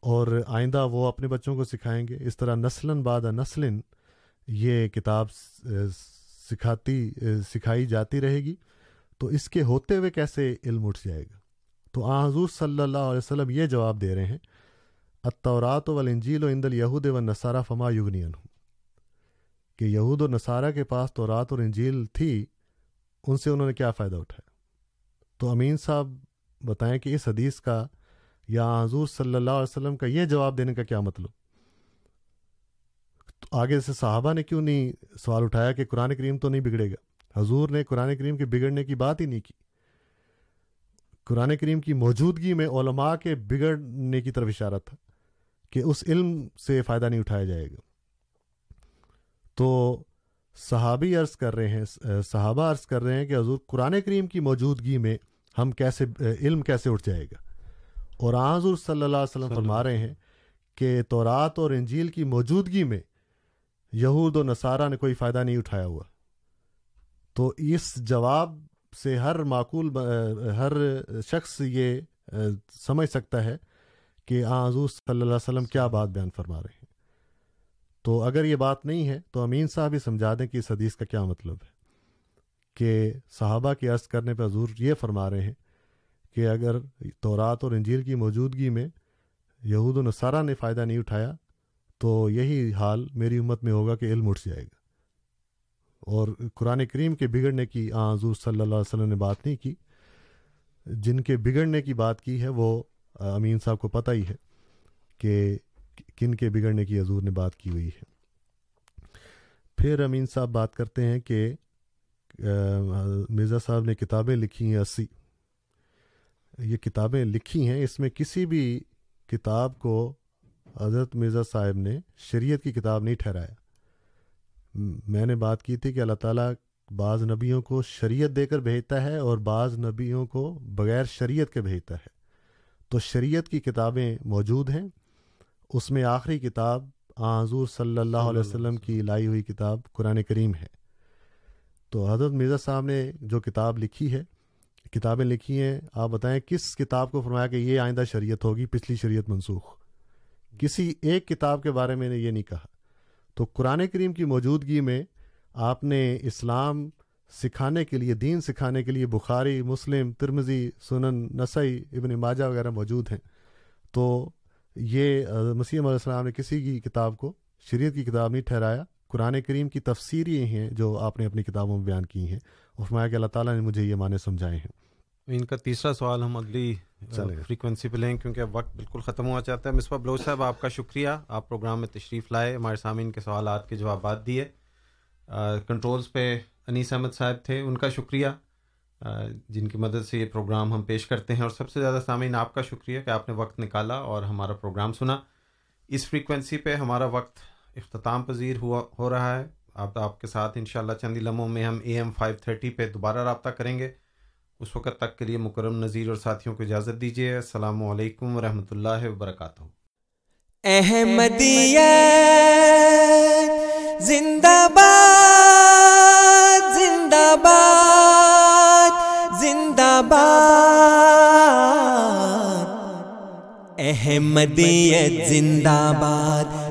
اور آئندہ وہ اپنے بچوں کو سکھائیں گے۔ اس طرح نسلاً بعد نسلن یہ کتاب سکھاتی، سکھائی جاتی رہے گی۔ تو اس کے ہوتے ہوئے کیسے علم اٹھ جائے گا؟ تو آ، حضور صلی اللہ علیہ وسلم یہ جواب دے رہے ہیں۔ اطورات و انجیل و اندل یہود و نصارہ فما یغنین ہوں کہ یہود و نصارہ کے پاس تورات اور انجیل تھی، ان سے انہوں نے کیا فائدہ اٹھایا؟ تو امین صاحب بتائیں کہ اس حدیث کا یا حضور صلی اللہ علیہ وسلم کا یہ جواب دینے کا کیا مطلب؟ تو آگے سے صحابہ نے کیوں نہیں سوال اٹھایا کہ قرآن کریم تو نہیں بگڑے گا؟ حضور نے قرآن کریم کے بگڑنے کی بات ہی نہیں کی۔ قرآن کریم کی موجودگی میں علماء کے بگڑنے کی طرف اشارہ تھا کہ اس علم سے فائدہ نہیں اٹھایا جائے گا۔ تو صحابی عرض کر رہے ہیں، صحابہ عرض کر رہے ہیں کہ حضور قرآن کریم کی موجودگی میں ہم کیسے علم کیسے اٹھ جائے گا؟ اور حضور صلی اللہ علیہ وسلم فرما رہے ہیں کہ تورات اور انجیل کی موجودگی میں یہود و نصارہ نے کوئی فائدہ نہیں اٹھایا ہوا۔ تو اس جواب سے ہر معقول ہر شخص یہ سمجھ سکتا ہے کہ حضور صلی اللہ علیہ وسلم کیا بات بیان فرما رہے ہیں۔ تو اگر یہ بات نہیں ہے تو امین صاحب ہی سمجھا دیں کہ اس حدیث کا کیا مطلب ہے۔ کہ صحابہ کی عرض کرنے پہ حضور یہ فرما رہے ہیں کہ اگر تورات اور انجیل کی موجودگی میں یہود و نصارہ نے فائدہ نہیں اٹھایا، تو یہی حال میری امت میں ہوگا کہ علم اٹھ جائے گا۔ اور قرآن کریم کے بگڑنے کی آ حضور صلی اللہ علیہ وسلم نے بات نہیں کی۔ جن کے بگڑنے کی بات کی ہے، وہ امین صاحب کو پتہ ہی ہے کہ کن کے بگڑنے کی حضور نے بات کی ہوئی ہے۔ پھر امین صاحب بات کرتے ہیں کہ مرزا صاحب نے کتابیں لکھی ہیں اسی۔ یہ کتابیں لکھی ہیں، اس میں کسی بھی کتاب کو حضرت مرزا صاحب نے شریعت کی کتاب نہیں ٹھہرایا۔ میں نے بات کی تھی کہ اللہ تعالیٰ بعض نبیوں کو شریعت دے کر بھیجتا ہے اور بعض نبیوں کو بغیر شریعت کے بھیجتا ہے۔ تو شریعت کی کتابیں موجود ہیں۔ اس میں آخری کتاب حضور صلی اللہ علیہ وسلم کی لائی ہوئی کتاب قرآن کریم ہے۔ تو حضرت مرزا صاحب نے جو کتاب لکھی ہے، کتابیں لکھی ہیں، آپ بتائیں کس کتاب کو فرمایا کہ یہ آئندہ شریعت ہوگی، پچھلی شریعت منسوخ؟ کسی ایک کتاب کے بارے میں نے یہ نہیں کہا۔ تو قرآن کریم کی موجودگی میں آپ نے اسلام سکھانے کے لیے، دین سکھانے کے لیے بخاری، مسلم ترمزی سنن، نسائی، ابن ماجہ وغیرہ موجود ہیں۔ تو یہ مسیح علیہ السلام نے کسی کی کتاب کو، شریعت کی کتاب نہیں ٹھہرایا۔ قرآن کریم کی تفسیری ہیں جو آپ نے اپنی کتابوں میں بیان کی ہیں۔ اور فرمایا کہ اللہ تعالیٰ نے مجھے یہ معنی سمجھائے ہیں۔ ان کا تیسرا سوال ہم اگلی فریکوینسی پہ لیں کیونکہ وقت بالکل ختم ہوا چاہتا ہے۔ مصباح بلوچ صاحب آپ کا شکریہ۔ آپ پروگرام میں تشریف لائے۔ ہمارے سامعین کے سوالات کے جوابات دیے۔ کنٹرولز پہ انیس احمد صاحب تھے۔ ان کا شکریہ۔ جن کی مدد سے یہ پروگرام ہم پیش کرتے ہیں۔ اور سب سے زیادہ سامعین آپ کا شکریہ کہ آپ نے وقت نکالا اور ہمارا پروگرام سنا۔ اس فریکوینسی پہ ہمارا وقت اختتام پذیر ہوا، ہو رہا ہے۔ آپ آپ کے ساتھ انشاءاللہ چندی لمحوں میں ہم اے ایم فائیو تھرٹی پہ دوبارہ رابطہ کریں گے۔ اس وقت تک کے لیے مکرم نذیر اور ساتھیوں کو اجازت دیجیے السلام علیکم ورحمۃ اللہ وبرکاتہ۔ احمدیہ زندہ باد زندہ باد زندہ باد احمدیت زندہ باد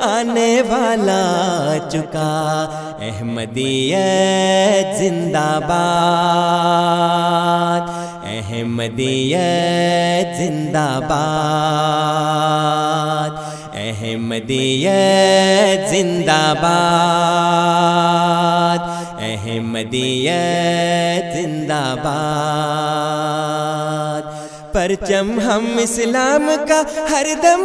آنے والا چکا۔ احمدیت زندہ باد۔ احمدیت زندہ باد۔ احمدیت زندہ باد۔ احمدیت زندہ باد۔ پرچم ہم اسلام کا ہر دم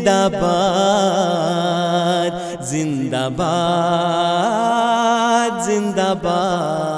زندہ باد زندہ باد زندہ باد۔